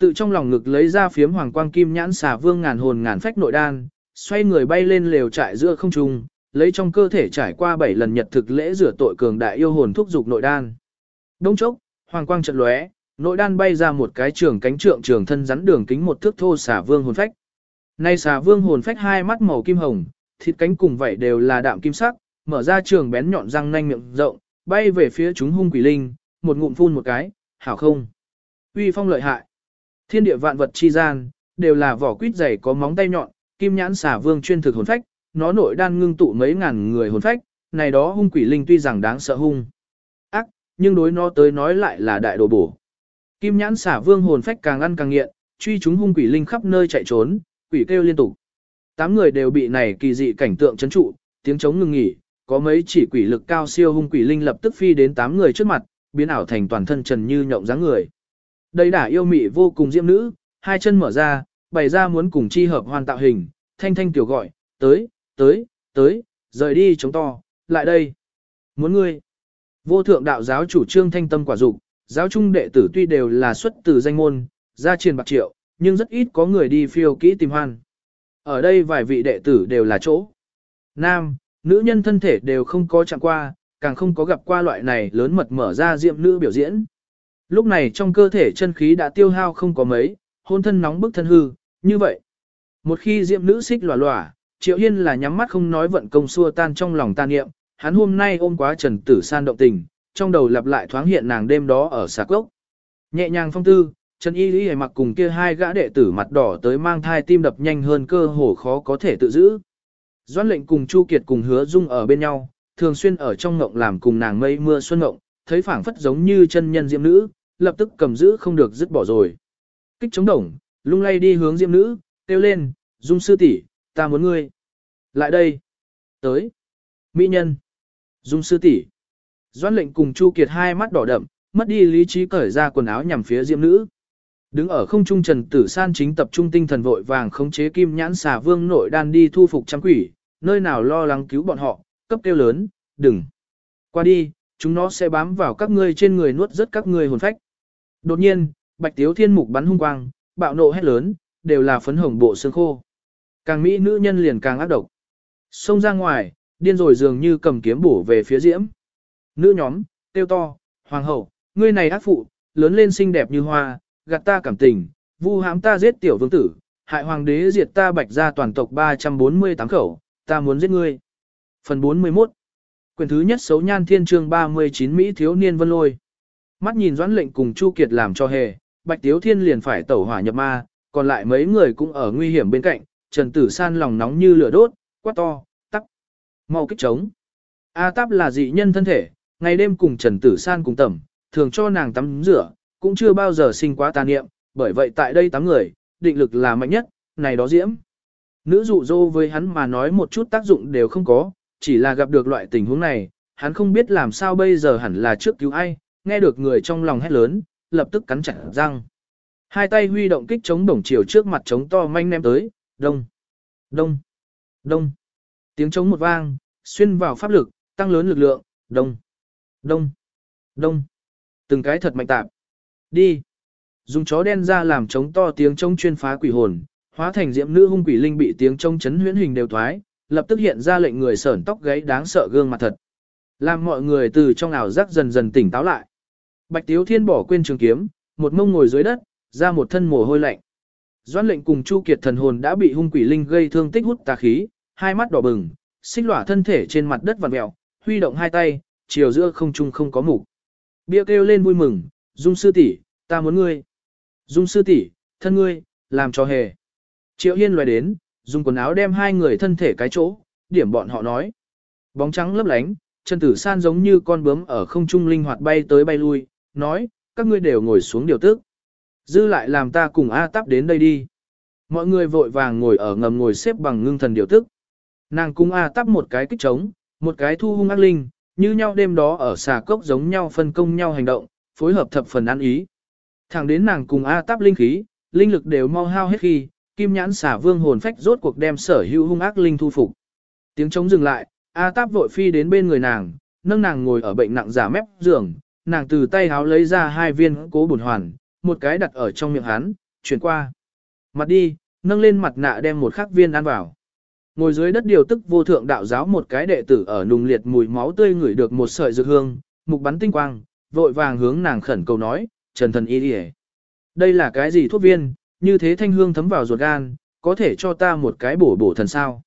tự trong lòng ngực lấy ra phiếm hoàng quang kim nhãn xà vương ngàn hồn ngàn phách nội đan, xoay người bay lên lều trại giữa không trung, lấy trong cơ thể trải qua 7 lần nhật thực lễ rửa tội cường đại yêu hồn thúc dục nội đan. Đông chốc, hoàng quang chợt lóe, nội đan bay ra một cái trường cánh trượng trường thân rắn đường kính một thước thô xà vương hồn phách. Nay xà vương hồn phách hai mắt màu kim hồng, thịt cánh cùng vảy đều là đạm kim sắc, mở ra trường bén nhọn răng nanh miệng rộng, bay về phía chúng hung quỷ linh, một ngụm phun một cái, hảo không. Uy phong lợi hại. Thiên địa vạn vật chi gian, đều là vỏ quýt dày có móng tay nhọn, kim nhãn xà vương chuyên thực hồn phách, nó nội đan ngưng tụ mấy ngàn người hồn phách, này đó hung quỷ linh tuy rằng đáng sợ hung. Ác, nhưng đối nó tới nói lại là đại đồ bổ. Kim nhãn xà vương hồn phách càng ăn càng nghiện, truy chúng hung quỷ linh khắp nơi chạy trốn, quỷ kêu liên tục. Tám người đều bị này kỳ dị cảnh tượng chấn trụ, tiếng chống ngừng nghỉ, có mấy chỉ quỷ lực cao siêu hung quỷ linh lập tức phi đến tám người trước mặt, biến ảo thành toàn thân trần như nhộng dáng người. Đây đả yêu mị vô cùng diễm nữ, hai chân mở ra, bày ra muốn cùng chi hợp hoàn tạo hình, thanh thanh tiểu gọi, tới, tới, tới, rời đi chống to, lại đây. Muốn ngươi. Vô thượng đạo giáo chủ trương thanh tâm quả dục giáo trung đệ tử tuy đều là xuất từ danh môn, gia truyền bạc triệu, nhưng rất ít có người đi phiêu kỹ tìm hoan. Ở đây vài vị đệ tử đều là chỗ. Nam, nữ nhân thân thể đều không có chạm qua, càng không có gặp qua loại này lớn mật mở ra diệm nữ biểu diễn. Lúc này trong cơ thể chân khí đã tiêu hao không có mấy, hôn thân nóng bức thân hư, như vậy. Một khi diệm nữ xích lòa lòa, Triệu Hiên là nhắm mắt không nói vận công xua tan trong lòng tan niệm, hắn hôm nay ôm quá Trần Tử San động tình, trong đầu lặp lại thoáng hiện nàng đêm đó ở sạc cốc, Nhẹ nhàng phong tư, Trần Y Lý mặc cùng kia hai gã đệ tử mặt đỏ tới mang thai tim đập nhanh hơn cơ hồ khó có thể tự giữ. Doãn lệnh cùng Chu Kiệt cùng hứa dung ở bên nhau, thường xuyên ở trong ngộng làm cùng nàng mây mưa xuân ngộng, thấy phảng phất giống như chân nhân diệm nữ, lập tức cầm giữ không được dứt bỏ rồi. Kích chống đồng, lung lay đi hướng diêm nữ, kêu lên, dung sư tỷ, ta muốn ngươi. Lại đây. Tới. Mỹ nhân. Dung sư tỷ. Doan lệnh cùng Chu Kiệt hai mắt đỏ đậm, mất đi lý trí cởi ra quần áo nhằm phía diêm nữ. Đứng ở không trung Trần Tử San chính tập trung tinh thần vội vàng khống chế kim nhãn xà vương nội đan đi thu phục trăm quỷ, nơi nào lo lắng cứu bọn họ, cấp kêu lớn, đừng. Qua đi, chúng nó sẽ bám vào các ngươi trên người nuốt rất các ngươi hồn phách. Đột nhiên, bạch tiếu thiên mục bắn hung quang, bạo nộ hét lớn, đều là phấn hồng bộ xương khô. Càng mỹ nữ nhân liền càng ác độc. Xông ra ngoài, điên rồi dường như cầm kiếm bổ về phía diễm. Nữ nhóm, tiêu to, hoàng hậu, ngươi này ác phụ, lớn lên xinh đẹp như hoa, gạt ta cảm tình, vu hãm ta giết tiểu vương tử, hại hoàng đế diệt ta bạch ra toàn tộc 348 khẩu, ta muốn giết ngươi. Phần 41 Quyền thứ nhất xấu nhan thiên trương 39 Mỹ thiếu niên vân lôi. Mắt nhìn doãn lệnh cùng Chu Kiệt làm cho hề, bạch tiếu thiên liền phải tẩu hỏa nhập ma, còn lại mấy người cũng ở nguy hiểm bên cạnh, trần tử san lòng nóng như lửa đốt, quát to, tắc, mau kích trống. A táp là dị nhân thân thể, ngày đêm cùng trần tử san cùng tẩm, thường cho nàng tắm rửa, cũng chưa bao giờ sinh quá tà niệm, bởi vậy tại đây tám người, định lực là mạnh nhất, này đó diễm. Nữ dụ dô với hắn mà nói một chút tác dụng đều không có, chỉ là gặp được loại tình huống này, hắn không biết làm sao bây giờ hẳn là trước cứu ai, nghe được người trong lòng hét lớn, lập tức cắn chặt răng. Hai tay huy động kích chống đồng chiều trước mặt chống to manh ném tới, đông, đông, đông. Tiếng chống một vang, xuyên vào pháp lực, tăng lớn lực lượng, đông, đông, đông. Từng cái thật mạnh tạp. Đi. Dùng chó đen ra làm chống to tiếng chống chuyên phá quỷ hồn, hóa thành diệm nữ hung quỷ linh bị tiếng chống chấn huyễn hình đều thoái, lập tức hiện ra lệnh người sởn tóc gáy đáng sợ gương mặt thật. Làm mọi người từ trong ảo giác dần dần tỉnh táo lại. Bạch Tiếu Thiên bỏ quên trường kiếm, một mông ngồi dưới đất, ra một thân mồ hôi lạnh. Doãn lệnh cùng Chu Kiệt thần hồn đã bị hung quỷ linh gây thương tích hút tà khí, hai mắt đỏ bừng, xích lỏa thân thể trên mặt đất vặn mèo, huy động hai tay, chiều giữa không trung không có mục. Bia kêu lên vui mừng, Dung sư tỷ, ta muốn ngươi. Dung sư tỷ, thân ngươi, làm cho hề. Triệu Hiên loài đến, dùng quần áo đem hai người thân thể cái chỗ, điểm bọn họ nói. Bóng trắng lấp lánh, chân tử san giống như con bướm ở không trung linh hoạt bay tới bay lui, nói, các ngươi đều ngồi xuống điều tức. Dư lại làm ta cùng A tắp đến đây đi. Mọi người vội vàng ngồi ở ngầm ngồi xếp bằng ngưng thần điều tức. Nàng cung A tắp một cái kích trống, một cái thu hung ác linh, như nhau đêm đó ở xà cốc giống nhau phân công nhau hành động, phối hợp thập phần ăn ý. Thẳng đến nàng cùng A táp linh khí, linh lực đều mau hao hết khi, kim nhãn xả vương hồn phách rốt cuộc đem sở hữu hung ác linh thu phục. Tiếng trống dừng lại, A táp vội phi đến bên người nàng, nâng nàng ngồi ở bệnh nặng giả mép giường, nàng từ tay háo lấy ra hai viên cố bổn hoàn, một cái đặt ở trong miệng hắn, chuyển qua. Mặt đi, nâng lên mặt nạ đem một khắc viên ăn vào. Ngồi dưới đất điều tức vô thượng đạo giáo một cái đệ tử ở nùng liệt mùi máu tươi ngửi được một sợi dược hương, mục bắn tinh quang, vội vàng hướng nàng khẩn cầu nói, Trần thần y đi Đây là cái gì thuốc viên, như thế thanh hương thấm vào ruột gan, có thể cho ta một cái bổ bổ thần sao.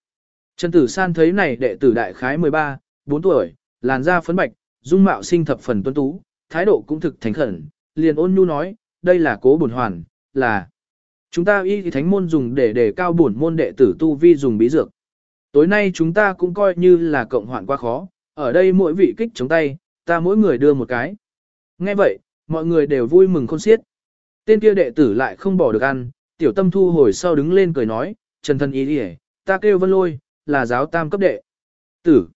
Trần Tử San thấy này đệ tử đại khái 13, 4 tuổi, làn da phấn bạch, dung mạo sinh thập phần tuấn tú, thái độ cũng thực thành khẩn, liền ôn nhu nói, đây là cố bổn hoàn, là chúng ta y thánh môn dùng để đề cao bổn môn đệ tử tu vi dùng bí dược. Tối nay chúng ta cũng coi như là cộng hoạn quá khó, ở đây mỗi vị kích chống tay, ta mỗi người đưa một cái. Nghe vậy, mọi người đều vui mừng khôn xiết. Tên kia đệ tử lại không bỏ được ăn, tiểu tâm thu hồi sau đứng lên cười nói, Trần thân ý đi ta kêu vân lôi, là giáo tam cấp đệ. Tử.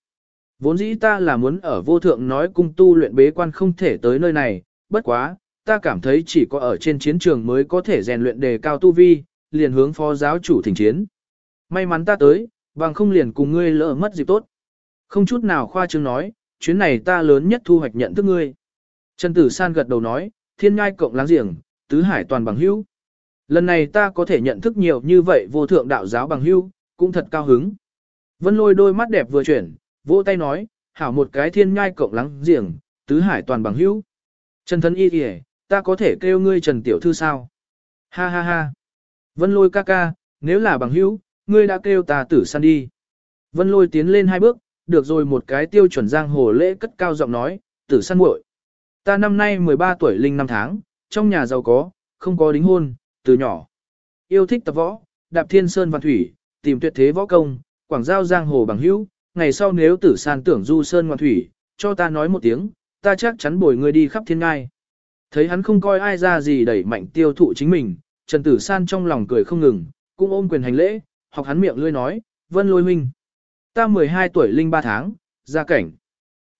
Vốn dĩ ta là muốn ở vô thượng nói cung tu luyện bế quan không thể tới nơi này, bất quá, ta cảm thấy chỉ có ở trên chiến trường mới có thể rèn luyện đề cao tu vi, liền hướng phó giáo chủ thỉnh chiến. May mắn ta tới, bằng không liền cùng ngươi lỡ mất dịp tốt. Không chút nào khoa trương nói, chuyến này ta lớn nhất thu hoạch nhận thức ngươi. Trần Tử San gật đầu nói, thiên ngai cộng láng giềng, tứ hải toàn bằng hữu. Lần này ta có thể nhận thức nhiều như vậy vô thượng đạo giáo bằng hữu, cũng thật cao hứng. Vân lôi đôi mắt đẹp vừa chuyển, vỗ tay nói, hảo một cái thiên nhai cộng lắng giềng, tứ hải toàn bằng hữu. Trần thân y kìa, ta có thể kêu ngươi Trần Tiểu Thư sao? Ha ha ha. Vân lôi ca ca, nếu là bằng hữu, ngươi đã kêu ta tử săn đi. Vân lôi tiến lên hai bước, được rồi một cái tiêu chuẩn giang hồ lễ cất cao giọng nói, tử săn muội. Ta năm nay 13 tuổi linh năm tháng, trong nhà giàu có, không có đính hôn, từ nhỏ. Yêu thích tập võ, đạp thiên sơn và thủy, tìm tuyệt thế võ công, quảng giao giang hồ bằng hữu, ngày sau nếu tử san tưởng du sơn ngoan thủy, cho ta nói một tiếng, ta chắc chắn bồi ngươi đi khắp thiên ngai. Thấy hắn không coi ai ra gì đẩy mạnh tiêu thụ chính mình, Trần Tử San trong lòng cười không ngừng, cũng ôm quyền hành lễ, học hắn miệng lươi nói, vân lôi Minh, Ta 12 tuổi linh 3 tháng, gia cảnh.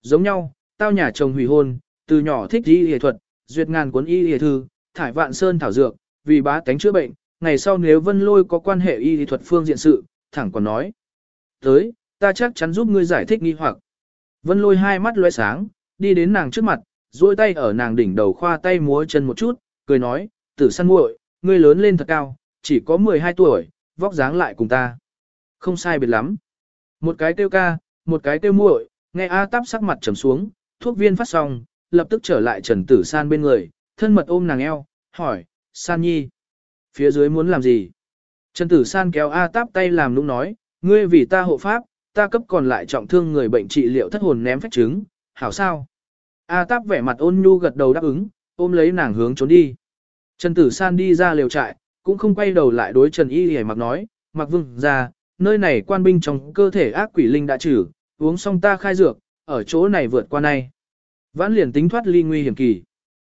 Giống nhau, tao nhà chồng hủy hôn, từ nhỏ thích y y thuật, duyệt ngàn cuốn y y thư, thải vạn sơn thảo dược, vì bá tánh chữa bệnh, ngày sau nếu vân lôi có quan hệ y y thuật phương diện sự, thẳng còn nói. Tới, ta chắc chắn giúp ngươi giải thích nghi hoặc. Vân lôi hai mắt loe sáng, đi đến nàng trước mặt, duỗi tay ở nàng đỉnh đầu khoa tay múa chân một chút, cười nói, tử săn muội, ngươi lớn lên thật cao, chỉ có 12 tuổi, vóc dáng lại cùng ta. Không sai biệt lắm. Một cái kêu ca, một cái kêu muội, nghe A táp sắc mặt trầm xuống, thuốc viên phát xong, lập tức trở lại Trần Tử San bên người, thân mật ôm nàng eo, hỏi, San Nhi, phía dưới muốn làm gì? Trần Tử San kéo A táp tay làm nũng nói, ngươi vì ta hộ pháp, ta cấp còn lại trọng thương người bệnh trị liệu thất hồn ném phách trứng, hảo sao? A táp vẻ mặt ôn nhu gật đầu đáp ứng, ôm lấy nàng hướng trốn đi. Trần Tử San đi ra liều trại, cũng không quay đầu lại đối Trần Y hề mặc nói, mặc vương ra, nơi này quan binh trong cơ thể ác quỷ linh đã trừ, uống xong ta khai dược, ở chỗ này vượt qua này, Vãn liền tính thoát ly nguy hiểm kỳ.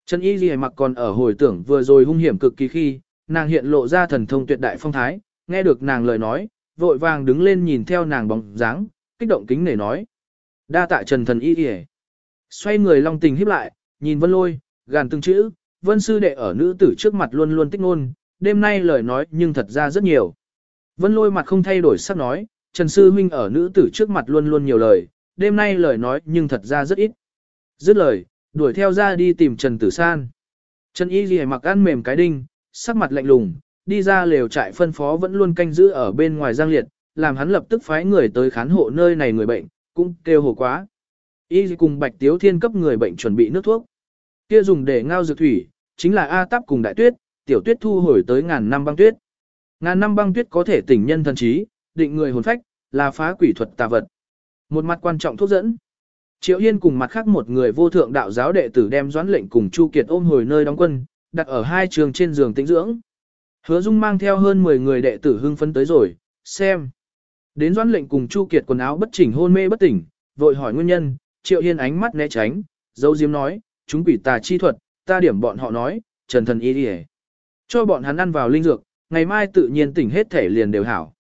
Trần Y Ghi mặc còn ở hồi tưởng vừa rồi hung hiểm cực kỳ khi, nàng hiện lộ ra thần thông tuyệt đại phong thái, nghe được nàng lời nói, vội vàng đứng lên nhìn theo nàng bóng dáng, kích động kính nể nói. Đa tạ Trần thần Y Ghi Xoay người long tình híp lại, nhìn vân lôi, gàn từng chữ, vân sư đệ ở nữ tử trước mặt luôn luôn tích ngôn, đêm nay lời nói nhưng thật ra rất nhiều. Vân lôi mặt không thay đổi sắc nói, Trần sư huynh ở nữ tử trước mặt luôn luôn nhiều lời, đêm nay lời nói nhưng thật ra rất ít. Dứt lời, đuổi theo ra đi tìm Trần Tử San. Trần Y Ghi mặc ăn mềm cái đinh, sắc mặt lạnh lùng, đi ra lều trại phân phó vẫn luôn canh giữ ở bên ngoài giang liệt, làm hắn lập tức phái người tới khán hộ nơi này người bệnh, cũng kêu hồ quá. Y cùng Bạch Tiếu Thiên cấp người bệnh chuẩn bị nước thuốc. Kia dùng để ngao dược thủy, chính là A Táp cùng Đại Tuyết, tiểu tuyết thu hồi tới ngàn năm băng tuyết. Ngàn năm băng tuyết có thể tỉnh nhân thần trí, định người hồn phách, là phá quỷ thuật tà vật. Một mặt quan trọng thuốc dẫn. Triệu Yên cùng mặt khác một người vô thượng đạo giáo đệ tử đem doãn lệnh cùng Chu Kiệt ôm hồi nơi đóng quân, đặt ở hai trường trên giường tĩnh dưỡng. Hứa Dung mang theo hơn 10 người đệ tử hưng phấn tới rồi, xem. Đến doãn lệnh cùng Chu Kiệt quần áo bất chỉnh hôn mê bất tỉnh, vội hỏi nguyên nhân, Triệu Hiên ánh mắt né tránh, dấu diếm nói, chúng quỷ tà chi thuật, ta điểm bọn họ nói, trần thần y đi Cho bọn hắn ăn vào linh dược, ngày mai tự nhiên tỉnh hết thể liền đều hảo.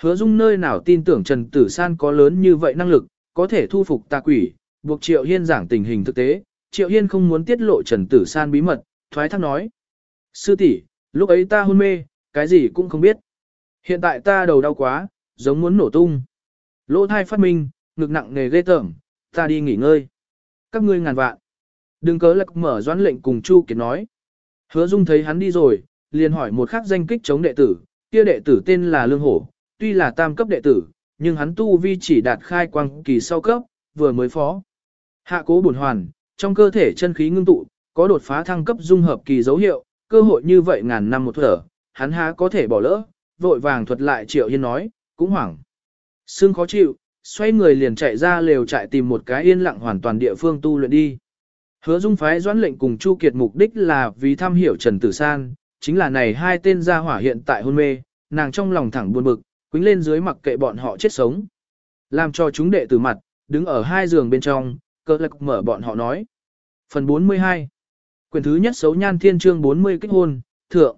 Hứa Dung nơi nào tin tưởng Trần Tử San có lớn như vậy năng lực, có thể thu phục tà quỷ, buộc Triệu Hiên giảng tình hình thực tế, Triệu Hiên không muốn tiết lộ Trần Tử San bí mật, thoái thác nói. Sư tỷ, lúc ấy ta hôn mê, cái gì cũng không biết. Hiện tại ta đầu đau quá, giống muốn nổ tung. Lỗ thai phát minh, ngực nặng nề ghê tởm, ta đi nghỉ ngơi. Các ngươi ngàn vạn. Đừng cớ lạc mở doãn lệnh cùng Chu Kiệt nói. Hứa Dung thấy hắn đi rồi, liền hỏi một khắc danh kích chống đệ tử, kia đệ tử tên là Lương Hổ, tuy là tam cấp đệ tử, nhưng hắn tu vi chỉ đạt khai quang kỳ sau cấp, vừa mới phó. Hạ cố bổn hoàn, trong cơ thể chân khí ngưng tụ, có đột phá thăng cấp dung hợp kỳ dấu hiệu, cơ hội như vậy ngàn năm một thở, hắn há có thể bỏ lỡ, vội vàng thuật lại Triệu Hiên nói, cũng hoảng. Sương khó chịu, xoay người liền chạy ra lều trại tìm một cái yên lặng hoàn toàn địa phương tu luyện đi. Hứa Dung phái doãn lệnh cùng Chu Kiệt mục đích là vì thăm hiểu Trần Tử San, chính là này hai tên gia hỏa hiện tại hôn mê, nàng trong lòng thẳng buồn bực, quýnh lên dưới mặc kệ bọn họ chết sống. Làm cho chúng đệ tử mặt, đứng ở hai giường bên trong, cơ lạc mở bọn họ nói. Phần 42 Quyền thứ nhất xấu nhan thiên chương 40 kích hôn, thượng.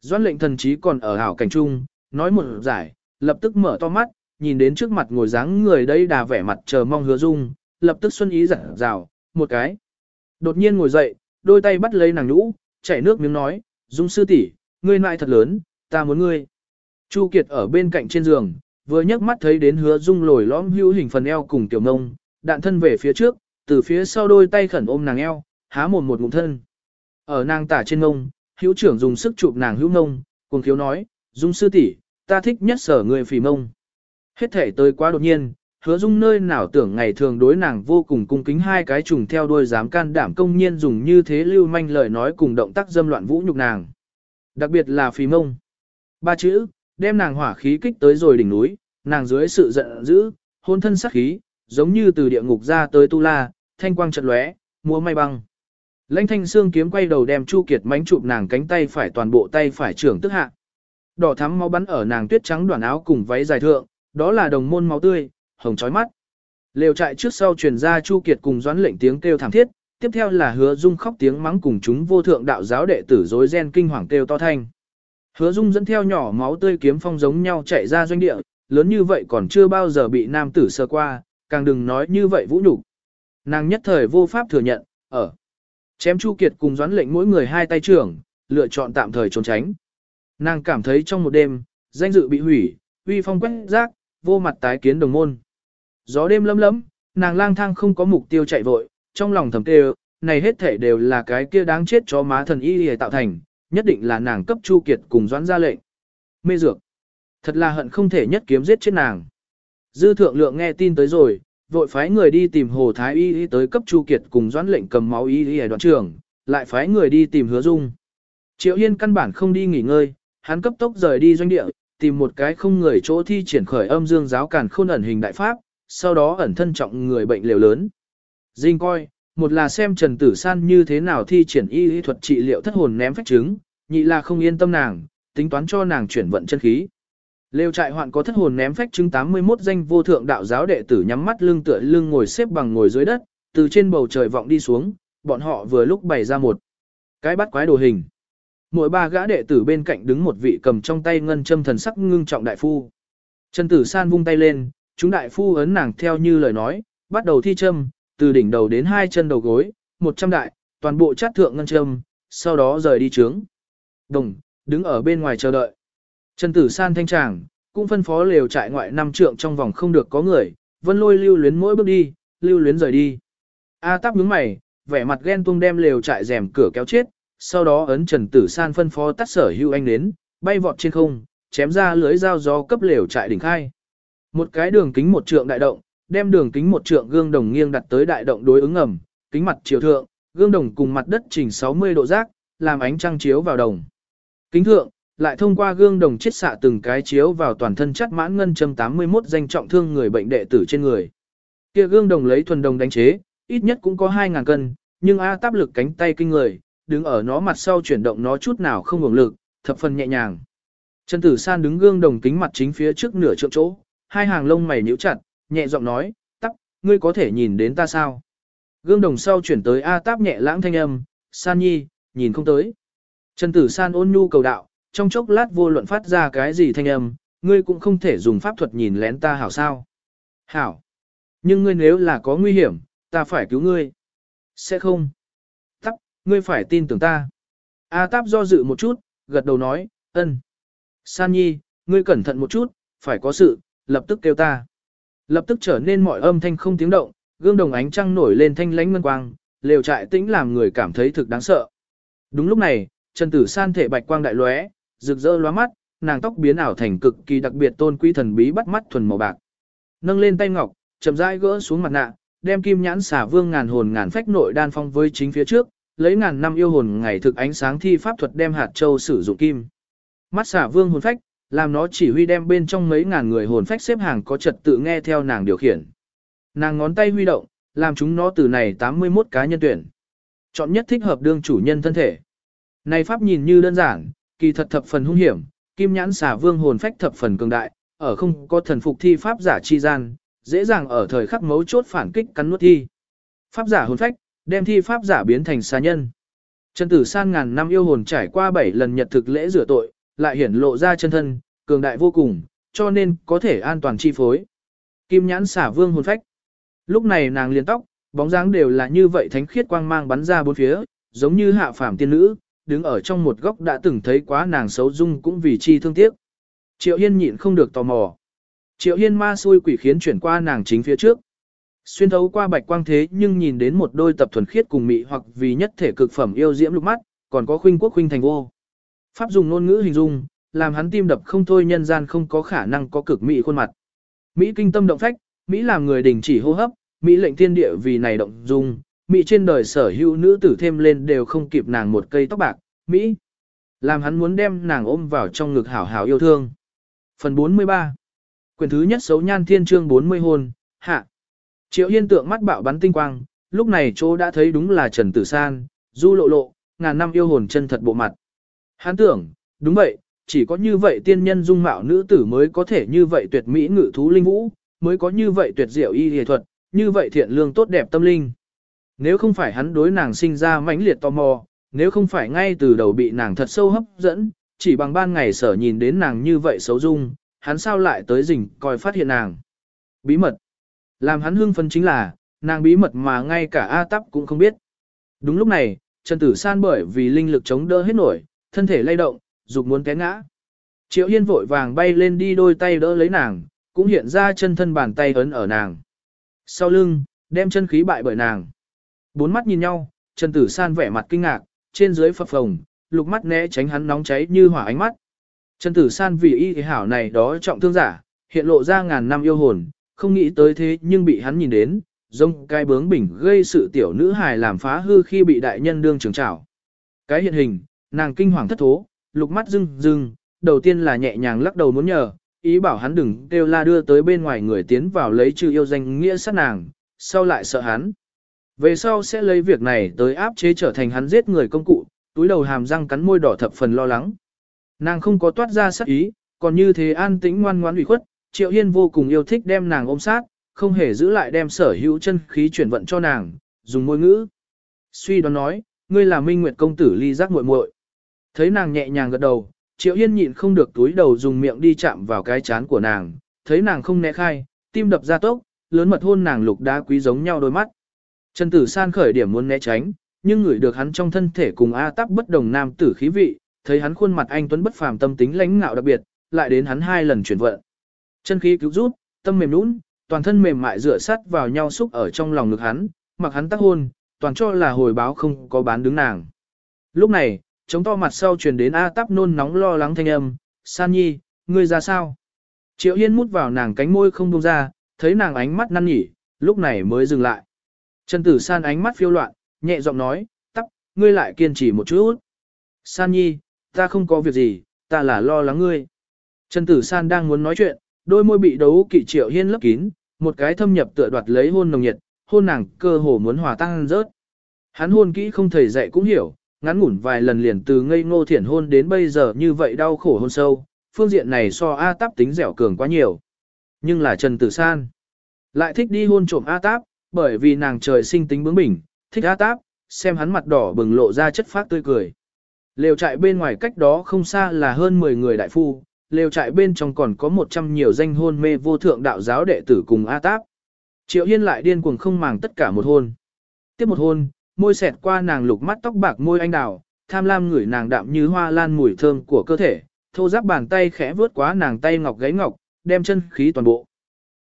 Doan lệnh thần trí còn ở hảo cảnh trung, nói một giải, lập tức mở to mắt, nhìn đến trước mặt ngồi dáng người đây đà vẻ mặt chờ mong hứa dung, lập tức xuân ý giả rào, một cái. Đột nhiên ngồi dậy, đôi tay bắt lấy nàng nhũ, chảy nước miếng nói, dung sư tỷ, ngươi nại thật lớn, ta muốn ngươi. Chu Kiệt ở bên cạnh trên giường, vừa nhấc mắt thấy đến hứa dung lồi lõm hữu hình phần eo cùng tiểu ngông, đạn thân về phía trước, từ phía sau đôi tay khẩn ôm nàng eo, há mồm một ngụm thân. Ở nàng tả trên ngông, hữu trưởng dùng sức chụp nàng hữu ngông, cùng khiếu nói, dung sư tỷ, ta thích nhất sở người phì mông. Hết thể tới quá đột nhiên, hứa dung nơi nào tưởng ngày thường đối nàng vô cùng cung kính hai cái trùng theo đuôi dám can đảm công nhiên dùng như thế lưu manh lời nói cùng động tác dâm loạn vũ nhục nàng. Đặc biệt là phì mông. Ba chữ, đem nàng hỏa khí kích tới rồi đỉnh núi, nàng dưới sự giận dữ, hôn thân sắc khí, giống như từ địa ngục ra tới tu la, thanh quang chợt lóe, múa may băng. Lãnh thanh xương kiếm quay đầu đem Chu Kiệt mánh chụp nàng cánh tay phải toàn bộ tay phải trưởng tức hạ. Đỏ thắm máu bắn ở nàng tuyết trắng đoàn áo cùng váy dài thượng, đó là đồng môn máu tươi, hồng chói mắt. Lều trại trước sau truyền ra Chu Kiệt cùng doãn lệnh tiếng kêu thảm thiết, tiếp theo là hứa dung khóc tiếng mắng cùng chúng vô thượng đạo giáo đệ tử rối ren kinh hoàng kêu to thanh. Hứa dung dẫn theo nhỏ máu tươi kiếm phong giống nhau chạy ra doanh địa, lớn như vậy còn chưa bao giờ bị nam tử sơ qua, càng đừng nói như vậy vũ nhục. Nàng nhất thời vô pháp thừa nhận, ở. Chém Chu Kiệt cùng doãn lệnh mỗi người hai tay trưởng, lựa chọn tạm thời trốn tránh. Nàng cảm thấy trong một đêm, danh dự bị hủy, uy phong quét rác, vô mặt tái kiến đồng môn. Gió đêm lấm lấm, nàng lang thang không có mục tiêu chạy vội, trong lòng thầm kêu, này hết thể đều là cái kia đáng chết cho má thần y hề tạo thành, nhất định là nàng cấp Chu Kiệt cùng doãn ra lệnh. Mê dược. Thật là hận không thể nhất kiếm giết chết nàng. Dư thượng lượng nghe tin tới rồi, vội phái người đi tìm Hồ Thái Y tới cấp Chu Kiệt cùng doãn lệnh cầm máu y y đoạn trường, lại phái người đi tìm Hứa Dung. Triệu Yên căn bản không đi nghỉ ngơi, hắn cấp tốc rời đi doanh địa, tìm một cái không người chỗ thi triển khởi âm dương giáo càn khôn ẩn hình đại pháp, sau đó ẩn thân trọng người bệnh liều lớn. Dinh coi, một là xem Trần Tử San như thế nào thi triển y y thuật trị liệu thất hồn ném phách trứng, nhị là không yên tâm nàng, tính toán cho nàng chuyển vận chân khí. Lêu trại hoạn có thất hồn ném phách chứng 81 danh vô thượng đạo giáo đệ tử nhắm mắt lưng tựa lưng ngồi xếp bằng ngồi dưới đất, từ trên bầu trời vọng đi xuống, bọn họ vừa lúc bày ra một cái bắt quái đồ hình. Mỗi ba gã đệ tử bên cạnh đứng một vị cầm trong tay ngân châm thần sắc ngưng trọng đại phu. Trần Tử San vung tay lên, chúng đại phu ấn nàng theo như lời nói, bắt đầu thi châm, từ đỉnh đầu đến hai chân đầu gối, một trăm đại, toàn bộ chát thượng ngân châm, sau đó rời đi trướng. Đồng, đứng ở bên ngoài chờ đợi. Trần Tử San thanh tràng, cũng phân phó lều trại ngoại năm trượng trong vòng không được có người, vân lôi lưu luyến mỗi bước đi, lưu luyến rời đi. A táp nhướng mày, vẻ mặt ghen tuông đem lều trại rèm cửa kéo chết, sau đó ấn Trần Tử San phân phó tắt sở hưu anh đến, bay vọt trên không, chém ra lưới dao gió cấp lều trại đỉnh khai. Một cái đường kính một trượng đại động, đem đường kính một trượng gương đồng nghiêng đặt tới đại động đối ứng ngầm, kính mặt chiều thượng, gương đồng cùng mặt đất chỉnh 60 độ giác, làm ánh trăng chiếu vào đồng. Kính thượng, lại thông qua gương đồng chiết xạ từng cái chiếu vào toàn thân chất mãn ngân châm 81 danh trọng thương người bệnh đệ tử trên người. Kia gương đồng lấy thuần đồng đánh chế, ít nhất cũng có 2.000 cân, nhưng A táp lực cánh tay kinh người, đứng ở nó mặt sau chuyển động nó chút nào không hưởng lực, thập phần nhẹ nhàng. Trần Tử San đứng gương đồng kính mặt chính phía trước nửa trượng chỗ, hai hàng lông mày nhíu chặt, nhẹ giọng nói, táp ngươi có thể nhìn đến ta sao? Gương đồng sau chuyển tới A táp nhẹ lãng thanh âm, San Nhi, nhìn không tới. Trần Tử San ôn nhu cầu đạo, trong chốc lát vô luận phát ra cái gì thanh âm, ngươi cũng không thể dùng pháp thuật nhìn lén ta hảo sao. Hảo. Nhưng ngươi nếu là có nguy hiểm, ta phải cứu ngươi. Sẽ không. Tắc, ngươi phải tin tưởng ta. A táp do dự một chút, gật đầu nói, ân. San nhi, ngươi cẩn thận một chút, phải có sự, lập tức kêu ta. Lập tức trở nên mọi âm thanh không tiếng động, gương đồng ánh trăng nổi lên thanh lánh ngân quang, lều trại tĩnh làm người cảm thấy thực đáng sợ. Đúng lúc này, Trần Tử San thể bạch quang đại lóe, rực rỡ lóa mắt, nàng tóc biến ảo thành cực kỳ đặc biệt tôn quý thần bí bắt mắt thuần màu bạc. Nâng lên tay ngọc, chậm rãi gỡ xuống mặt nạ, đem kim nhãn xả vương ngàn hồn ngàn phách nội đan phong với chính phía trước, lấy ngàn năm yêu hồn ngày thực ánh sáng thi pháp thuật đem hạt châu sử dụng kim. Mắt xả vương hồn phách, làm nó chỉ huy đem bên trong mấy ngàn người hồn phách xếp hàng có trật tự nghe theo nàng điều khiển. Nàng ngón tay huy động, làm chúng nó từ này 81 cá nhân tuyển. Chọn nhất thích hợp đương chủ nhân thân thể. Này pháp nhìn như đơn giản, kỳ thật thập phần hung hiểm, kim nhãn xà vương hồn phách thập phần cường đại, ở không có thần phục thi pháp giả chi gian, dễ dàng ở thời khắc mấu chốt phản kích cắn nuốt thi. Pháp giả hồn phách, đem thi pháp giả biến thành xà nhân. Trần Tử San ngàn năm yêu hồn trải qua 7 lần nhật thực lễ rửa tội, lại hiển lộ ra chân thân, cường đại vô cùng, cho nên có thể an toàn chi phối. Kim nhãn xả vương hồn phách. Lúc này nàng liền tóc, bóng dáng đều là như vậy thánh khiết quang mang bắn ra bốn phía, giống như hạ phàm tiên nữ, đứng ở trong một góc đã từng thấy quá nàng xấu dung cũng vì chi thương tiếc. Triệu Hiên nhịn không được tò mò. Triệu Hiên ma xui quỷ khiến chuyển qua nàng chính phía trước. Xuyên thấu qua bạch quang thế nhưng nhìn đến một đôi tập thuần khiết cùng mị hoặc vì nhất thể cực phẩm yêu diễm lục mắt, còn có khuynh quốc khuynh thành vô. Pháp dùng ngôn ngữ hình dung, làm hắn tim đập không thôi nhân gian không có khả năng có cực mỹ khuôn mặt. Mỹ kinh tâm động phách, Mỹ làm người đình chỉ hô hấp, Mỹ lệnh thiên địa vì này động dung, Mỹ trên đời sở hữu nữ tử thêm lên đều không kịp nàng một cây tóc bạc, Mỹ. Làm hắn muốn đem nàng ôm vào trong ngực hảo hảo yêu thương. Phần 43 Quyền thứ nhất xấu nhan thiên trương 40 hôn, hạ. Triệu yên tượng mắt bạo bắn tinh quang, lúc này chỗ đã thấy đúng là Trần Tử San, du lộ lộ, ngàn năm yêu hồn chân thật bộ mặt. Hắn tưởng, đúng vậy, chỉ có như vậy tiên nhân dung mạo nữ tử mới có thể như vậy tuyệt mỹ ngự thú linh vũ, mới có như vậy tuyệt diệu y hề thuật, như vậy thiện lương tốt đẹp tâm linh. Nếu không phải hắn đối nàng sinh ra mãnh liệt tò mò, nếu không phải ngay từ đầu bị nàng thật sâu hấp dẫn, chỉ bằng ban ngày sở nhìn đến nàng như vậy xấu dung, hắn sao lại tới rình coi phát hiện nàng. Bí mật. Làm hắn hưng phấn chính là, nàng bí mật mà ngay cả A Tắp cũng không biết. Đúng lúc này, Trần Tử San bởi vì linh lực chống đỡ hết nổi, thân thể lay động, dục muốn té ngã. Triệu yên vội vàng bay lên đi đôi tay đỡ lấy nàng, cũng hiện ra chân thân bàn tay ấn ở nàng. Sau lưng, đem chân khí bại bởi nàng. Bốn mắt nhìn nhau, Trần Tử San vẻ mặt kinh ngạc, trên dưới phập phồng, lục mắt né tránh hắn nóng cháy như hỏa ánh mắt. Trần Tử San vì y hảo này đó trọng thương giả, hiện lộ ra ngàn năm yêu hồn, không nghĩ tới thế nhưng bị hắn nhìn đến, rông cái bướng bỉnh gây sự tiểu nữ hài làm phá hư khi bị đại nhân đương trường trảo. Cái hiện hình, nàng kinh hoàng thất thố, lục mắt rưng rưng, đầu tiên là nhẹ nhàng lắc đầu muốn nhờ, ý bảo hắn đừng kêu la đưa tới bên ngoài người tiến vào lấy trừ yêu danh nghĩa sát nàng, sau lại sợ hắn. Về sau sẽ lấy việc này tới áp chế trở thành hắn giết người công cụ, túi đầu hàm răng cắn môi đỏ thập phần lo lắng. Nàng không có toát ra sát ý, còn như thế an tĩnh ngoan ngoãn ủy khuất, Triệu Hiên vô cùng yêu thích đem nàng ôm sát, không hề giữ lại đem sở hữu chân khí chuyển vận cho nàng, dùng môi ngữ. Suy đoán nói, ngươi là Minh Nguyệt công tử ly giác muội muội. Thấy nàng nhẹ nhàng gật đầu, Triệu Hiên nhịn không được túi đầu dùng miệng đi chạm vào cái chán của nàng, thấy nàng không né khai, tim đập ra tốc, lớn mật hôn nàng lục đá quý giống nhau đôi mắt. Trần Tử San khởi điểm muốn né tránh, nhưng ngửi được hắn trong thân thể cùng A Tắc bất đồng nam tử khí vị, thấy hắn khuôn mặt anh tuấn bất phàm tâm tính lãnh ngạo đặc biệt, lại đến hắn hai lần chuyển vận. Chân khí cứu rút, tâm mềm nũng, toàn thân mềm mại dựa sát vào nhau xúc ở trong lòng ngực hắn, mặc hắn tác hôn, toàn cho là hồi báo không có bán đứng nàng. Lúc này, chống to mặt sau truyền đến A Tắc nôn nóng lo lắng thanh âm, San Nhi, ngươi ra sao? Triệu Yên mút vào nàng cánh môi không buông ra, thấy nàng ánh mắt năn nhỉ, lúc này mới dừng lại. Trần Tử San ánh mắt phiêu loạn, nhẹ giọng nói, tắc, ngươi lại kiên trì một chút. San Nhi, ta không có việc gì, ta là lo lắng ngươi. Trần Tử San đang muốn nói chuyện, đôi môi bị đấu kỵ triệu hiên lấp kín, một cái thâm nhập tựa đoạt lấy hôn nồng nhiệt, hôn nàng cơ hồ muốn hòa tan rớt. Hắn hôn kỹ không thầy dạy cũng hiểu, ngắn ngủn vài lần liền từ ngây ngô thiển hôn đến bây giờ như vậy đau khổ hôn sâu, phương diện này so A Táp tính dẻo cường quá nhiều. Nhưng là Trần Tử San, lại thích đi hôn trộm A Táp, bởi vì nàng trời sinh tính bướng bỉnh, thích A Táp, xem hắn mặt đỏ bừng lộ ra chất phát tươi cười. Lều trại bên ngoài cách đó không xa là hơn 10 người đại phu, lều trại bên trong còn có 100 nhiều danh hôn mê vô thượng đạo giáo đệ tử cùng A Táp. Triệu yên lại điên cuồng không màng tất cả một hôn. Tiếp một hôn, môi xẹt qua nàng lục mắt tóc bạc môi anh đào, tham lam ngửi nàng đạm như hoa lan mùi thơm của cơ thể, thô giáp bàn tay khẽ vướt quá nàng tay ngọc gáy ngọc, đem chân khí toàn bộ.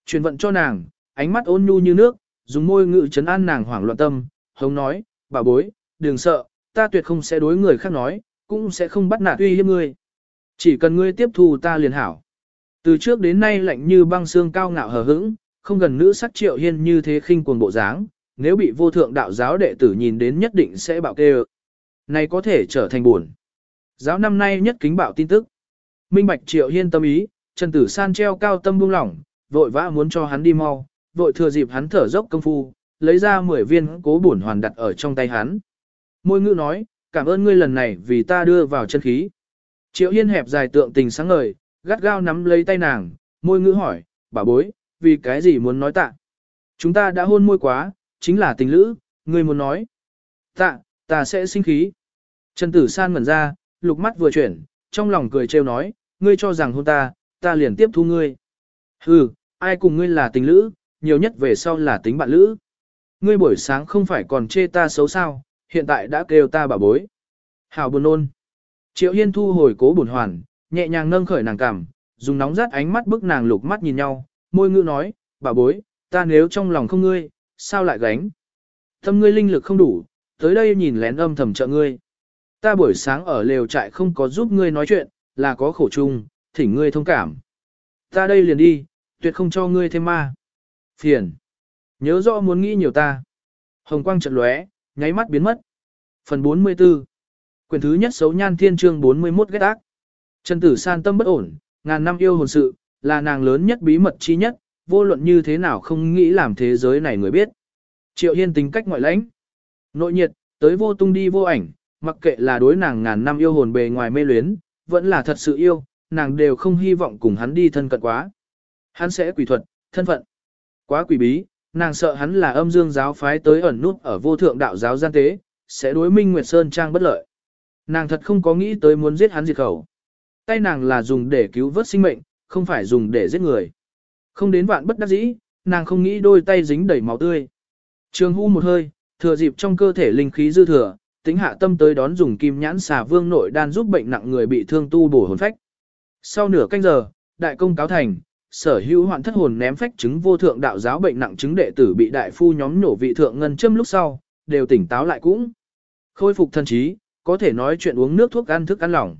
Truyền vận cho nàng, ánh mắt ôn nhu như nước, dùng môi ngự chấn an nàng hoảng loạn tâm, hống nói, bà bối, đừng sợ, ta tuyệt không sẽ đối người khác nói, cũng sẽ không bắt nạt uy hiếp ngươi. Chỉ cần ngươi tiếp thu ta liền hảo. Từ trước đến nay lạnh như băng xương cao ngạo hờ hững, không gần nữ sắc triệu hiên như thế khinh cuồng bộ dáng, nếu bị vô thượng đạo giáo đệ tử nhìn đến nhất định sẽ bạo kê Này có thể trở thành buồn. Giáo năm nay nhất kính bạo tin tức. Minh Bạch Triệu Hiên tâm ý, Trần Tử San treo cao tâm buông lỏng, vội vã muốn cho hắn đi mau, vội thừa dịp hắn thở dốc công phu, lấy ra 10 viên cố bổn hoàn đặt ở trong tay hắn. Môi ngữ nói, cảm ơn ngươi lần này vì ta đưa vào chân khí. Triệu Hiên hẹp dài tượng tình sáng ngời, gắt gao nắm lấy tay nàng, môi ngữ hỏi, bà bối, vì cái gì muốn nói tạ? Chúng ta đã hôn môi quá, chính là tình lữ, ngươi muốn nói. Tạ, ta sẽ sinh khí. Trần Tử San ngẩn ra, lục mắt vừa chuyển, trong lòng cười trêu nói, ngươi cho rằng hôn ta, ta liền tiếp thu ngươi. Hừ, ai cùng ngươi là tình lữ, nhiều nhất về sau là tính bạn lữ. Ngươi buổi sáng không phải còn chê ta xấu sao, hiện tại đã kêu ta bà bối. Hảo buồn ôn. Triệu Hiên thu hồi cố buồn hoàn, nhẹ nhàng nâng khởi nàng cằm, dùng nóng rát ánh mắt bức nàng lục mắt nhìn nhau, môi ngữ nói, bà bối, ta nếu trong lòng không ngươi, sao lại gánh? Tâm ngươi linh lực không đủ, tới đây nhìn lén âm thầm trợ ngươi. Ta buổi sáng ở lều trại không có giúp ngươi nói chuyện, là có khổ chung, thỉnh ngươi thông cảm. Ta đây liền đi, tuyệt không cho ngươi thêm ma. Phiền. Nhớ rõ muốn nghĩ nhiều ta. Hồng quang trận lóe, nháy mắt biến mất. Phần 44 quyền thứ nhất xấu nhan thiên chương 41 ghét ác. Trần tử san tâm bất ổn, ngàn năm yêu hồn sự, là nàng lớn nhất bí mật chi nhất, vô luận như thế nào không nghĩ làm thế giới này người biết. Triệu Hiên tính cách ngoại lãnh. Nội nhiệt, tới vô tung đi vô ảnh, mặc kệ là đối nàng ngàn năm yêu hồn bề ngoài mê luyến, vẫn là thật sự yêu, nàng đều không hy vọng cùng hắn đi thân cận quá. Hắn sẽ quỷ thuật, thân phận. Quá quỷ bí, nàng sợ hắn là âm dương giáo phái tới ẩn nút ở vô thượng đạo giáo gian tế, sẽ đối Minh Nguyệt Sơn Trang bất lợi. Nàng thật không có nghĩ tới muốn giết hắn diệt khẩu. Tay nàng là dùng để cứu vớt sinh mệnh, không phải dùng để giết người. Không đến vạn bất đắc dĩ, nàng không nghĩ đôi tay dính đầy máu tươi. Trường hưu một hơi, thừa dịp trong cơ thể linh khí dư thừa, tính hạ tâm tới đón dùng kim nhãn xà vương nội đan giúp bệnh nặng người bị thương tu bổ hồn phách. Sau nửa canh giờ, đại công cáo thành, sở hữu hoạn thất hồn ném phách chứng vô thượng đạo giáo bệnh nặng chứng đệ tử bị đại phu nhóm nổ vị thượng ngân châm lúc sau, đều tỉnh táo lại cũng. Khôi phục thân trí, có thể nói chuyện uống nước thuốc ăn thức ăn lỏng.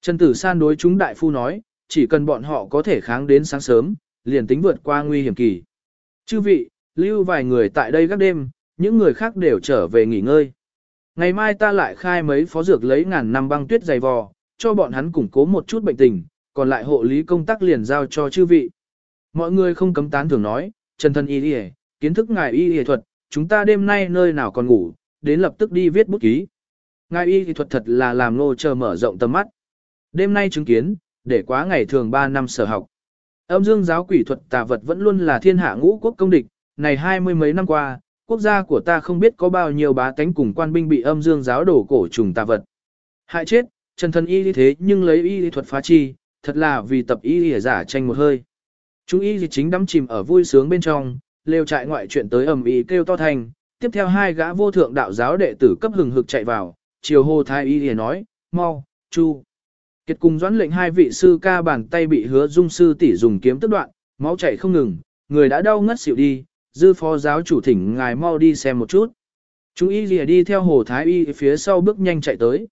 Trần Tử San đối chúng đại phu nói, chỉ cần bọn họ có thể kháng đến sáng sớm, liền tính vượt qua nguy hiểm kỳ. Chư vị, lưu vài người tại đây các đêm, những người khác đều trở về nghỉ ngơi. Ngày mai ta lại khai mấy phó dược lấy ngàn năm băng tuyết dày vò, cho bọn hắn củng cố một chút bệnh tình, còn lại hộ lý công tác liền giao cho chư vị. Mọi người không cấm tán thường nói, Trần thân y y kiến thức ngài y y thuật, chúng ta đêm nay nơi nào còn ngủ, đến lập tức đi viết bút ký. Ngài y y thuật thật là làm nô chờ mở rộng tầm mắt. Đêm nay chứng kiến, để quá ngày thường 3 năm sở học. Âm dương giáo quỷ thuật tà vật vẫn luôn là thiên hạ ngũ quốc công địch, này hai mươi mấy năm qua, quốc gia của ta không biết có bao nhiêu bá tánh cùng quan binh bị âm dương giáo đổ cổ trùng tà vật. Hại chết, Trần thân y thế nhưng lấy y thuật phá chi, thật là vì tập y lìa giả tranh một hơi. Chúng y gì chính đắm chìm ở vui sướng bên trong, lêu trại ngoại chuyện tới ầm ĩ kêu to thành, tiếp theo hai gã vô thượng đạo giáo đệ tử cấp hừng hực chạy vào, chiều hồ thái y lìa nói, mau, chu. Kiệt cùng doãn lệnh hai vị sư ca bàn tay bị hứa dung sư tỷ dùng kiếm tức đoạn, máu chảy không ngừng, người đã đau ngất xỉu đi, dư phó giáo chủ thỉnh ngài mau đi xem một chút. Chúng y lìa đi theo hồ thái y phía sau bước nhanh chạy tới.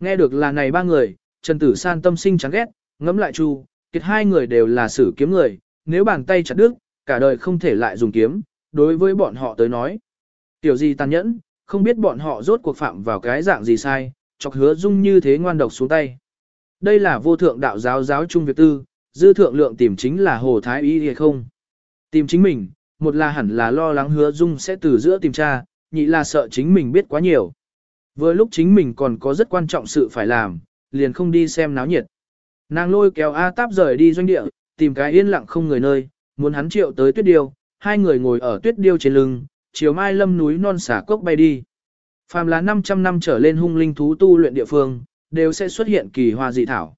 Nghe được là này ba người, Trần Tử San tâm sinh chán ghét, ngẫm lại chu, kiệt hai người đều là sử kiếm người, nếu bàn tay chặt đứt, cả đời không thể lại dùng kiếm, đối với bọn họ tới nói. Tiểu gì tàn nhẫn, không biết bọn họ rốt cuộc phạm vào cái dạng gì sai, chọc hứa dung như thế ngoan độc xuống tay. Đây là vô thượng đạo giáo giáo trung việc tư, dư thượng lượng tìm chính là hồ thái y hay không. Tìm chính mình, một là hẳn là lo lắng hứa dung sẽ từ giữa tìm tra, nhị là sợ chính mình biết quá nhiều. Vừa lúc chính mình còn có rất quan trọng sự phải làm, liền không đi xem náo nhiệt. Nàng lôi kéo A Táp rời đi doanh địa, tìm cái yên lặng không người nơi, muốn hắn triệu tới tuyết điêu, hai người ngồi ở tuyết điêu trên lưng, chiều mai lâm núi non xả cốc bay đi. Phàm là 500 năm trở lên hung linh thú tu luyện địa phương, đều sẽ xuất hiện kỳ hoa dị thảo.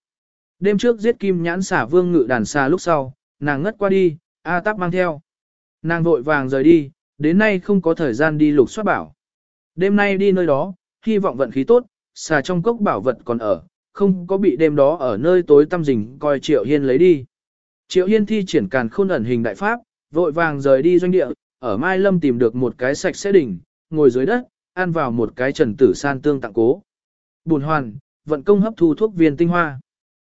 Đêm trước giết kim nhãn xả vương ngự đàn xa lúc sau, nàng ngất qua đi, A Táp mang theo. Nàng vội vàng rời đi, đến nay không có thời gian đi lục soát bảo. Đêm nay đi nơi đó, hy vọng vận khí tốt, xà trong cốc bảo vật còn ở, không có bị đêm đó ở nơi tối tăm rình coi Triệu Hiên lấy đi. Triệu Hiên thi triển càn khôn ẩn hình đại pháp, vội vàng rời đi doanh địa, ở Mai Lâm tìm được một cái sạch sẽ đỉnh, ngồi dưới đất, ăn vào một cái trần tử san tương tặng cố. Bùn hoàn, vận công hấp thu thuốc viên tinh hoa.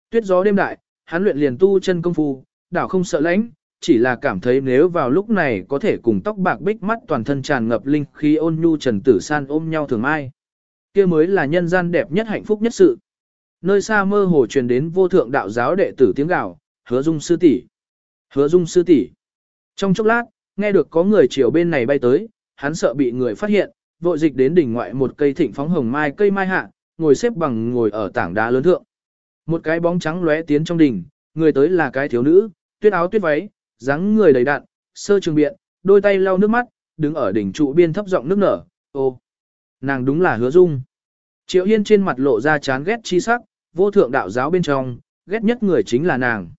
Tuyết gió đêm đại, hắn luyện liền tu chân công phu, đảo không sợ lãnh, chỉ là cảm thấy nếu vào lúc này có thể cùng tóc bạc bích mắt toàn thân tràn ngập linh khí ôn nhu trần tử san ôm nhau thường ai. kia mới là nhân gian đẹp nhất hạnh phúc nhất sự. Nơi xa mơ hồ truyền đến vô thượng đạo giáo đệ tử tiếng gào, hứa dung sư tỷ, hứa dung sư tỷ. Trong chốc lát, nghe được có người chiều bên này bay tới, hắn sợ bị người phát hiện, vội dịch đến đỉnh ngoại một cây thịnh phóng hồng mai cây mai hạ, ngồi xếp bằng ngồi ở tảng đá lớn thượng. Một cái bóng trắng lóe tiến trong đỉnh, người tới là cái thiếu nữ, tuyết áo tuyết váy, dáng người đầy đặn, sơ trường biện, đôi tay lau nước mắt, đứng ở đỉnh trụ biên thấp giọng nước nở, ô, nàng đúng là hứa dung. Triệu Hiên trên mặt lộ ra chán ghét chi sắc, vô thượng đạo giáo bên trong, ghét nhất người chính là nàng.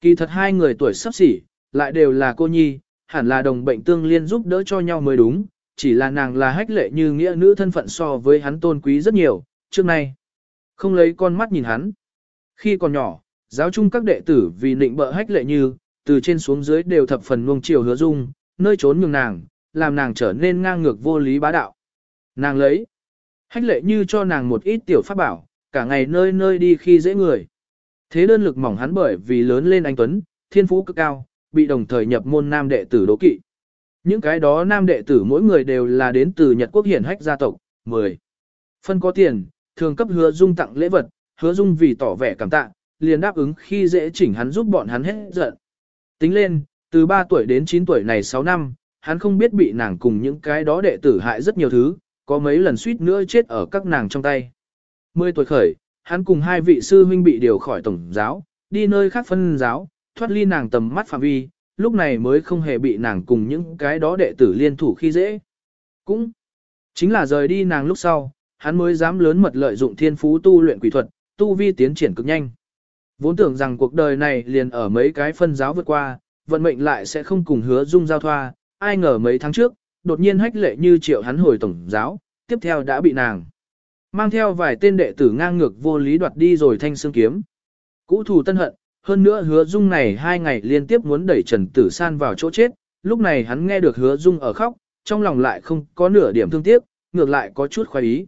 Kỳ thật hai người tuổi sắp xỉ, lại đều là cô nhi, hẳn là đồng bệnh tương liên giúp đỡ cho nhau mới đúng, chỉ là nàng là hách lệ như nghĩa nữ thân phận so với hắn tôn quý rất nhiều, trước nay. Không lấy con mắt nhìn hắn. Khi còn nhỏ, giáo chung các đệ tử vì nịnh bợ hách lệ như, từ trên xuống dưới đều thập phần nuông chiều hứa dung, nơi trốn nhường nàng, làm nàng trở nên ngang ngược vô lý bá đạo. Nàng lấy, hách lệ như cho nàng một ít tiểu pháp bảo, cả ngày nơi nơi đi khi dễ người. Thế đơn lực mỏng hắn bởi vì lớn lên anh Tuấn, thiên phú cực cao, bị đồng thời nhập môn nam đệ tử đố kỵ. Những cái đó nam đệ tử mỗi người đều là đến từ Nhật quốc hiển hách gia tộc, 10. Phân có tiền, thường cấp hứa dung tặng lễ vật, hứa dung vì tỏ vẻ cảm tạ, liền đáp ứng khi dễ chỉnh hắn giúp bọn hắn hết giận. Tính lên, từ 3 tuổi đến 9 tuổi này 6 năm, hắn không biết bị nàng cùng những cái đó đệ tử hại rất nhiều thứ, có mấy lần suýt nữa chết ở các nàng trong tay. 10 tuổi khởi, hắn cùng hai vị sư huynh bị điều khỏi tổng giáo, đi nơi khác phân giáo, thoát ly nàng tầm mắt phạm vi, lúc này mới không hề bị nàng cùng những cái đó đệ tử liên thủ khi dễ. Cũng chính là rời đi nàng lúc sau, hắn mới dám lớn mật lợi dụng thiên phú tu luyện quỷ thuật, tu vi tiến triển cực nhanh. Vốn tưởng rằng cuộc đời này liền ở mấy cái phân giáo vượt qua, vận mệnh lại sẽ không cùng hứa dung giao thoa, ai ngờ mấy tháng trước, đột nhiên hách lệ như triệu hắn hồi tổng giáo, tiếp theo đã bị nàng. Mang theo vài tên đệ tử ngang ngược vô lý đoạt đi rồi thanh xương kiếm. Cũ thù tân hận, hơn nữa hứa dung này hai ngày liên tiếp muốn đẩy Trần Tử San vào chỗ chết, lúc này hắn nghe được hứa dung ở khóc, trong lòng lại không có nửa điểm thương tiếc, ngược lại có chút khoái ý.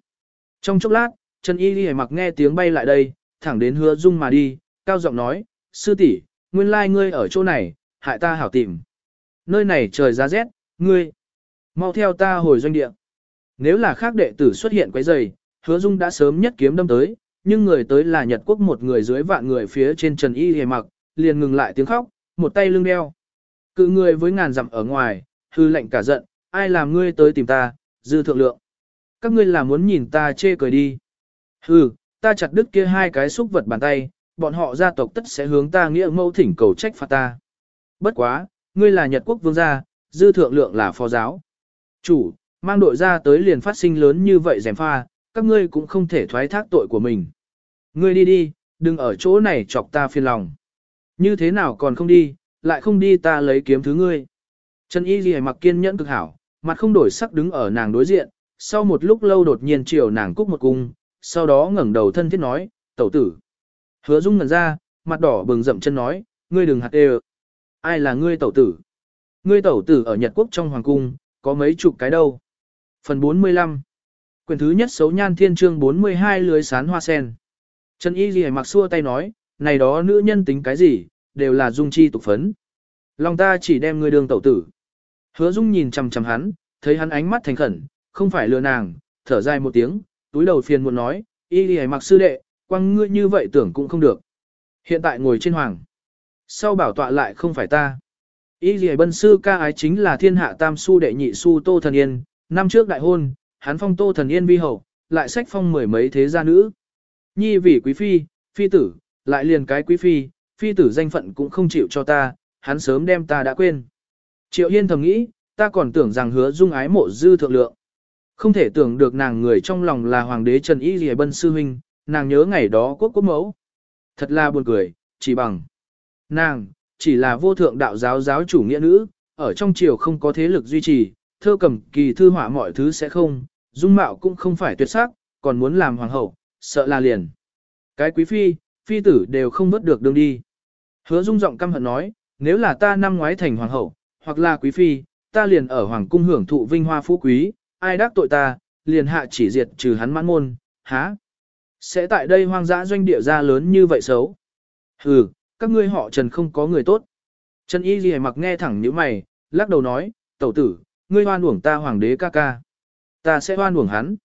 Trong chốc lát, Trần Y Ghi mặc nghe tiếng bay lại đây, thẳng đến hứa dung mà đi, cao giọng nói, sư tỷ, nguyên lai ngươi ở chỗ này, hại ta hảo tìm. Nơi này trời giá rét, ngươi, mau theo ta hồi doanh địa. Nếu là khác đệ tử xuất hiện quấy rầy, hứa dung đã sớm nhất kiếm đâm tới, nhưng người tới là Nhật Quốc một người dưới vạn người phía trên Trần Y hề mặc, liền ngừng lại tiếng khóc, một tay lưng đeo. Cự người với ngàn dặm ở ngoài, hư lệnh cả giận, ai làm ngươi tới tìm ta, dư thượng lượng. Các ngươi là muốn nhìn ta chê cười đi. Hừ, ta chặt đứt kia hai cái xúc vật bàn tay, bọn họ gia tộc tất sẽ hướng ta nghĩa mâu thỉnh cầu trách phạt ta. Bất quá, ngươi là Nhật quốc vương gia, dư thượng lượng là phó giáo. Chủ, mang đội ra tới liền phát sinh lớn như vậy dèm pha, các ngươi cũng không thể thoái thác tội của mình. Ngươi đi đi, đừng ở chỗ này chọc ta phiền lòng. Như thế nào còn không đi, lại không đi ta lấy kiếm thứ ngươi. Trần Y Ghi mặc kiên nhẫn cực hảo, mặt không đổi sắc đứng ở nàng đối diện, sau một lúc lâu đột nhiên chiều nàng cúc một cung, sau đó ngẩng đầu thân thiết nói, tẩu tử. Hứa Dung ngẩn ra, mặt đỏ bừng rậm chân nói, ngươi đừng hạt đê Ai là ngươi tẩu tử? Ngươi tẩu tử ở Nhật Quốc trong Hoàng Cung, có mấy chục cái đâu? Phần 45 Quyền thứ nhất xấu nhan thiên chương 42 lưới sán hoa sen. Trần Y Ghi mặc xua tay nói, này đó nữ nhân tính cái gì, đều là dung chi tục phấn. Lòng ta chỉ đem người đường tẩu tử. Hứa Dung nhìn chằm chằm hắn, thấy hắn ánh mắt thành khẩn, không phải lừa nàng, thở dài một tiếng, túi đầu phiền muốn nói, Y Ghi mặc sư đệ, quăng ngươi như vậy tưởng cũng không được. Hiện tại ngồi trên hoàng. Sau bảo tọa lại không phải ta. Y Ghi Bân Sư ca ái chính là thiên hạ tam su đệ nhị su Tô Thần Yên, năm trước đại hôn, hắn phong Tô Thần Yên vi hậu, lại sách phong mười mấy thế gia nữ. Nhi vì quý phi, phi tử, lại liền cái quý phi, phi tử danh phận cũng không chịu cho ta, hắn sớm đem ta đã quên. Triệu Hiên thầm nghĩ, ta còn tưởng rằng hứa dung ái mộ dư thượng lượng. Không thể tưởng được nàng người trong lòng là hoàng đế Trần Y Dì Bân Sư Huynh, nàng nhớ ngày đó quốc quốc mẫu. Thật là buồn cười, chỉ bằng. Nàng, chỉ là vô thượng đạo giáo giáo chủ nghĩa nữ, ở trong triều không có thế lực duy trì, thơ cầm kỳ thư họa mọi thứ sẽ không, dung mạo cũng không phải tuyệt sắc, còn muốn làm hoàng hậu, sợ là liền. Cái quý phi, phi tử đều không vớt được đường đi. Hứa dung giọng căm hận nói, nếu là ta năm ngoái thành hoàng hậu, hoặc là quý phi, ta liền ở hoàng cung hưởng thụ vinh hoa phú quý, ai đắc tội ta, liền hạ chỉ diệt trừ hắn mãn môn, há. Sẽ tại đây hoang dã doanh địa ra lớn như vậy xấu. Hừ, các ngươi họ Trần không có người tốt. Trần Y Ghi mặc nghe thẳng như mày, lắc đầu nói, tẩu tử, ngươi hoan uổng ta hoàng đế ca ca. Ta sẽ hoan uổng hắn.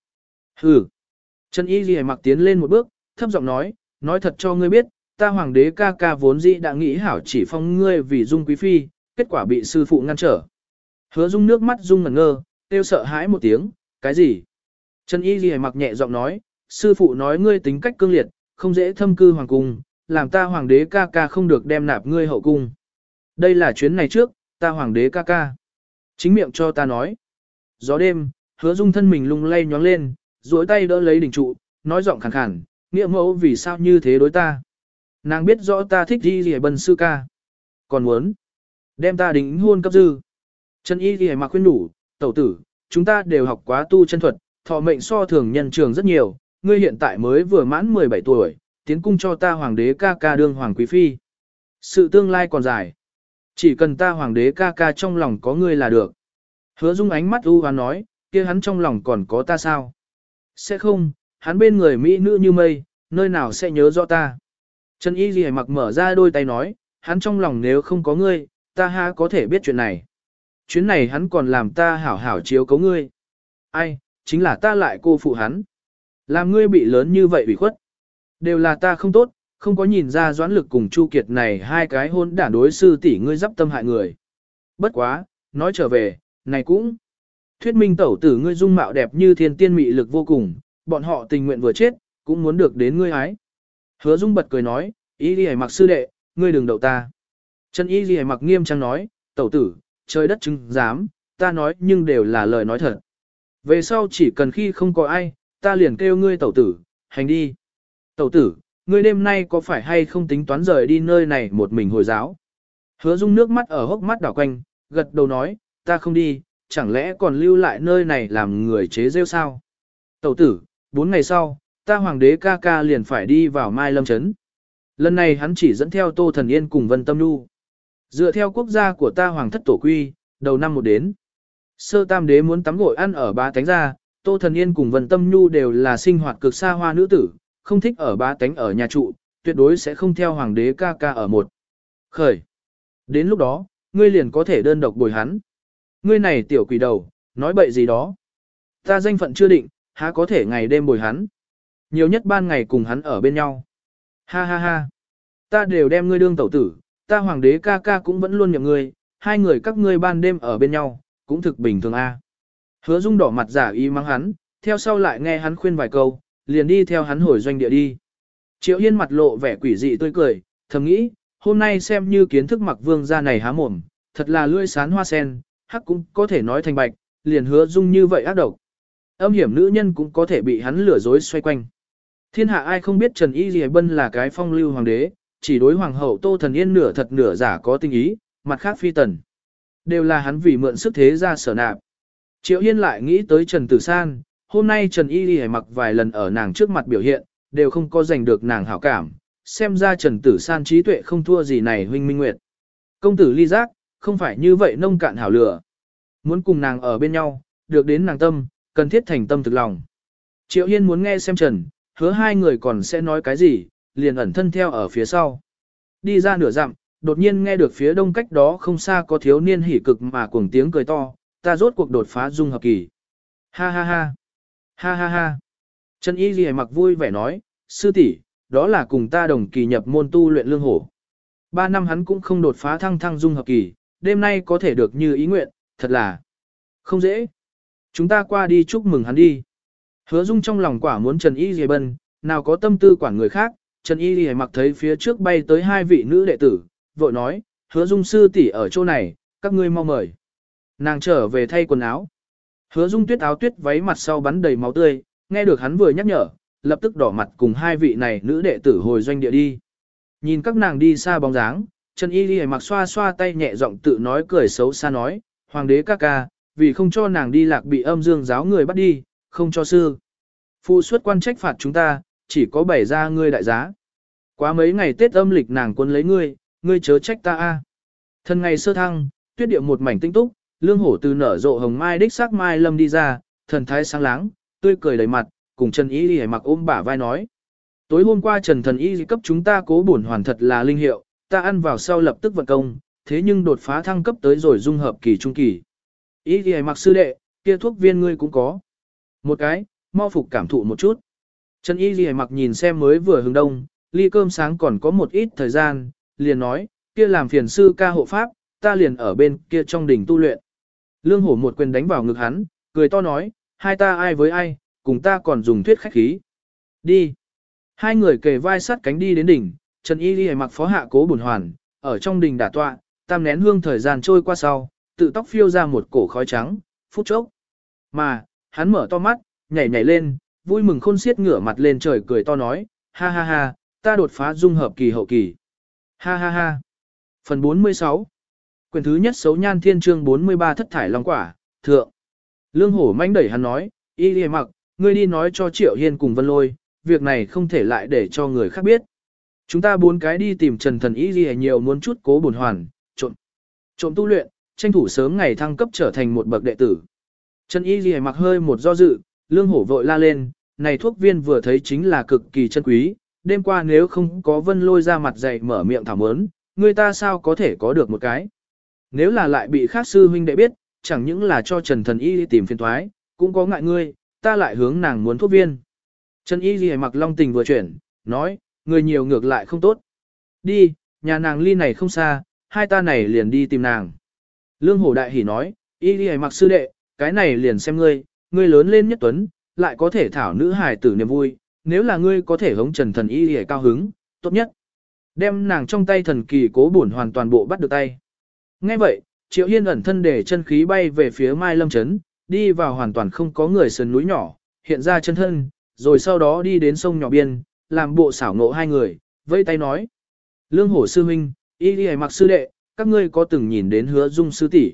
Hừ. Trần Y Ghi mặc tiến lên một bước, thấp giọng nói, nói thật cho ngươi biết, ta hoàng đế ca ca vốn dĩ đã nghĩ hảo chỉ phong ngươi vì dung quý phi, kết quả bị sư phụ ngăn trở. Hứa dung nước mắt dung ngẩn ngơ, tiêu sợ hãi một tiếng, cái gì? Trần Y Ghi mặc nhẹ giọng nói, sư phụ nói ngươi tính cách cương liệt, không dễ thâm cư hoàng cung, làm ta hoàng đế ca ca không được đem nạp ngươi hậu cung. Đây là chuyến này trước, ta hoàng đế ca ca. Chính miệng cho ta nói. Gió đêm, hứa dung thân mình lung lay nhóng lên, duỗi tay đỡ lấy đỉnh trụ, nói giọng khàn khàn, nghĩa mẫu vì sao như thế đối ta. Nàng biết rõ ta thích đi rỉa bần sư ca. Còn muốn, đem ta đính hôn cấp dư. Trần y rỉa mà khuyên đủ, tẩu tử, chúng ta đều học quá tu chân thuật, thọ mệnh so thường nhân trường rất nhiều, ngươi hiện tại mới vừa mãn 17 tuổi, tiến cung cho ta hoàng đế ca ca đương hoàng quý phi. Sự tương lai còn dài. Chỉ cần ta hoàng đế ca ca trong lòng có ngươi là được. Hứa dung ánh mắt u hoán nói, kia hắn trong lòng còn có ta sao? Sẽ không, hắn bên người mỹ nữ như mây, nơi nào sẽ nhớ rõ ta. Trần Y Ghi mặc mở ra đôi tay nói, hắn trong lòng nếu không có ngươi, ta ha có thể biết chuyện này. Chuyến này hắn còn làm ta hảo hảo chiếu cấu ngươi. Ai, chính là ta lại cô phụ hắn. Làm ngươi bị lớn như vậy bị khuất. Đều là ta không tốt, không có nhìn ra doãn lực cùng Chu Kiệt này hai cái hôn đản đối sư tỷ ngươi dắp tâm hại người. Bất quá, nói trở về, này cũng. Thuyết minh tẩu tử ngươi dung mạo đẹp như thiên tiên mị lực vô cùng, bọn họ tình nguyện vừa chết, cũng muốn được đến ngươi ái. Hứa dung bật cười nói, ý đi mặc sư đệ, ngươi đừng đậu ta. Trần ý gì mặc nghiêm trang nói, tẩu tử, trời đất chứng dám, ta nói nhưng đều là lời nói thật. Về sau chỉ cần khi không có ai, ta liền kêu ngươi tẩu tử, hành đi. Tẩu tử, ngươi đêm nay có phải hay không tính toán rời đi nơi này một mình hồi giáo? Hứa dung nước mắt ở hốc mắt đảo quanh, gật đầu nói, ta không đi, chẳng lẽ còn lưu lại nơi này làm người chế rêu sao? Tẩu tử, bốn ngày sau, ta hoàng đế ca ca liền phải đi vào Mai Lâm Trấn. Lần này hắn chỉ dẫn theo Tô Thần Yên cùng Vân Tâm Nhu. Dựa theo quốc gia của ta hoàng thất tổ quy, đầu năm một đến. Sơ tam đế muốn tắm gội ăn ở ba tánh gia, Tô Thần Yên cùng Vân Tâm Nhu đều là sinh hoạt cực xa hoa nữ tử, không thích ở ba tánh ở nhà trụ, tuyệt đối sẽ không theo hoàng đế ca ca ở một. Khởi. Đến lúc đó, ngươi liền có thể đơn độc bồi hắn. Ngươi này tiểu quỷ đầu, nói bậy gì đó. Ta danh phận chưa định, há có thể ngày đêm bồi hắn. Nhiều nhất ban ngày cùng hắn ở bên nhau. Ha ha ha. Ta đều đem ngươi đương tẩu tử, ta hoàng đế ca ca cũng vẫn luôn nhậm ngươi, hai người các ngươi ban đêm ở bên nhau, cũng thực bình thường a. Hứa Dung đỏ mặt giả ý mắng hắn, theo sau lại nghe hắn khuyên vài câu, liền đi theo hắn hồi doanh địa đi. Triệu Hiên mặt lộ vẻ quỷ dị tươi cười, thầm nghĩ, hôm nay xem như kiến thức mặc vương gia này há mồm, thật là lưỡi sán hoa sen, hắc cũng có thể nói thành bạch, liền hứa Dung như vậy ác độc. Âm hiểm nữ nhân cũng có thể bị hắn lừa dối xoay quanh. Thiên hạ ai không biết Trần Y Dì Bân là cái phong lưu hoàng đế, chỉ đối hoàng hậu Tô Thần Yên nửa thật nửa giả có tình ý, mặt khác phi tần. Đều là hắn vì mượn sức thế ra sở nạp. Triệu Yên lại nghĩ tới Trần Tử San, hôm nay Trần Y Y mặc vài lần ở nàng trước mặt biểu hiện, đều không có giành được nàng hảo cảm, xem ra Trần Tử San trí tuệ không thua gì này huynh minh nguyệt. Công tử ly giác, không phải như vậy nông cạn hảo lửa. Muốn cùng nàng ở bên nhau, được đến nàng tâm, cần thiết thành tâm thực lòng. Triệu Hiên muốn nghe xem Trần, hứa hai người còn sẽ nói cái gì, liền ẩn thân theo ở phía sau. Đi ra nửa dặm, đột nhiên nghe được phía đông cách đó không xa có thiếu niên hỉ cực mà cuồng tiếng cười to, ta rốt cuộc đột phá dung hợp kỳ. Ha ha ha, ha ha ha. Trần Y Ghi mặc vui vẻ nói, sư tỷ, đó là cùng ta đồng kỳ nhập môn tu luyện lương hổ. Ba năm hắn cũng không đột phá thăng thăng dung hợp kỳ, đêm nay có thể được như ý nguyện, thật là không dễ. Chúng ta qua đi chúc mừng hắn đi. Hứa Dung trong lòng quả muốn Trần Y Lì Bân, nào có tâm tư quản người khác, Trần Y Lì mặc thấy phía trước bay tới hai vị nữ đệ tử, vội nói, Hứa Dung sư tỷ ở chỗ này, các ngươi mau mời. Nàng trở về thay quần áo. Hứa Dung tuyết áo tuyết váy mặt sau bắn đầy máu tươi, nghe được hắn vừa nhắc nhở, lập tức đỏ mặt cùng hai vị này nữ đệ tử hồi doanh địa đi. Nhìn các nàng đi xa bóng dáng, Trần Y Lì mặc xoa xoa tay nhẹ giọng tự nói cười xấu xa nói, Hoàng đế ca ca, vì không cho nàng đi lạc bị âm dương giáo người bắt đi, không cho sư. Phụ suất quan trách phạt chúng ta, chỉ có bảy ra ngươi đại giá. Quá mấy ngày Tết âm lịch nàng quân lấy ngươi, ngươi chớ trách ta a. Thân ngày sơ thăng, tuyết địa một mảnh tinh túc, lương hổ từ nở rộ hồng mai đích sắc mai lâm đi ra, thần thái sáng láng, tươi cười đầy mặt, cùng Trần Y đi mặc ôm bả vai nói, Tối hôm qua Trần Thần Y cấp chúng ta cố bổn hoàn thật là linh hiệu, ta ăn vào sau lập tức vận công, thế nhưng đột phá thăng cấp tới rồi dung hợp kỳ trung kỳ. Y thì mặc sư đệ, kia thuốc viên ngươi cũng có. Một cái, mau phục cảm thụ một chút. Trần Y Ghi mặc nhìn xem mới vừa hướng đông, ly cơm sáng còn có một ít thời gian, liền nói, kia làm phiền sư ca hộ pháp, ta liền ở bên kia trong đỉnh tu luyện. Lương hổ một quyền đánh vào ngực hắn, cười to nói, hai ta ai với ai, cùng ta còn dùng thuyết khách khí. Đi. Hai người kề vai sát cánh đi đến đỉnh, Trần Y Ghi mặc phó hạ cố bổn hoàn, ở trong đỉnh đả tọa, tam nén hương thời gian trôi qua sau, tự tóc phiêu ra một cổ khói trắng, phút chốc. Mà, hắn mở to mắt, nhảy nhảy lên, vui mừng khôn xiết ngửa mặt lên trời cười to nói, ha ha ha, ta đột phá dung hợp kỳ hậu kỳ. Ha ha ha. Phần 46 Quyền thứ nhất xấu nhan thiên trương 43 thất thải long quả, thượng. Lương hổ manh đẩy hắn nói, y lìa mặc, ngươi đi nói cho Triệu Hiên cùng Vân Lôi, việc này không thể lại để cho người khác biết. Chúng ta bốn cái đi tìm Trần Thần y lìa nhiều muốn chút cố bổn hoàn, trộm, Trộm tu luyện, tranh thủ sớm ngày thăng cấp trở thành một bậc đệ tử. Trần y lìa mặc hơi một do dự, lương hổ vội la lên, này thuốc viên vừa thấy chính là cực kỳ chân quý, đêm qua nếu không có vân lôi ra mặt dày mở miệng thảm ớn, người ta sao có thể có được một cái. Nếu là lại bị khác sư huynh đệ biết, chẳng những là cho Trần Thần Y đi tìm phiền toái, cũng có ngại ngươi, ta lại hướng nàng muốn thuốc viên. Trần Y ghi mặc long tình vừa chuyển, nói, người nhiều ngược lại không tốt. Đi, nhà nàng ly này không xa, hai ta này liền đi tìm nàng. Lương Hổ Đại Hỷ nói, Y ghi mặc sư đệ, cái này liền xem ngươi, ngươi lớn lên nhất tuấn, lại có thể thảo nữ hài tử niềm vui, nếu là ngươi có thể hống trần thần y ghi cao hứng, tốt nhất. Đem nàng trong tay thần kỳ cố bổn hoàn toàn bộ bắt được tay. Ngay vậy, Triệu Hiên ẩn thân để chân khí bay về phía Mai Lâm Trấn, đi vào hoàn toàn không có người sườn núi nhỏ, hiện ra chân thân, rồi sau đó đi đến sông nhỏ biên, làm bộ xảo ngộ hai người, vây tay nói. Lương hổ sư minh, y đi mặc sư đệ, các ngươi có từng nhìn đến hứa dung sư tỷ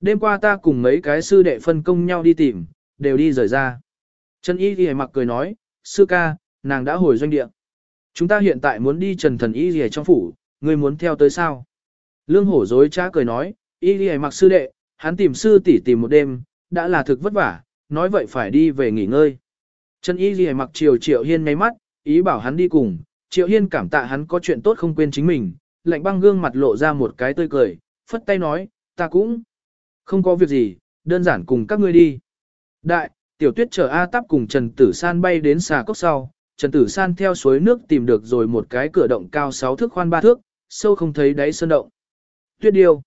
Đêm qua ta cùng mấy cái sư đệ phân công nhau đi tìm, đều đi rời ra. Trần Y Đi mặc cười nói, sư ca, nàng đã hồi doanh địa. Chúng ta hiện tại muốn đi trần thần Y Đi trong phủ, ngươi muốn theo tới sao? Lương hổ dối trá cười nói, Y đi mặc sư đệ, hắn tìm sư tỷ tìm một đêm, đã là thực vất vả, nói vậy phải đi về nghỉ ngơi. Trần Y đi mặc chiều triệu hiên ngay mắt, ý bảo hắn đi cùng, triệu hiên cảm tạ hắn có chuyện tốt không quên chính mình, lạnh băng gương mặt lộ ra một cái tươi cười, phất tay nói, ta cũng không có việc gì, đơn giản cùng các ngươi đi. Đại, tiểu tuyết chở A Táp cùng Trần Tử San bay đến xà cốc sau, Trần Tử San theo suối nước tìm được rồi một cái cửa động cao 6 thước khoan 3 thước, sâu không thấy đáy sơn động. Tuyết điêu.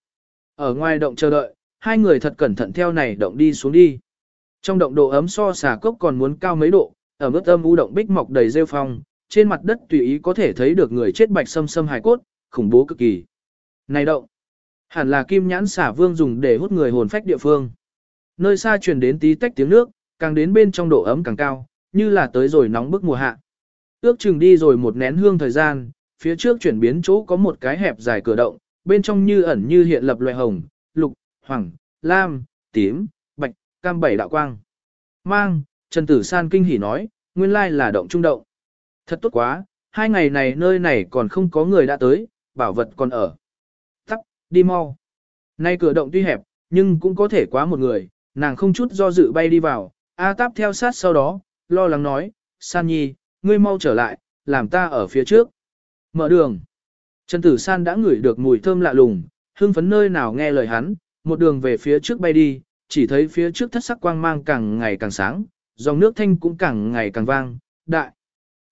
Ở ngoài động chờ đợi, hai người thật cẩn thận theo này động đi xuống đi. Trong động độ ấm so xà cốc còn muốn cao mấy độ, ở mức âm u động bích mọc đầy rêu phong, trên mặt đất tùy ý có thể thấy được người chết bạch sâm sâm hài cốt, khủng bố cực kỳ. Này động, hẳn là kim nhãn xả vương dùng để hút người hồn phách địa phương. Nơi xa truyền đến tí tách tiếng nước, càng đến bên trong độ ấm càng cao, như là tới rồi nóng bức mùa hạ. Ước chừng đi rồi một nén hương thời gian, phía trước chuyển biến chỗ có một cái hẹp dài cửa động, bên trong như ẩn như hiện lập loại hồng, lục, hoàng, lam, tím, bạch, cam bảy đạo quang. Mang, Trần Tử San kinh hỉ nói, nguyên lai là động trung động. Thật tốt quá, hai ngày này nơi này còn không có người đã tới, bảo vật còn ở. Tắc, đi mau. Nay cửa động tuy hẹp, nhưng cũng có thể quá một người, nàng không chút do dự bay đi vào, A Táp theo sát sau đó, lo lắng nói, San Nhi, ngươi mau trở lại, làm ta ở phía trước. Mở đường. Trần Tử San đã ngửi được mùi thơm lạ lùng, hưng phấn nơi nào nghe lời hắn, một đường về phía trước bay đi, chỉ thấy phía trước thất sắc quang mang càng ngày càng sáng, dòng nước thanh cũng càng ngày càng vang, đại.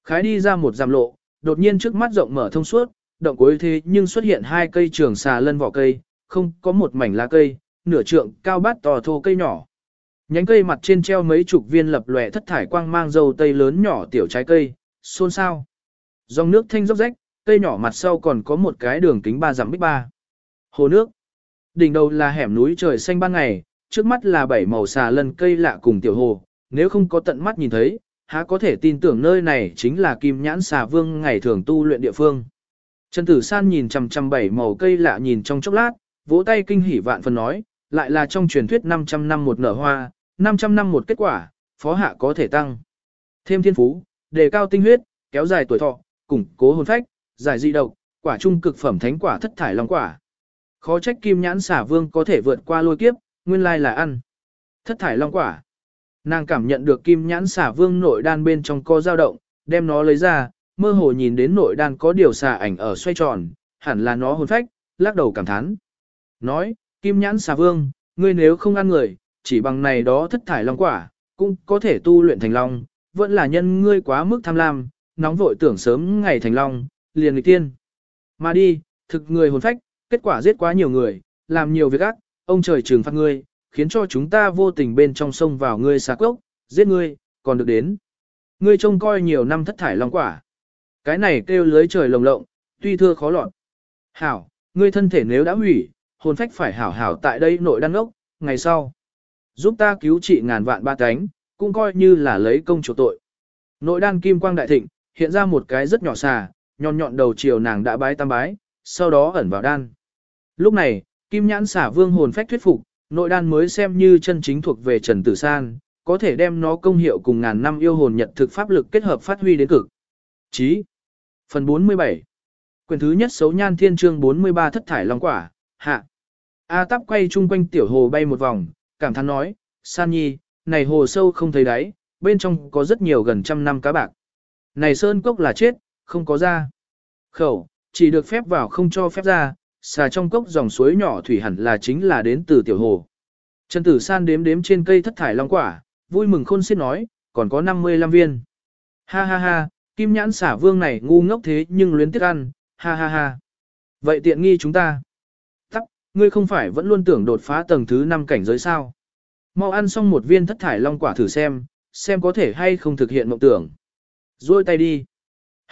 Khái đi ra một giảm lộ, đột nhiên trước mắt rộng mở thông suốt, động cuối thế nhưng xuất hiện hai cây trường xà lân vỏ cây, không có một mảnh lá cây, nửa trượng cao bát to thô cây nhỏ. Nhánh cây mặt trên treo mấy chục viên lập lòe thất thải quang mang dầu tây lớn nhỏ tiểu trái cây, xôn xao. Dòng nước thanh róc rách, cây nhỏ mặt sau còn có một cái đường kính ba dặm bích ba. Hồ nước. Đỉnh đầu là hẻm núi trời xanh ban ngày, trước mắt là bảy màu xà lân cây lạ cùng tiểu hồ, nếu không có tận mắt nhìn thấy, há có thể tin tưởng nơi này chính là kim nhãn xà vương ngày thường tu luyện địa phương. Trần Tử San nhìn chằm chằm bảy màu cây lạ nhìn trong chốc lát, vỗ tay kinh hỉ vạn phần nói, lại là trong truyền thuyết 500 năm một nở hoa, 500 năm một kết quả, phó hạ có thể tăng. Thêm thiên phú, đề cao tinh huyết, kéo dài tuổi thọ, củng cố hồn phách, giải dị độc, quả trung cực phẩm thánh quả thất thải long quả. Khó trách kim nhãn xả vương có thể vượt qua lôi kiếp, nguyên lai là ăn. Thất thải long quả. Nàng cảm nhận được kim nhãn xả vương nội đan bên trong co dao động, đem nó lấy ra, mơ hồ nhìn đến nội đan có điều xà ảnh ở xoay tròn, hẳn là nó hồn phách, lắc đầu cảm thán. Nói, kim nhãn xà vương, ngươi nếu không ăn người, chỉ bằng này đó thất thải long quả, cũng có thể tu luyện thành long, vẫn là nhân ngươi quá mức tham lam, nóng vội tưởng sớm ngày thành long, liền nghịch tiên. Mà đi, thực người hồn phách, kết quả giết quá nhiều người, làm nhiều việc ác, ông trời trừng phạt ngươi, khiến cho chúng ta vô tình bên trong sông vào ngươi xà cốc, giết ngươi, còn được đến. Ngươi trông coi nhiều năm thất thải long quả. Cái này kêu lưới trời lồng lộng, tuy thưa khó lọt. Hảo, ngươi thân thể nếu đã hủy, hồn phách phải hảo hảo tại đây nội đăng ốc, ngày sau. Giúp ta cứu trị ngàn vạn ba cánh, cũng coi như là lấy công chủ tội. Nội đan kim quang đại thịnh, hiện ra một cái rất nhỏ xà, nhọn nhọn đầu chiều nàng đã bái tam bái, sau đó ẩn vào đan. Lúc này, kim nhãn xả vương hồn phách thuyết phục, nội đan mới xem như chân chính thuộc về Trần Tử San, có thể đem nó công hiệu cùng ngàn năm yêu hồn nhật thực pháp lực kết hợp phát huy đến cực. Chí. Phần 47 Quyền thứ nhất xấu nhan thiên trương 43 thất thải long quả, hạ. A tắp quay chung quanh tiểu hồ bay một vòng, cảm thán nói, San Nhi, này hồ sâu không thấy đáy, bên trong có rất nhiều gần trăm năm cá bạc. Này sơn cốc là chết, không có ra. Khẩu, chỉ được phép vào không cho phép ra, xà trong cốc dòng suối nhỏ thủy hẳn là chính là đến từ tiểu hồ. Trần Tử San đếm đếm trên cây thất thải long quả, vui mừng khôn xiết nói, còn có 55 viên. Ha ha ha, kim nhãn xả vương này ngu ngốc thế nhưng luyến tiếc ăn, ha ha ha. Vậy tiện nghi chúng ta. Tắc, ngươi không phải vẫn luôn tưởng đột phá tầng thứ 5 cảnh giới sao. Mau ăn xong một viên thất thải long quả thử xem, xem có thể hay không thực hiện mộng tưởng. Rồi tay đi.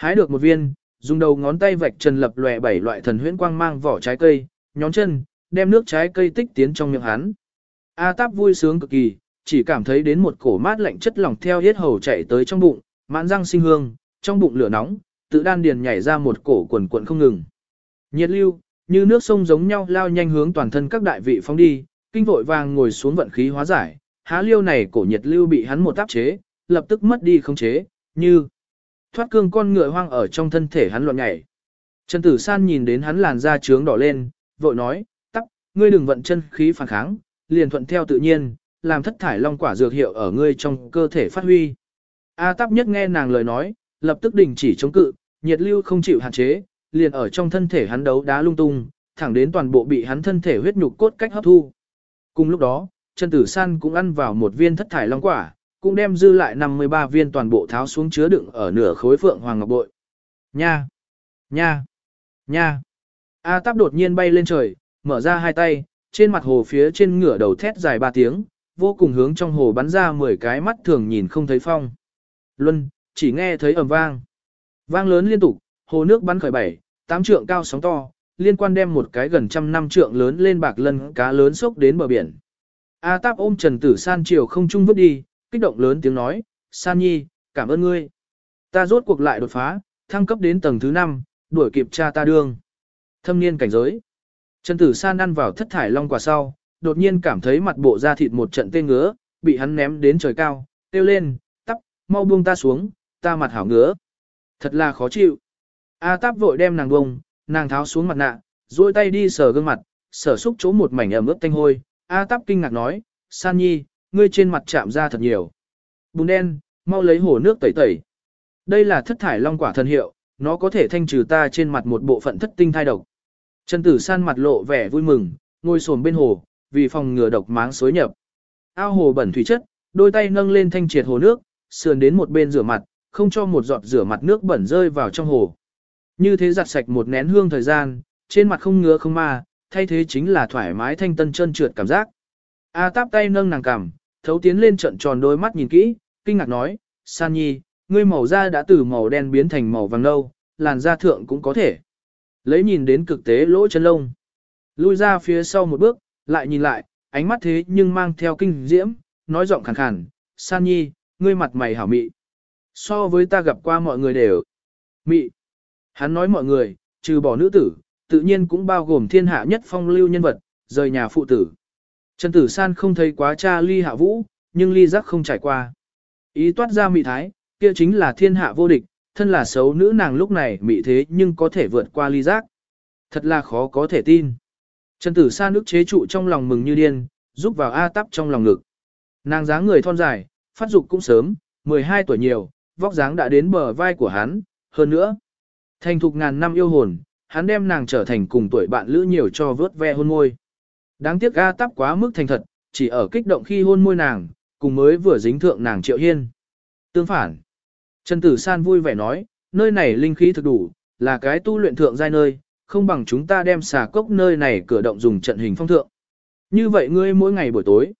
Hái được một viên, dùng đầu ngón tay vạch trần lập lòe bảy loại thần huyễn quang mang vỏ trái cây, nhón chân, đem nước trái cây tích tiến trong miệng hắn. A Táp vui sướng cực kỳ, chỉ cảm thấy đến một cổ mát lạnh chất lỏng theo huyết hầu chạy tới trong bụng, mãn răng sinh hương, trong bụng lửa nóng, tự đan điền nhảy ra một cổ quần quần không ngừng. Nhiệt lưu, như nước sông giống nhau lao nhanh hướng toàn thân các đại vị phóng đi, kinh vội vàng ngồi xuống vận khí hóa giải, há liêu này cổ nhiệt lưu bị hắn một áp chế, lập tức mất đi không chế, như thoát cương con ngựa hoang ở trong thân thể hắn loạn nhảy. Trần Tử San nhìn đến hắn làn da trướng đỏ lên, vội nói, tắc, ngươi đừng vận chân khí phản kháng, liền thuận theo tự nhiên, làm thất thải long quả dược hiệu ở ngươi trong cơ thể phát huy. A Tắc nhất nghe nàng lời nói, lập tức đình chỉ chống cự, nhiệt lưu không chịu hạn chế, liền ở trong thân thể hắn đấu đá lung tung, thẳng đến toàn bộ bị hắn thân thể huyết nhục cốt cách hấp thu. Cùng lúc đó, Trần Tử San cũng ăn vào một viên thất thải long quả, cũng đem dư lại 53 viên toàn bộ tháo xuống chứa đựng ở nửa khối phượng hoàng ngọc bội. Nha! Nha! Nha! A táp đột nhiên bay lên trời, mở ra hai tay, trên mặt hồ phía trên ngửa đầu thét dài ba tiếng, vô cùng hướng trong hồ bắn ra 10 cái mắt thường nhìn không thấy phong. Luân, chỉ nghe thấy ầm vang. Vang lớn liên tục, hồ nước bắn khởi bảy, tám trượng cao sóng to, liên quan đem một cái gần trăm năm trượng lớn lên bạc lân cá lớn sốc đến bờ biển. A Táp ôm Trần Tử San chiều không trung vứt đi, kích động lớn tiếng nói, San Nhi, cảm ơn ngươi. Ta rốt cuộc lại đột phá, thăng cấp đến tầng thứ 5, đuổi kịp cha ta đương. Thâm niên cảnh giới. Trần Tử San ăn vào thất thải long quả sau, đột nhiên cảm thấy mặt bộ da thịt một trận tê ngứa, bị hắn ném đến trời cao, kêu lên, tắp, mau buông ta xuống, ta mặt hảo ngứa. Thật là khó chịu. A táp vội đem nàng bông, nàng tháo xuống mặt nạ, duỗi tay đi sờ gương mặt, sờ xúc chỗ một mảnh ẩm ướt tanh hôi. A táp kinh ngạc nói, San Nhi, ngươi trên mặt chạm ra thật nhiều. Bùn đen, mau lấy hồ nước tẩy tẩy. Đây là thất thải long quả thần hiệu, nó có thể thanh trừ ta trên mặt một bộ phận thất tinh thai độc. Trần Tử San mặt lộ vẻ vui mừng, ngồi xổm bên hồ, vì phòng ngừa độc máng xối nhập. Ao hồ bẩn thủy chất, đôi tay nâng lên thanh triệt hồ nước, sườn đến một bên rửa mặt, không cho một giọt rửa mặt nước bẩn rơi vào trong hồ. Như thế giặt sạch một nén hương thời gian, trên mặt không ngứa không ma, thay thế chính là thoải mái thanh tân chân trượt cảm giác. A táp tay nâng nàng cằm, thấu tiến lên trận tròn đôi mắt nhìn kỹ, kinh ngạc nói, San Nhi, ngươi màu da đã từ màu đen biến thành màu vàng nâu, làn da thượng cũng có thể. Lấy nhìn đến cực tế lỗ chân lông. Lui ra phía sau một bước, lại nhìn lại, ánh mắt thế nhưng mang theo kinh diễm, nói giọng khàn khàn, San Nhi, ngươi mặt mày hảo mị. So với ta gặp qua mọi người đều mị. Hắn nói mọi người, trừ bỏ nữ tử, tự nhiên cũng bao gồm thiên hạ nhất phong lưu nhân vật, rời nhà phụ tử. Trần Tử San không thấy quá cha ly hạ vũ, nhưng ly giác không trải qua. Ý toát ra mị thái, kia chính là thiên hạ vô địch, thân là xấu nữ nàng lúc này mị thế nhưng có thể vượt qua ly giác. Thật là khó có thể tin. Trần Tử San nước chế trụ trong lòng mừng như điên, giúp vào A tắp trong lòng ngực. Nàng dáng người thon dài, phát dục cũng sớm, 12 tuổi nhiều, vóc dáng đã đến bờ vai của hắn, hơn nữa. Thành thục ngàn năm yêu hồn, hắn đem nàng trở thành cùng tuổi bạn lữ nhiều cho vớt ve hôn môi. Đáng tiếc A tắp quá mức thành thật, chỉ ở kích động khi hôn môi nàng, cùng mới vừa dính thượng nàng triệu hiên. Tương phản, Trần Tử San vui vẻ nói, nơi này linh khí thực đủ, là cái tu luyện thượng giai nơi, không bằng chúng ta đem xà cốc nơi này cửa động dùng trận hình phong thượng. Như vậy ngươi mỗi ngày buổi tối,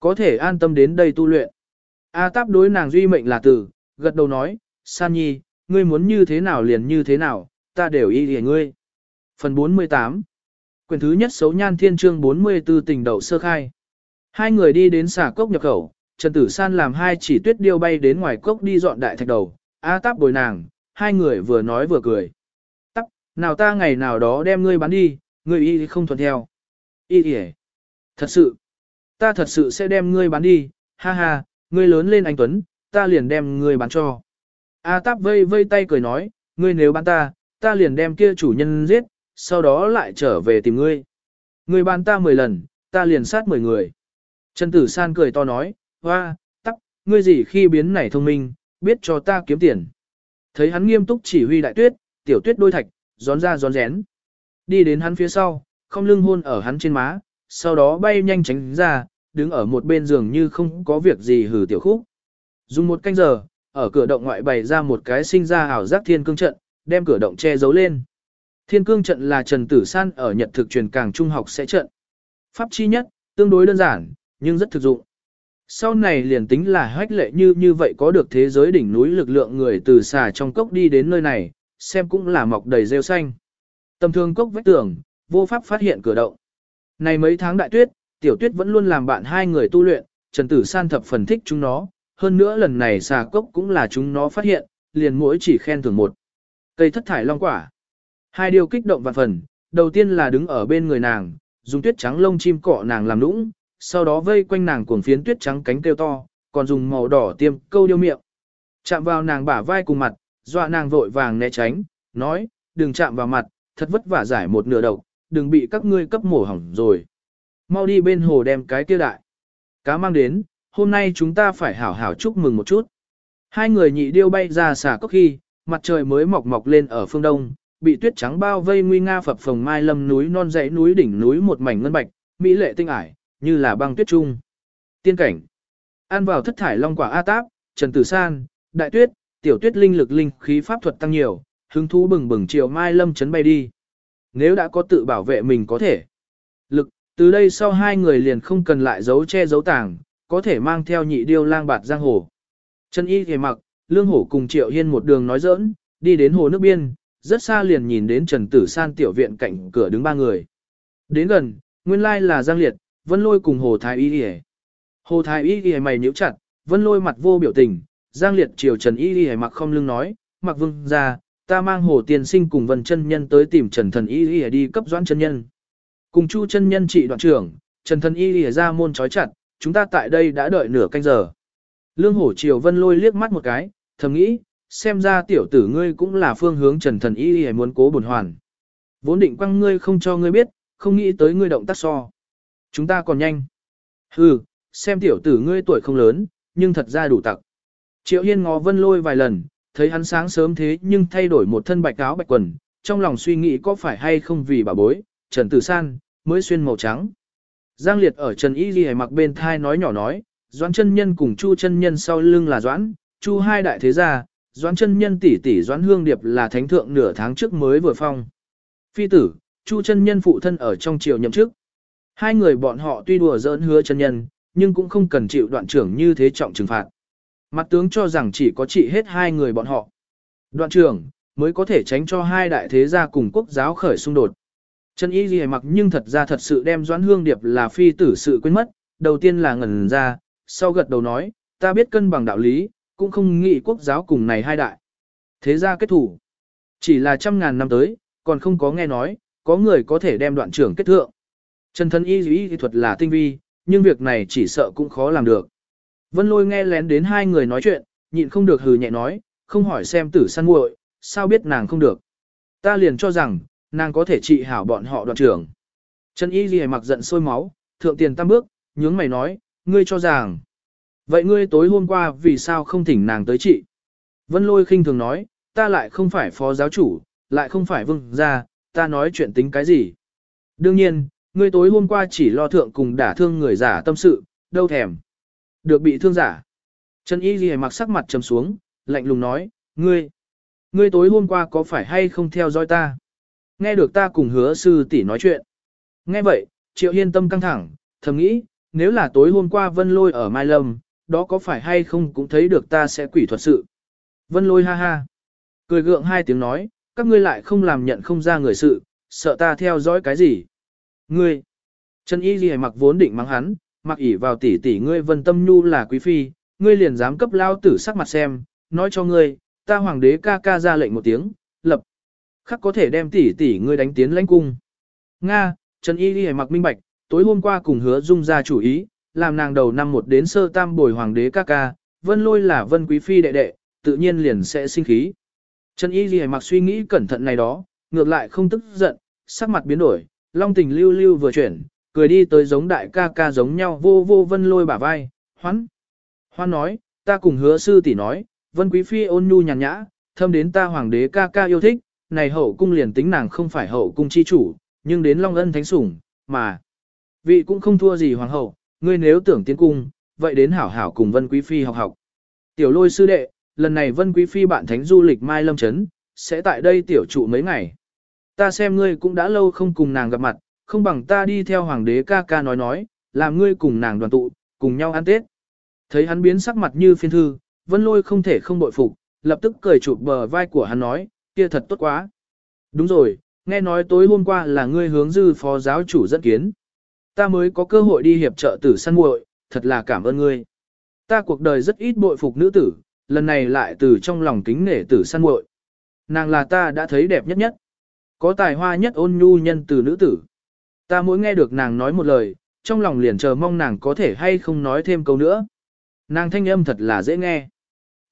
có thể an tâm đến đây tu luyện. A táp đối nàng duy mệnh là tử, gật đầu nói, San Nhi, ngươi muốn như thế nào liền như thế nào, ta đều y để ngươi. Phần 48 Quyển thứ nhất xấu nhan thiên trương 44 tình đậu sơ khai. Hai người đi đến xả cốc nhập khẩu, Trần Tử San làm hai chỉ tuyết điêu bay đến ngoài cốc đi dọn đại thạch đầu, A táp bồi nàng, hai người vừa nói vừa cười. Tắc, nào ta ngày nào đó đem ngươi bán đi, ngươi y không thuận theo. Y y, Thật sự, ta thật sự sẽ đem ngươi bán đi, ha ha, ngươi lớn lên anh Tuấn, ta liền đem ngươi bán cho. A táp vây vây tay cười nói, ngươi nếu bán ta, ta liền đem kia chủ nhân giết, sau đó lại trở về tìm ngươi. Ngươi bán ta 10 lần, ta liền sát 10 người. Trần Tử San cười to nói, hoa, tắc, ngươi gì khi biến này thông minh, biết cho ta kiếm tiền. Thấy hắn nghiêm túc chỉ huy đại tuyết, tiểu tuyết đôi thạch, gión ra gión rén. Đi đến hắn phía sau, không lưng hôn ở hắn trên má, sau đó bay nhanh tránh ra, đứng ở một bên giường như không có việc gì hử tiểu khúc. Dùng một canh giờ, ở cửa động ngoại bày ra một cái sinh ra ảo giác thiên cương trận, đem cửa động che giấu lên. Thiên cương trận là Trần Tử San ở Nhật thực truyền càng trung học sẽ trận. Pháp chi nhất, tương đối đơn giản, nhưng rất thực dụng. Sau này liền tính là hách lệ như như vậy có được thế giới đỉnh núi lực lượng người từ xà trong cốc đi đến nơi này, xem cũng là mọc đầy rêu xanh. Tầm thường cốc vách tường, vô pháp phát hiện cửa động. Này mấy tháng đại tuyết, tiểu tuyết vẫn luôn làm bạn hai người tu luyện, Trần Tử San thập phần thích chúng nó, hơn nữa lần này xà cốc cũng là chúng nó phát hiện, liền mỗi chỉ khen thưởng một. Cây thất thải long quả. Hai điều kích động vạn phần, đầu tiên là đứng ở bên người nàng, dùng tuyết trắng lông chim cọ nàng làm nũng, sau đó vây quanh nàng cuồng phiến tuyết trắng cánh kêu to, còn dùng màu đỏ tiêm câu điêu miệng. Chạm vào nàng bả vai cùng mặt, dọa nàng vội vàng né tránh, nói, đừng chạm vào mặt, thật vất vả giải một nửa độc, đừng bị các ngươi cấp mổ hỏng rồi. Mau đi bên hồ đem cái kia đại. Cá mang đến, hôm nay chúng ta phải hảo hảo chúc mừng một chút. Hai người nhị điêu bay ra xả cốc khi, mặt trời mới mọc mọc lên ở phương đông, bị tuyết trắng bao vây nguy nga phập phồng mai lâm núi non dãy núi đỉnh núi một mảnh ngân bạch, mỹ lệ tinh ải, như là băng tuyết trung. Tiên cảnh. Ăn vào thất thải long quả A Táp, Trần Tử San, Đại Tuyết, Tiểu Tuyết linh lực linh khí pháp thuật tăng nhiều, hứng thú bừng bừng chiều Mai Lâm chấn bay đi. Nếu đã có tự bảo vệ mình có thể. Lực, từ đây sau hai người liền không cần lại giấu che giấu tàng, có thể mang theo nhị điêu lang bạt giang hồ. Trần Y thì mặc, Lương Hổ cùng Triệu Hiên một đường nói giỡn, đi đến hồ nước biên, rất xa liền nhìn đến Trần Tử San tiểu viện cạnh cửa đứng ba người. Đến gần, nguyên lai là Giang Liệt, Vân Lôi cùng Hồ Thái Y Y. Hồ Thái Y Y mày nhíu chặt, Vân Lôi mặt vô biểu tình, Giang Liệt chiều Trần Y Y mặc không lưng nói, mặc vương ra, ta mang Hồ Tiên Sinh cùng Vân chân Nhân tới tìm Trần Thần Y Y đi cấp doãn chân nhân. Cùng Chu chân Nhân trị đoạn trưởng, Trần Thần Y Y ra môn chói chặt, chúng ta tại đây đã đợi nửa canh giờ. Lương Hổ chiều Vân Lôi liếc mắt một cái, thầm nghĩ, xem ra tiểu tử ngươi cũng là phương hướng Trần Thần Y Y muốn cố bổn hoàn. Vốn định quăng ngươi không cho ngươi biết, không nghĩ tới ngươi động tác so. Chúng ta còn nhanh. Hừ, xem tiểu tử ngươi tuổi không lớn, nhưng thật ra đủ tặc. Triệu Hiên ngó vân lôi vài lần, thấy hắn sáng sớm thế nhưng thay đổi một thân bạch áo bạch quần, trong lòng suy nghĩ có phải hay không vì bà bối, Trần Tử San, mới xuyên màu trắng. Giang Liệt ở Trần Y Ghi mặc bên thai nói nhỏ nói, Doãn chân nhân cùng Chu chân nhân sau lưng là Doãn, Chu hai đại thế gia, Doãn chân nhân tỷ tỷ Doãn Hương Điệp là thánh thượng nửa tháng trước mới vừa phong. Phi tử, Chu chân nhân phụ thân ở trong triều nhậm chức. Hai người bọn họ tuy đùa giỡn hứa chân nhân, nhưng cũng không cần chịu đoạn trưởng như thế trọng trừng phạt. Mặt tướng cho rằng chỉ có trị hết hai người bọn họ. Đoạn trưởng, mới có thể tránh cho hai đại thế gia cùng quốc giáo khởi xung đột. Trần Y Ghi mặc nhưng thật ra thật sự đem Doãn Hương Điệp là phi tử sự quên mất, đầu tiên là ngẩn ra, sau gật đầu nói, ta biết cân bằng đạo lý, cũng không nghĩ quốc giáo cùng này hai đại. Thế gia kết thủ, chỉ là trăm ngàn năm tới, còn không có nghe nói, có người có thể đem đoạn trưởng kết thượng. Trần thân y y thuật là tinh vi, nhưng việc này chỉ sợ cũng khó làm được. Vân lôi nghe lén đến hai người nói chuyện, nhịn không được hừ nhẹ nói, không hỏi xem tử săn muội, sao biết nàng không được. Ta liền cho rằng, nàng có thể trị hảo bọn họ đoạn trưởng. Trần y ghi mặc giận sôi máu, thượng tiền tam bước, nhướng mày nói, ngươi cho rằng. Vậy ngươi tối hôm qua vì sao không thỉnh nàng tới trị? Vân lôi khinh thường nói, ta lại không phải phó giáo chủ, lại không phải vương gia, ta nói chuyện tính cái gì. Đương nhiên, ngươi tối hôm qua chỉ lo thượng cùng đả thương người giả tâm sự, đâu thèm. Được bị thương giả. Trần Y Ghi mặc sắc mặt trầm xuống, lạnh lùng nói, ngươi, ngươi tối hôm qua có phải hay không theo dõi ta? Nghe được ta cùng hứa sư tỷ nói chuyện. Nghe vậy, Triệu Hiên tâm căng thẳng, thầm nghĩ, nếu là tối hôm qua Vân Lôi ở Mai Lâm, đó có phải hay không cũng thấy được ta sẽ quỷ thuật sự. Vân Lôi ha ha. Cười gượng hai tiếng nói, các ngươi lại không làm nhận không ra người sự, sợ ta theo dõi cái gì. Ngươi. Trần Y Ghi mặc vốn định mắng hắn, mặc ỉ vào tỷ tỷ ngươi Vân Tâm Nhu là quý phi, ngươi liền dám cấp lao tử sắc mặt xem, nói cho ngươi, ta hoàng đế ca ca ra lệnh một tiếng, lập. Khắc có thể đem tỷ tỷ ngươi đánh tiến lãnh cung. Nga, Trần Y Ghi mặc minh bạch, tối hôm qua cùng hứa dung ra chủ ý, làm nàng đầu năm một đến sơ tam bồi hoàng đế ca ca, vân lôi là vân quý phi đệ đệ, tự nhiên liền sẽ sinh khí. Trần Y Ghi mặc suy nghĩ cẩn thận này đó, ngược lại không tức giận, sắc mặt biến đổi, long tình lưu lưu vừa chuyển, cười đi tới giống đại ca ca giống nhau vô vô vân lôi bả vai, hoán. Hoan nói, ta cùng hứa sư tỷ nói, vân quý phi ôn nhu nhàn nhã, thâm đến ta hoàng đế ca ca yêu thích, này hậu cung liền tính nàng không phải hậu cung chi chủ, nhưng đến long ân thánh sủng, mà. Vị cũng không thua gì hoàng hậu, ngươi nếu tưởng tiến cung, vậy đến hảo hảo cùng vân quý phi học học. Tiểu lôi sư đệ, lần này vân quý phi bạn thánh du lịch Mai Lâm Trấn, sẽ tại đây tiểu trụ mấy ngày. Ta xem ngươi cũng đã lâu không cùng nàng gặp mặt, không bằng ta đi theo hoàng đế ca ca nói nói, làm ngươi cùng nàng đoàn tụ, cùng nhau ăn Tết. Thấy hắn biến sắc mặt như phiên thư, vân lôi không thể không bội phục, lập tức cười chụp bờ vai của hắn nói, kia thật tốt quá. Đúng rồi, nghe nói tối hôm qua là ngươi hướng dư phó giáo chủ dẫn kiến. Ta mới có cơ hội đi hiệp trợ tử săn muội, thật là cảm ơn ngươi. Ta cuộc đời rất ít bội phục nữ tử, lần này lại từ trong lòng kính nể tử săn muội. Nàng là ta đã thấy đẹp nhất nhất. Có tài hoa nhất ôn nhu nhân từ nữ tử. Ta mỗi nghe được nàng nói một lời, trong lòng liền chờ mong nàng có thể hay không nói thêm câu nữa. Nàng thanh âm thật là dễ nghe.